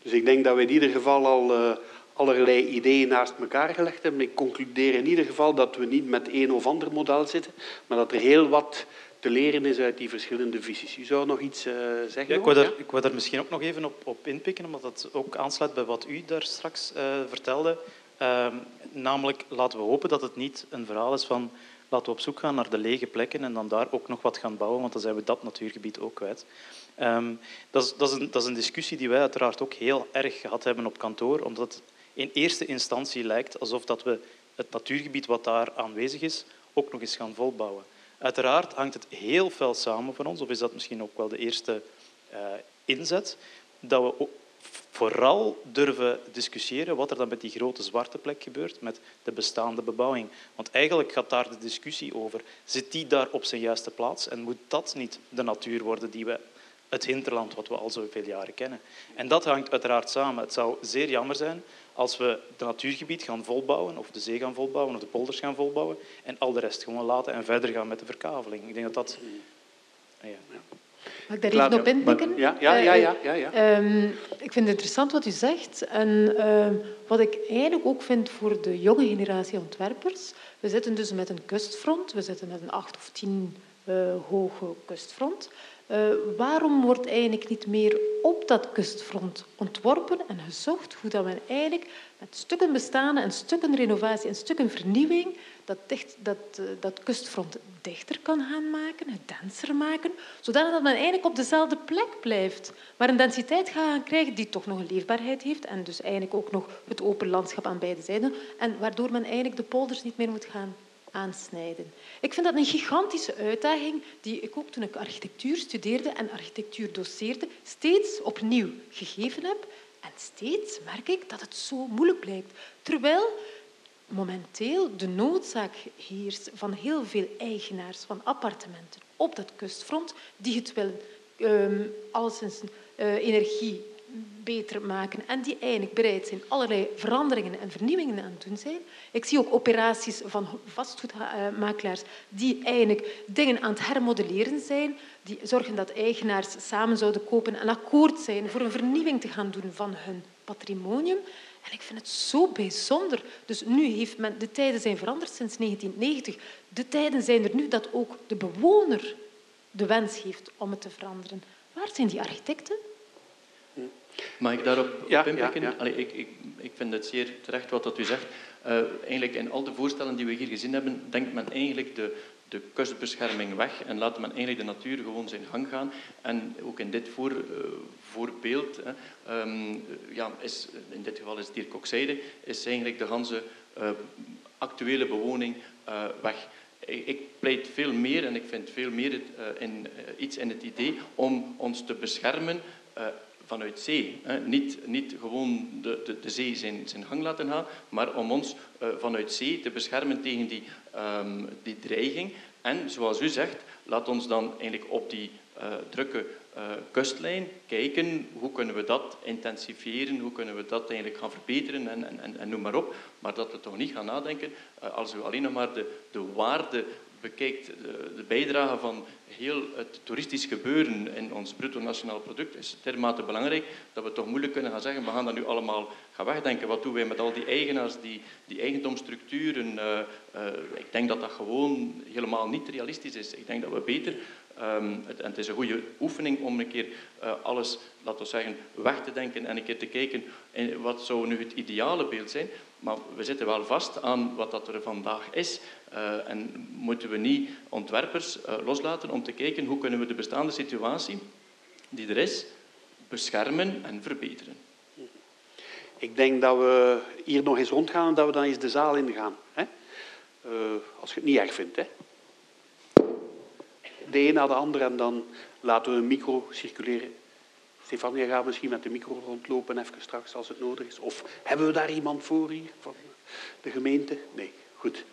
Speaker 2: Dus ik denk dat we in ieder geval al allerlei ideeën naast elkaar gelegd hebben. Ik concludeer in ieder geval dat we niet met een of ander model zitten, maar dat er heel wat te leren is uit die verschillende visies. U zou nog iets uh, zeggen?
Speaker 11: Ja, ik, wil daar, ik wil daar misschien ook nog even op, op inpikken, omdat dat ook aansluit bij wat u daar straks uh, vertelde. Uh, namelijk, laten we hopen dat het niet een verhaal is van laten we op zoek gaan naar de lege plekken en dan daar ook nog wat gaan bouwen, want dan zijn we dat natuurgebied ook kwijt. Um, dat, is, dat, is een, dat, is, een, discussie die wij uiteraard ook heel erg gehad hebben op kantoor, omdat het in eerste instantie lijkt alsof dat we het natuurgebied wat daar aanwezig is ook nog eens gaan volbouwen. Uiteraard hangt het heel fel samen voor ons, of is dat misschien ook wel de eerste uh, inzet, dat we vooral durven discussiëren wat er dan met die grote zwarte plek gebeurt, met de bestaande bebouwing. Want eigenlijk gaat daar de discussie over. Zit die daar op zijn juiste plaats en moet dat niet de natuur worden die we het hinterland wat we al zoveel jaren kennen. En dat hangt uiteraard samen. Het zou zeer jammer zijn als we het natuurgebied gaan volbouwen, of de zee gaan volbouwen, of de polders gaan volbouwen, en al de rest gewoon laten en verder gaan met de verkaveling. Ik denk dat dat... Ja.
Speaker 5: Mag ik daar even op inpikken?
Speaker 2: Ja, ja, ja. ja, ja, ja.
Speaker 5: Um, ik vind het interessant wat u zegt. En um, wat ik eigenlijk ook vind voor de jonge generatie ontwerpers. We zitten dus met een kustfront. We zitten met een acht of tien uh, hoge kustfront. Uh, waarom wordt eigenlijk niet meer op dat kustfront ontworpen en gezocht hoe dat men eigenlijk met stukken bestaande en stukken renovatie en stukken vernieuwing dat, dat, uh, dat kustfront dichter kan gaan maken, het denser maken, zodat men eigenlijk op dezelfde plek blijft, maar een densiteit gaan krijgen die toch nog een leefbaarheid heeft en dus eigenlijk ook nog het open landschap aan beide zijden en waardoor men eigenlijk de polders niet meer moet gaan aansnijden. Ik vind dat een gigantische uitdaging die ik ook toen ik architectuur studeerde en architectuur doseerde steeds opnieuw gegeven heb. En steeds merk ik dat het zo moeilijk blijkt. Terwijl momenteel de noodzaak heerst van heel veel eigenaars van appartementen op dat kustfront die het wel um, alleszins uh, energie beter maken en die eigenlijk bereid zijn allerlei veranderingen en vernieuwingen aan het doen zijn. Ik zie ook operaties van vastgoedmakelaars die eigenlijk dingen aan het hermodelleren zijn, die zorgen dat eigenaars samen zouden kopen en akkoord zijn voor een vernieuwing te gaan doen van hun patrimonium. En ik vind het zo bijzonder. Dus nu heeft men, de tijden zijn veranderd sinds 1990. De tijden zijn er nu dat ook de bewoner de wens heeft om het te veranderen. Waar zijn die architecten?
Speaker 12: Mag ik daarop
Speaker 2: Ja,
Speaker 12: op inpikken?
Speaker 2: ja, ja.
Speaker 12: Allee, ik, ik, ik vind het zeer terecht wat dat u zegt. Eh, eigenlijk in al de voorstellen die we hier gezien hebben, denkt men eigenlijk de, de kustbescherming weg en laat men eigenlijk de natuur gewoon zijn gang gaan. En ook in dit voor, eh, voorbeeld, hè, ehm, ja, is, in dit geval is Dirk ook zeide, is eigenlijk de ganse eh, actuele bewoning weg. Ik, pleit veel meer en ik vind veel meer het, in, iets in het idee om ons te beschermen vanuit zee. Niet, niet gewoon de, de, de zee zijn, zijn gang laten gaan, maar om ons eh, vanuit zee te beschermen tegen die, ehm, die dreiging. En zoals u zegt, laat ons dan eigenlijk op die eh, drukke eh, kustlijn kijken hoe kunnen we dat intensifiëren, hoe kunnen we dat eigenlijk gaan verbeteren en, en, en, noem maar op. Maar dat we toch niet gaan nadenken, als we alleen nog maar de, de waarde bekijkt, de, de bijdrage van heel het toeristisch gebeuren in ons bruto nationaal product is dermate belangrijk dat we toch moeilijk kunnen gaan zeggen we gaan dat nu allemaal gaan wegdenken. Wat doen wij met al die eigenaars, die, die eigendomsstructuren? Eh, eh, ik denk dat dat gewoon helemaal niet realistisch is. Ik denk dat we beter, ehm, het, en het is een goede oefening om een keer eh, alles, laten we zeggen, weg te denken en een keer te kijken in wat zou nu het ideale beeld zijn. Maar we zitten wel vast aan wat dat er vandaag is. Eh, en moeten we niet ontwerpers eh, loslaten om te kijken hoe kunnen we de bestaande situatie die er is, beschermen en verbeteren.
Speaker 2: Ik denk dat we hier nog eens rondgaan en dat we dan eens de zaal ingaan. Hè? Als je het niet erg vindt. Hè? De een na de ander en dan laten we een micro circuleren. Stefania gaat misschien met de micro rondlopen even straks als het nodig is. Of hebben we daar iemand voor hier van de gemeente? Nee, goed.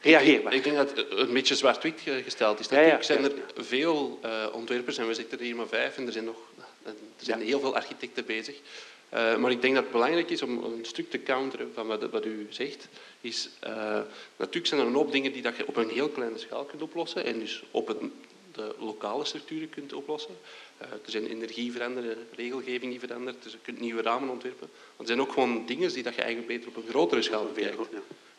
Speaker 2: Reageer maar.
Speaker 13: Ik denk dat het een beetje zwart-wit gesteld is.
Speaker 2: Ja, ja,
Speaker 13: Natuurlijk zijn er veel eh, ontwerpers en we zitten er hier maar vijf en er zijn, nog, er zijn heel veel architecten bezig. Eh, maar ik denk dat het belangrijk is om een stuk te counteren van wat, wat u zegt. Is, eh, natuurlijk zijn er een hoop dingen die dat je op een heel kleine schaal kunt oplossen en dus op het, de lokale structuren kunt oplossen. Eh, er zijn energie veranderen, regelgeving die verandert, dus je kunt nieuwe ramen ontwerpen. Maar er zijn ook gewoon dingen die dat je eigenlijk beter op een grotere schaal bekijkt.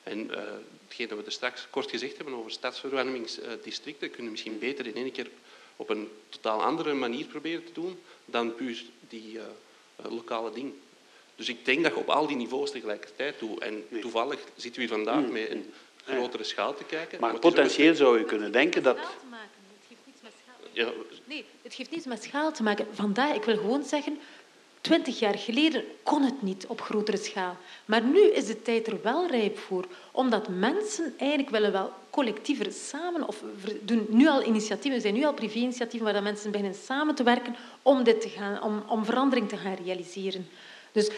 Speaker 13: En uh, hetgeen dat we er straks kort gezegd hebben over stadsverwarmingsdistricten, kunnen we misschien beter in één keer op een totaal andere manier proberen te doen dan puur die lokale ding. Dus ik denk dat je op al die niveaus tegelijkertijd doet. En toevallig zitten we hier vandaag
Speaker 2: Mm.
Speaker 13: met een grotere schaal te kijken.
Speaker 2: Maar
Speaker 13: ook
Speaker 2: potentieel zou je kunnen denken dat...
Speaker 13: Ja,
Speaker 5: Nee, het heeft niets met schaal te maken. Vandaar, ik wil gewoon zeggen, twintig jaar geleden kon het niet op grotere schaal. Maar nu is de tijd er wel rijp voor. Omdat mensen eigenlijk willen wel collectiever samen, of doen nu al initiatieven, zijn nu al privé-initiatieven waar mensen beginnen samen te werken om, dit te gaan, om, om verandering te gaan realiseren. Dus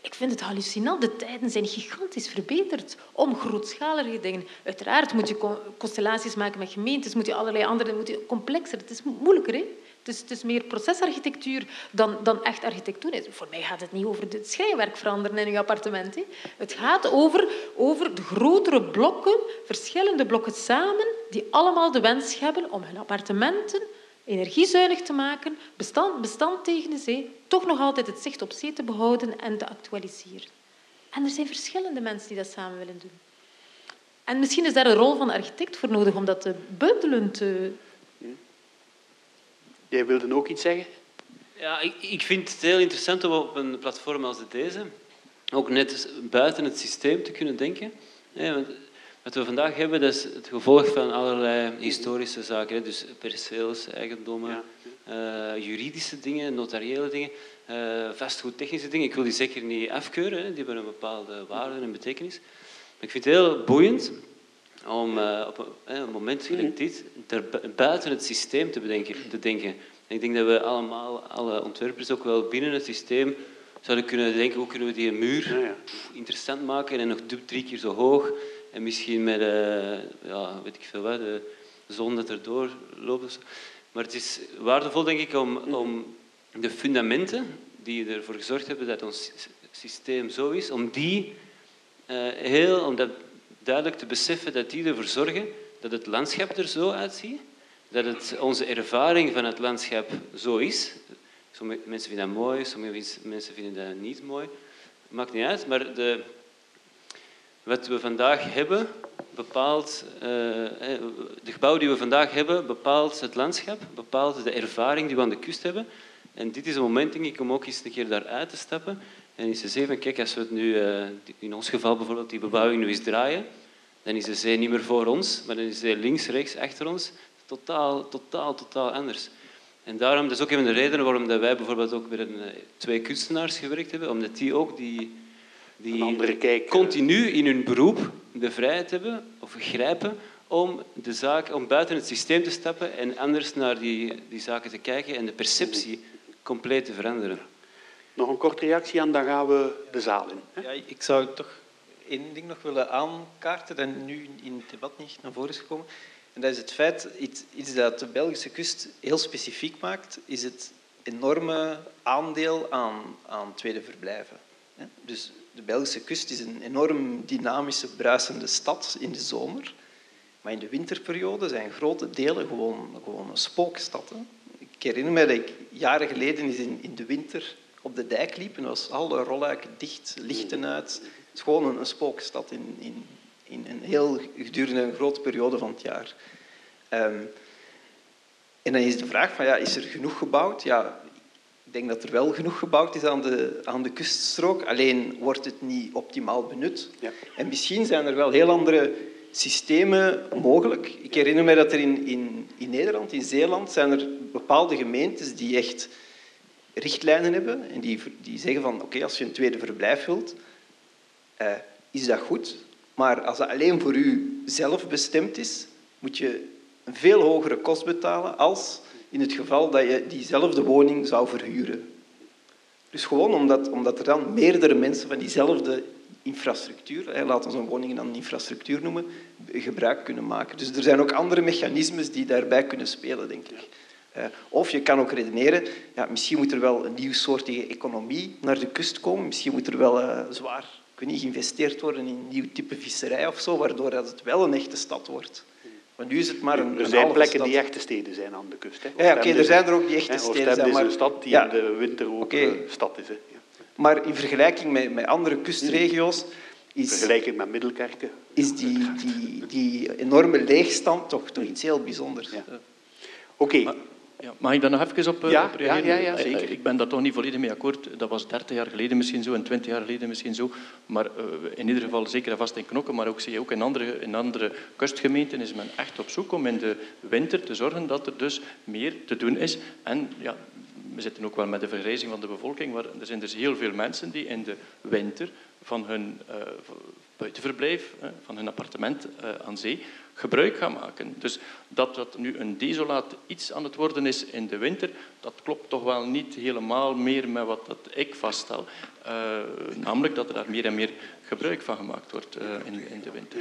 Speaker 5: ik- vind het hallucinant. De tijden zijn gigantisch verbeterd om grootschalige dingen. Uiteraard moet je co- constellaties maken met gemeentes, moet je allerlei andere, moet je complexer. Het is mo- moeilijker, hè? Het is, het is meer procesarchitectuur dan, dan echt architectuur. Voor mij gaat het niet over het schrijnwerk veranderen in je appartement. Hè? Het gaat over, over de grotere blokken, verschillende blokken samen, die allemaal de wens hebben om hun appartementen energiezuinig te maken, bestand, bestand tegen de zee, toch nog altijd het zicht op zee te behouden en te actualiseren. En er zijn verschillende mensen die dat samen willen doen. En misschien is daar een rol van architect voor nodig om dat te bundelen, te,
Speaker 2: Jij wilde ook iets zeggen?
Speaker 6: Ja, ik, ik vind het heel interessant om op een platform als deze ook net buiten het systeem te kunnen denken. Ja, want wat we vandaag hebben, dat is het gevolg van allerlei historische zaken. hè. Dus perceels, eigendommen, eh, juridische dingen, notariële dingen, eh vastgoedtechnische dingen. Ik wil die zeker niet afkeuren, hè. die hebben een bepaalde waarde en betekenis. Maar ik vind het heel boeiend om eh, op een, een moment gelijk dit bu- buiten het systeem te, bedenken, te denken. En ik denk dat we allemaal, alle ontwerpers ook wel binnen het systeem zouden kunnen denken hoe kunnen we die muur interessant maken en nog drie keer zo hoog en misschien met, eh, ja, weet ik veel wat, de zon dat erdoor loopt. Maar het is waardevol, denk ik, om, om de fundamenten die ervoor gezorgd hebben dat ons sy- systeem zo is, om die eh, heel, om dat duidelijk te beseffen dat die ervoor zorgen dat het landschap er zo uitziet, dat het, onze ervaring van het landschap zo is. Sommige mensen vinden dat mooi, sommige mensen vinden dat niet mooi. Maakt niet uit, maar de, wat we vandaag hebben bepaalt, eh, eh, de gebouwen die we vandaag hebben bepaalt het landschap, bepaalt de ervaring die we aan de kust hebben. En dit is een moment, denk ik, om ook eens een keer daaruit te stappen en eens te zeggen, kijk, als we het nu, uh, in ons geval bijvoorbeeld, die bebouwing nu eens draaien, dan is de zee niet meer voor ons, maar dan is de zee links, rechts, achter ons. Totaal, totaal, totaal anders. En daarom, dat is ook een van de redenen waarom dat wij bijvoorbeeld ook met een, twee kunstenaars gewerkt hebben, omdat die ook die, die
Speaker 2: kijk,
Speaker 6: continu in hun beroep de vrijheid hebben, of grijpen, om, de zaak, om buiten het systeem te stappen en anders naar die, die zaken te kijken en de perceptie compleet te veranderen.
Speaker 2: Nog een korte reactie aan, dan gaan we de zaal in.
Speaker 8: Hè? Ja, ik zou toch één ding nog willen aankaarten dat nu in het debat niet naar voren is gekomen. En dat is het feit, iets dat de Belgische kust heel specifiek maakt, is het enorme aandeel aan, aan tweede verblijven. Dus de Belgische kust is een enorm dynamische, bruisende stad in de zomer. Maar in de winterperiode zijn grote delen gewoon, gewoon een spookstad. Ik herinner me dat ik jaren geleden in, in de winter op de dijk liep en was alle rolluiken dicht, lichten uit. Het is gewoon een, een spookstad in, in, in een heel gedurende een grote periode van het jaar. Um, en dan is de vraag van, ja, is er genoeg gebouwd? Ja, ik denk dat er wel genoeg gebouwd is aan de, aan de kuststrook, alleen wordt het niet optimaal benut. Ja. En misschien zijn er wel heel andere systemen mogelijk. Ik herinner me dat er in, in, in Nederland, in Zeeland, zijn er bepaalde gemeentes die echt richtlijnen hebben en die, die zeggen van oké, als je een tweede verblijf wilt, uh, is dat goed. Maar als dat alleen voor u zelf bestemd is, moet je een veel hogere kost betalen als in het geval dat je diezelfde woning zou verhuren. Dus gewoon omdat, omdat er dan meerdere mensen van diezelfde infrastructuur, laten we een woning dan infrastructuur noemen, gebruik kunnen maken. Dus er zijn ook andere mechanismes die daarbij kunnen spelen, denk ik. Eh, of je kan ook redeneren, ja, misschien moet er wel een nieuwsoortige economie naar de kust komen, misschien moet er wel uh, zwaar ik weet niet, geïnvesteerd worden in een nieuw type visserij of zo, waardoor dat het wel een echte stad wordt. Maar nu is het maar een
Speaker 2: Er zijn plekken die echte steden zijn aan de kust. Hè.
Speaker 8: Ja, oké, er zijn er ook die echte steden zijn.
Speaker 2: Maar... is een stad die in de winter ook okay. stad is. Hè. Ja.
Speaker 8: Maar in vergelijking met, met andere kustregio's is,
Speaker 2: vergelijking met Middelkerken.
Speaker 8: is die, die, die enorme leegstand toch, toch iets heel bijzonders. Ja.
Speaker 2: Oké. Okay.
Speaker 12: Ja, mag ik daar nog even op,
Speaker 2: ja,
Speaker 12: op reageren?
Speaker 2: Ja, ja, ja, zeker.
Speaker 12: Ik ben daar toch niet volledig mee akkoord. Dat was 30 jaar geleden misschien zo en 20 jaar geleden misschien zo. Maar uh, in ieder geval zeker en vast in Knokken, maar ook zie je ook in andere, in andere kustgemeenten is men echt op zoek om in de winter te zorgen dat er dus meer te doen is. En ja, we zitten ook wel met de vergrijzing van de bevolking, maar er zijn dus heel veel mensen die in de winter van hun uh, buitenverblijf, van hun appartement uh, aan zee, gebruik gaan maken. Dus dat dat nu een desolaat iets aan het worden is in de winter, dat klopt toch wel niet helemaal meer met wat dat ik vaststel. Uh, namelijk dat er daar meer en meer gebruik van gemaakt wordt uh, in, in de winter.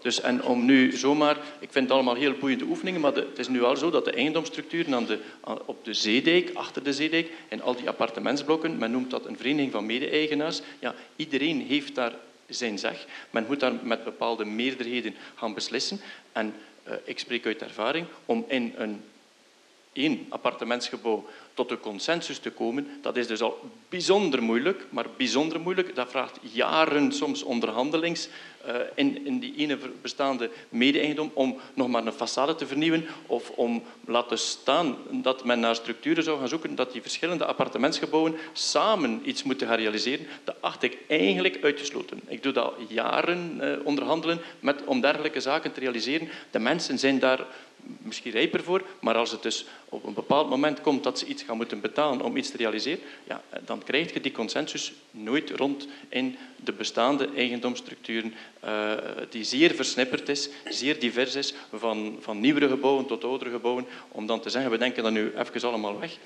Speaker 12: Dus, en om nu zomaar, ik vind het allemaal heel boeiende oefeningen, maar het is nu al zo dat de eigendomsstructuren aan de, op de zeedijk, achter de zeedijk, en al die appartementsblokken, men noemt dat een vereniging van mede-eigenaars, ja, iedereen heeft daar zijn zeg. Men moet daar met bepaalde meerderheden gaan beslissen. En uh, ik spreek uit ervaring, om in een één appartementsgebouw tot een consensus te komen, dat is dus al bijzonder moeilijk, maar bijzonder moeilijk. Dat vraagt jaren soms onderhandelings uh, in, in die ene bestaande mede-eigendom om nog maar een façade te vernieuwen of om laten staan dat men naar structuren zou gaan zoeken dat die verschillende appartementsgebouwen samen iets moeten gaan realiseren. Dat acht ik eigenlijk uitgesloten. Ik doe dat al jaren uh, onderhandelen met, om dergelijke zaken te realiseren. De mensen zijn daar misschien rijper voor, maar als het dus op een bepaald moment komt dat ze iets gaan moeten betalen om iets te realiseren, ja, dan krijg je die consensus nooit rond in de bestaande eigendomsstructuren, uh, die zeer versnipperd is, zeer divers is, van, van nieuwere gebouwen tot oudere gebouwen, om dan te zeggen, we denken dat nu even allemaal weg.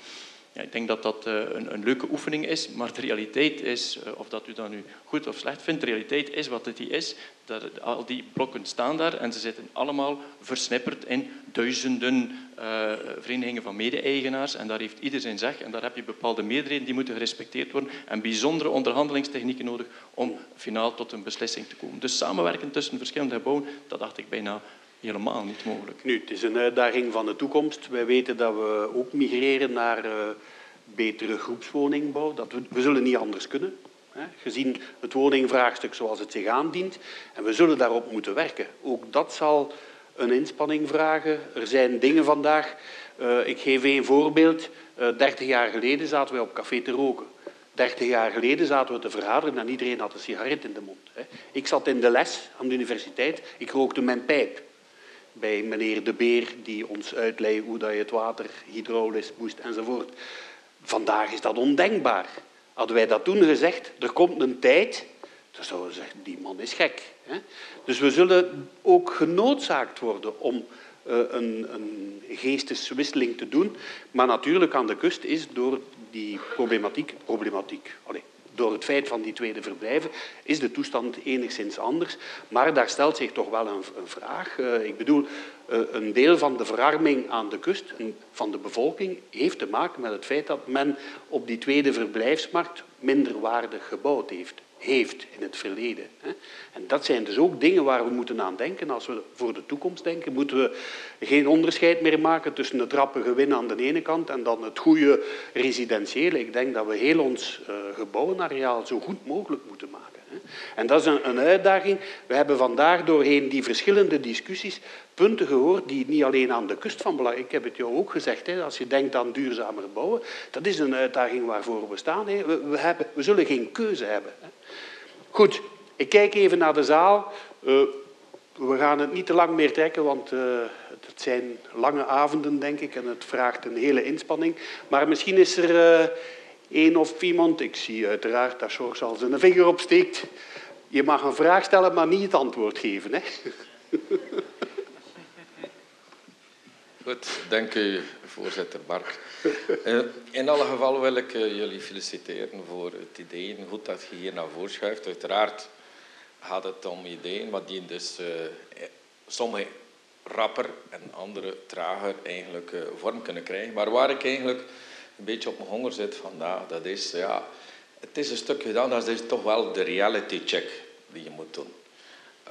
Speaker 12: Ik denk dat dat uh, een, een, leuke oefening is, maar de realiteit is, uh, of dat u dat nu goed of slecht vindt, de realiteit is wat het is. Dat, al die blokken staan daar en ze zitten allemaal versnipperd in duizenden uh, verenigingen van mede-eigenaars. En daar heeft ieder zijn zeg en daar heb je bepaalde meerderheden die moeten gerespecteerd worden en bijzondere onderhandelingstechnieken nodig om finaal tot een beslissing te komen. Dus samenwerken tussen verschillende gebouwen, dat dacht ik bijna helemaal niet mogelijk.
Speaker 2: Nu, het is een uitdaging van de toekomst. Wij weten dat we ook migreren naar uh, betere groepswoningbouw. Dat we, we zullen niet anders kunnen, hè, gezien het woningvraagstuk zoals het zich aandient. En we zullen daarop moeten werken. Ook dat zal een inspanning vragen. Er zijn dingen vandaag Uh, ik geef één voorbeeld. Uh, 30 jaar geleden zaten wij op café te roken. 30 jaar geleden zaten we te vergaderen en iedereen had een sigaret in de mond. Ik zat in de les aan de universiteit, ik rookte mijn pijp. Bij meneer De Beer, die ons uitlegde hoe dat je het water hydraulisch moest enzovoort. Vandaag is dat ondenkbaar. Hadden wij dat toen gezegd, er komt een tijd, dan zouden we zeggen, die man is gek. Hè? Dus we zullen ook genoodzaakt worden om uh, een, een, geesteswisseling te doen. Maar natuurlijk aan de kust is door die problematiek, problematiek allez, door het feit van die tweede verblijven, is de toestand enigszins anders. Maar daar stelt zich toch wel een, een vraag. Uh, ik bedoel, uh, een deel van de verarming aan de kust van de bevolking heeft te maken met het feit dat men op die tweede verblijfsmarkt minderwaardig gebouwd heeft heeft in het verleden. En dat zijn dus ook dingen waar we moeten aan denken. Als we voor de toekomst denken, moeten we geen onderscheid meer maken tussen het rappe gewin aan de ene kant en dan het goede residentiële. Ik denk dat we heel ons uh, gebouwenareaal zo goed mogelijk moeten maken. En dat is een, uitdaging. We hebben vandaag doorheen die verschillende discussies punten gehoord die niet alleen aan de kust van belang Ik heb het jou ook gezegd, als je denkt aan duurzamer bouwen, dat is een uitdaging waarvoor we staan. We, hebben, we zullen geen keuze hebben. Goed, ik kijk even naar de zaal. Uh, we gaan het niet te lang meer trekken, want uh, het zijn lange avonden, denk ik, en het vraagt een hele inspanning. Maar misschien is er uh, één of iemand, ik zie uiteraard dat George al zijn vinger opsteekt. Je mag een vraag stellen, maar niet het antwoord geven. Hè?
Speaker 14: Goed, dank u, voorzitter Mark. Uh, in alle gevallen wil ik uh, jullie feliciteren voor het idee goed dat je hier naar voren schuift. Uiteraard gaat het om ideeën, wat die dus uh, sommige rapper en andere trager eigenlijk vorm kunnen krijgen. Maar waar ik eigenlijk een beetje op mijn honger zit vandaag, dat is, ja, het is een stuk gedaan, dat is toch wel de reality check die je moet doen.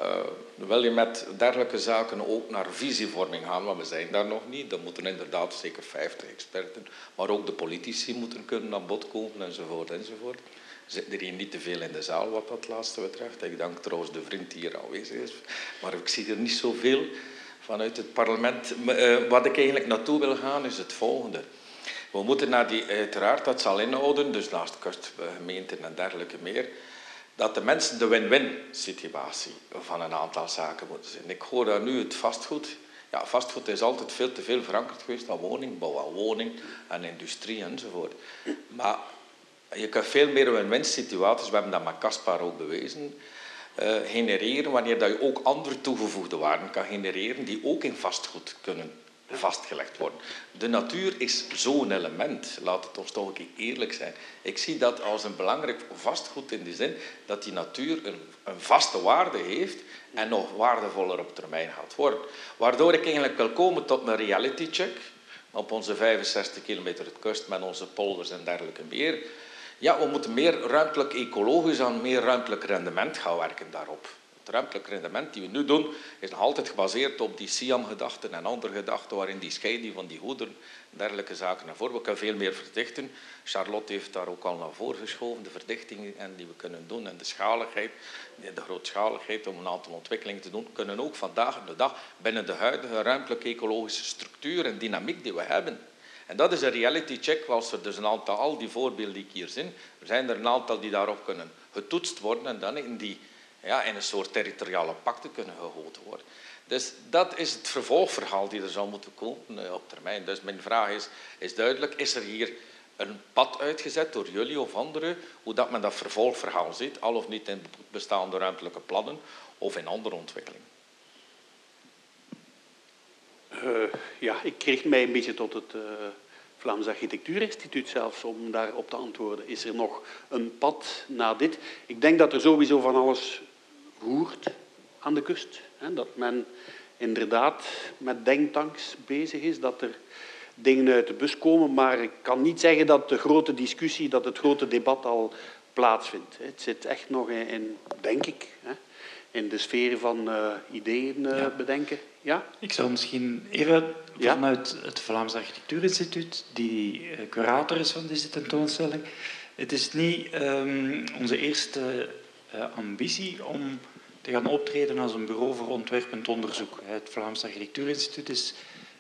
Speaker 14: Uh, wil je met dergelijke zaken ook naar visievorming gaan, maar we zijn daar nog niet. Er moeten inderdaad zeker 50 experten, maar ook de politici moeten kunnen aan bod komen enzovoort enzovoort. Zit er hier niet te veel in de zaal wat dat laatste betreft. Ik dank trouwens de vriend die hier aanwezig is, maar ik zie er niet zoveel vanuit het parlement. Uh, wat ik eigenlijk naartoe wil gaan is het volgende. We moeten naar die, uiteraard, dat zal inhouden, dus naast kustgemeenten en dergelijke meer, dat de mensen de win-win situatie van een aantal zaken moeten zijn. Ik hoor daar nu het vastgoed. Ja, vastgoed is altijd veel te veel verankerd geweest aan woningbouw, aan woning, aan industrie enzovoort. Maar je kan veel meer win-win situaties, we hebben dat met Caspar ook bewezen, uh, genereren wanneer dat je ook andere toegevoegde waarden kan genereren die ook in vastgoed kunnen vastgelegd worden. De natuur is zo'n element, laat het ons toch een keer eerlijk zijn. Ik zie dat als een belangrijk vastgoed in die zin dat die natuur een, een vaste waarde heeft en nog waardevoller op termijn gaat worden. Waardoor ik eigenlijk wil komen tot een reality check op onze 65 kilometer kust met onze polders en dergelijke meer. Ja, we moeten meer ruimtelijk ecologisch aan meer ruimtelijk rendement gaan werken daarop ruimtelijk rendement die we nu doen, is nog altijd gebaseerd op die SIAM-gedachten en andere gedachten waarin die scheiding van die goederen en dergelijke zaken naar voren. We kunnen veel meer verdichten. Charlotte heeft daar ook al naar voren geschoven, de verdichtingen die we kunnen doen en de schaligheid, de grootschaligheid om een aantal ontwikkelingen te doen, kunnen ook vandaag de dag binnen de huidige ruimtelijke ecologische structuur en dynamiek die we hebben. En dat is een reality check, als er dus een aantal, al die voorbeelden die ik hier zie, er zijn er een aantal die daarop kunnen getoetst worden en dan in die ja, in een soort territoriale pakte kunnen gehouden worden. Dus dat is het vervolgverhaal die er zal moeten komen eh, op termijn. Dus mijn vraag is, is duidelijk, is er hier een pad uitgezet door jullie of anderen, hoe dat men dat vervolgverhaal ziet, al of niet in bestaande ruimtelijke plannen of in andere ontwikkelingen?
Speaker 2: Uh, ja, ik richt mij een beetje tot het uh, Vlaams Architectuurinstituut zelfs om daarop te antwoorden. Is er nog een pad na dit? Ik denk dat er sowieso van alles roert aan de kust. Hè, dat men inderdaad met denktanks bezig is, dat er dingen uit de bus komen, maar ik kan niet zeggen dat de grote discussie, dat het grote debat al plaatsvindt. Het zit echt nog in, denk ik, in de sfeer van uh, ideeën uh, ja. bedenken. Ja?
Speaker 15: Ik zou misschien even vanuit het Vlaams Architectuurinstituut, die uh, curator is van deze tentoonstelling. Het is niet um, onze eerste uh, ambitie om gaan optreden als een bureau voor ontwerpend onderzoek. Het Vlaams Architectuurinstituut is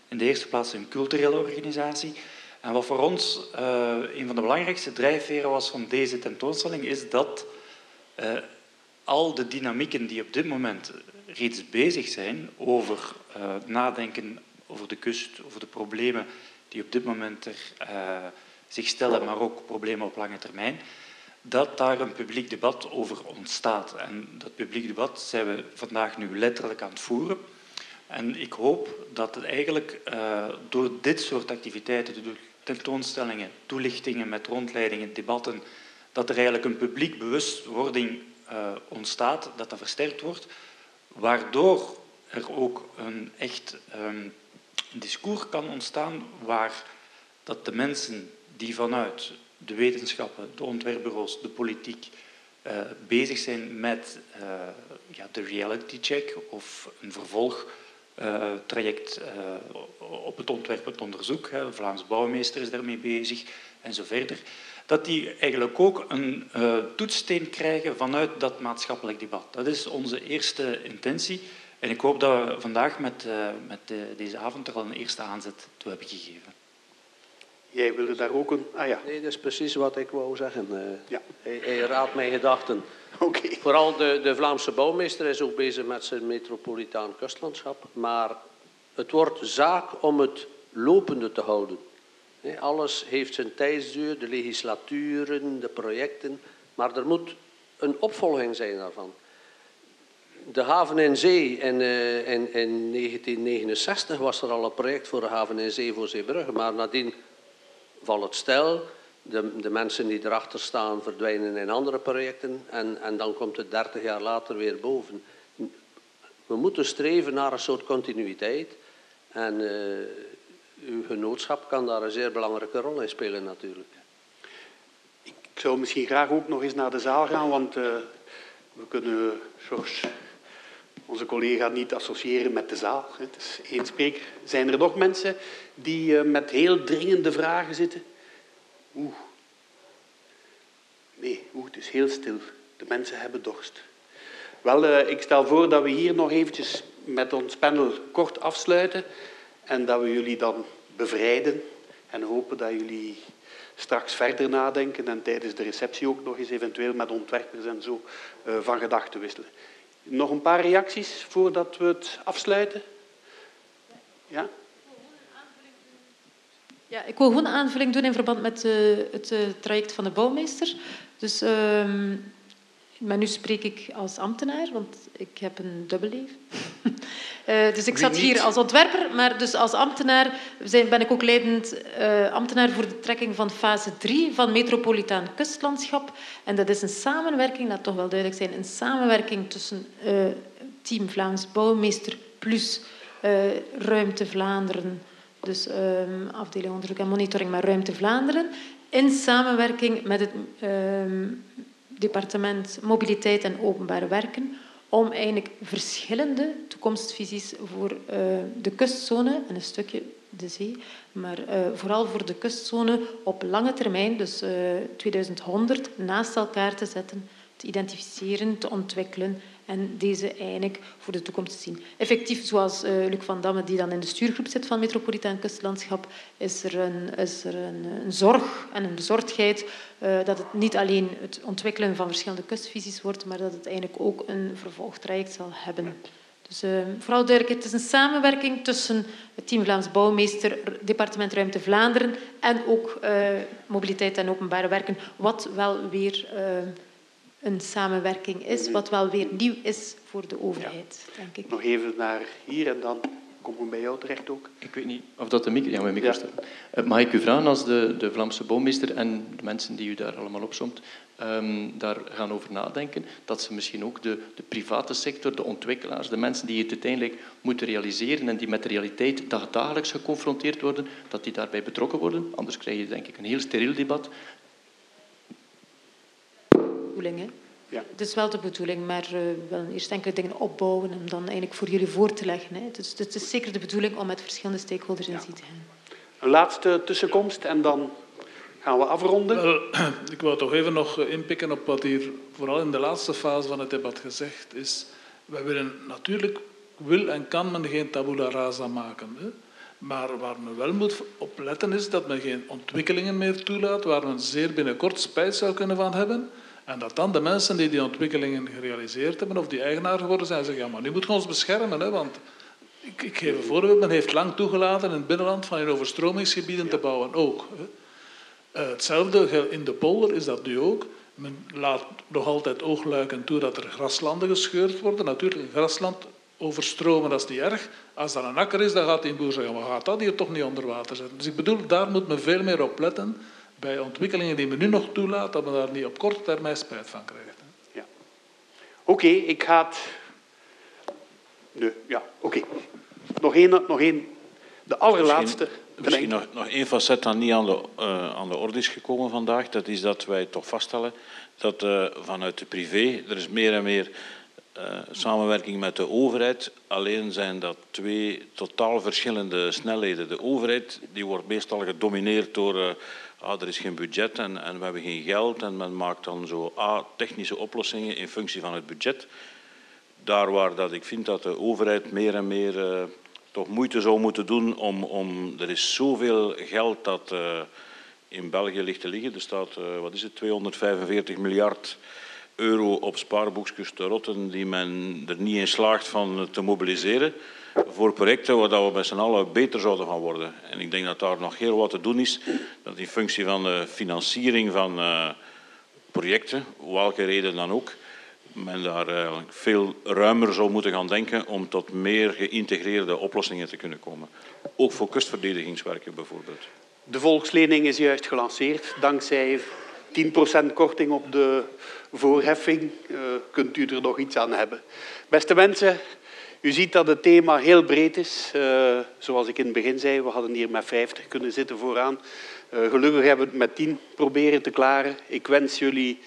Speaker 15: in de eerste plaats een culturele organisatie. En wat voor ons uh, een van de belangrijkste drijfveren was van deze tentoonstelling, is dat uh, al de dynamieken die op dit moment reeds bezig zijn over uh, nadenken over de kust, over de problemen die op dit moment er, zich stellen, maar ook problemen op lange termijn, dat daar een publiek debat over ontstaat. En dat publiek debat zijn we vandaag nu letterlijk aan het voeren. En ik hoop dat het eigenlijk uh, door dit soort activiteiten, door tentoonstellingen, toelichtingen met rondleidingen, debatten, dat er eigenlijk een publiek bewustwording uh, ontstaat, dat dat versterkt wordt, waardoor er ook een echt um, discours kan ontstaan waar dat de mensen die vanuit de wetenschappen, de ontwerpbureaus, de politiek uh, bezig zijn met uh, ja, de reality check of een vervolgtraject uh, op het ontwerpend onderzoek. Hè. Vlaams bouwmeester is daarmee bezig en zo verder. Dat die eigenlijk ook een toetssteen krijgen vanuit dat maatschappelijk debat. Dat is onze eerste intentie. En ik hoop dat we vandaag met, met deze avond er al een eerste aanzet toe hebben gegeven.
Speaker 2: Jij wilde daar ook een... Ah ja.
Speaker 9: Nee, dat is precies wat ik wou zeggen. Uh, ja. hij, hij, raadt mijn gedachten. Okay. Vooral de, de Vlaamse bouwmeester is ook bezig met zijn metropolitaan kustlandschap. Maar het wordt zaak om het lopende te houden. Alles heeft zijn tijdsduur, de legislaturen, de projecten. Maar er moet een opvolging zijn daarvan. De haven en zee in, uh, in, in 1969 was er al een project voor de haven en zee voor Zeebrugge. Maar nadien valt het stil. De, de, mensen die erachter staan verdwijnen in andere projecten en, en dan komt het dertig jaar later weer boven. We moeten streven naar een soort continuïteit en uh, uw genootschap kan daar een zeer belangrijke rol in spelen natuurlijk.
Speaker 2: Ik zou misschien graag ook nog eens naar de zaal gaan, want uh, we kunnen George, onze collega, niet associëren met de zaal. Het is één spreker. Zijn er nog mensen die uh, met heel dringende vragen zitten? Oeh. Nee, oeh, het is heel stil. De mensen hebben dorst. Wel, uh, ik stel voor dat we hier nog eventjes met ons panel kort afsluiten en dat we jullie dan bevrijden en hopen dat jullie straks verder nadenken en tijdens de receptie ook nog eens eventueel met ontwerpers en zo uh, van gedachten wisselen. Nog een paar reacties voordat we het afsluiten? Ja?
Speaker 5: Ja, ik wil gewoon een aanvulling doen in verband met uh, het uh, traject van de bouwmeester. Dus, uh, maar nu spreek ik als ambtenaar, want ik heb een dubbel leven. uh, dus ik zat hier als ontwerper, maar dus als ambtenaar zijn, ben ik ook leidend ambtenaar voor de trekking van fase 3 van Metropolitaan Kustlandschap. En dat is een samenwerking, laat toch wel duidelijk zijn, een samenwerking tussen Team Vlaams Bouwmeester plus Ruimte Vlaanderen dus um, afdeling onderzoek en monitoring met Ruimte Vlaanderen, in samenwerking met het um, departement Mobiliteit en Openbare Werken, om eigenlijk verschillende toekomstvisies voor uh, de kustzone en een stukje de zee, maar uh, vooral voor de kustzone op lange termijn, dus uh, eh, 2100, naast elkaar te zetten, te identificeren, te ontwikkelen en deze eigenlijk voor de toekomst te zien. Effectief, zoals uh, Luc van Damme, die dan in de stuurgroep zit van Metropolitaan Kustlandschap, is er een, is er een, een zorg en een bezorgdheid uh, dat het niet alleen het ontwikkelen van verschillende kustvisies wordt, maar dat het eigenlijk ook een vervolgtraject zal hebben. Dus uh, vooral duidelijk, het is een samenwerking tussen het team Vlaams Bouwmeester, Departement Ruimte Vlaanderen en ook mobiliteit en openbare werken, wat wel weer een samenwerking is, wat wel weer nieuw is voor de overheid, ja. denk ik.
Speaker 2: Nog even naar hier en dan komen we bij jou terecht ook.
Speaker 12: Ik weet niet of dat de micro... Ja, mijn micro ja. Uh, mag ik u vragen als de, de Vlaamse bouwmeester en de mensen die u daar allemaal opzomt, um, daar gaan over nadenken, dat ze misschien ook de, de private sector, de ontwikkelaars, de mensen die het uiteindelijk moeten realiseren en die met de realiteit dagelijks geconfronteerd worden, dat die daarbij betrokken worden. Anders krijg je denk ik een heel steriel debat
Speaker 5: bedoeling. Hè? Ja. Het is wel de bedoeling, maar uh, we willen eerst enkele dingen opbouwen en dan eigenlijk voor jullie voor te leggen. Hè. Dus het is zeker de bedoeling om met verschillende stakeholders in ja. zee te gaan.
Speaker 2: Een laatste tussenkomst en dan gaan we afronden.
Speaker 7: Wel, ik wil toch even nog inpikken op wat hier vooral in de laatste fase van het debat gezegd is. Wij willen natuurlijk, wil en kan men geen tabula rasa maken. Hè. Maar waar men wel moet op letten is dat men geen ontwikkelingen meer toelaat waar men zeer binnenkort spijt zou kunnen van hebben. En dat dan de mensen die die ontwikkelingen gerealiseerd hebben of die eigenaar geworden zijn, zeggen ja, maar nu moeten we ons beschermen. Hè, want ik, ik geef een voorbeeld, men heeft lang toegelaten in het binnenland van in overstromingsgebieden te bouwen ook. Uh, hetzelfde in de polder is dat nu ook. Men laat nog altijd oogluikend toe dat er graslanden gescheurd worden. Natuurlijk, grasland overstromen, dat is erg. Als dat een akker is, dan gaat die boer zeggen, maar gaat dat hier toch niet onder water zetten? Dus ik bedoel, daar moet men veel meer op letten bij ontwikkelingen die men nu nog toelaat, dat men daar niet op korte termijn spijt van krijgt.
Speaker 2: Ja. Oké, ik ga het... Nee, ja, oké. Nog één, nog één. De allerlaatste...
Speaker 4: Misschien, misschien nog, nog één facet dat niet aan de, uh, aan de orde is gekomen vandaag. Dat is dat wij toch vaststellen dat uh, vanuit de privé, er is meer en meer uh, samenwerking met de overheid. Alleen zijn dat twee totaal verschillende snelheden. De overheid die wordt meestal gedomineerd door uh, ah, er is geen budget en, en we hebben geen geld en men maakt dan zo ah, technische oplossingen in functie van het budget. Daar waar dat ik vind dat de overheid meer en meer uh, toch moeite zou moeten doen om, om er is zoveel geld dat in België ligt te liggen. Er staat, wat is het, 245 miljard euro op spaarboekjes te rotten die men er niet in slaagt van te mobiliseren voor projecten waar we met z'n allen beter zouden gaan worden. En ik denk dat daar nog heel wat te doen is. Dat in functie van de financiering van uh, projecten, welke reden dan ook, men daar uh, veel ruimer zou moeten gaan denken om tot meer geïntegreerde oplossingen te kunnen komen. Ook voor kustverdedigingswerken bijvoorbeeld.
Speaker 2: De volkslening is juist gelanceerd dankzij 10% korting op de voorheffing. Uh, kunt u er nog iets aan hebben. Beste mensen, u ziet dat het thema heel breed is. Uh, zoals ik in het begin zei, we hadden hier met 50 kunnen zitten vooraan. Uh, gelukkig hebben we het met 10 proberen te klaren. Ik wens jullie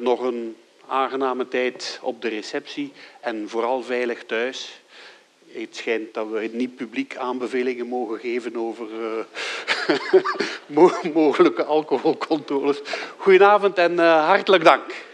Speaker 2: nog een aangename tijd op de receptie en vooral veilig thuis. Het schijnt dat we niet publiek aanbevelingen mogen geven over mogelijke alcoholcontroles. Goedenavond en hartelijk dank.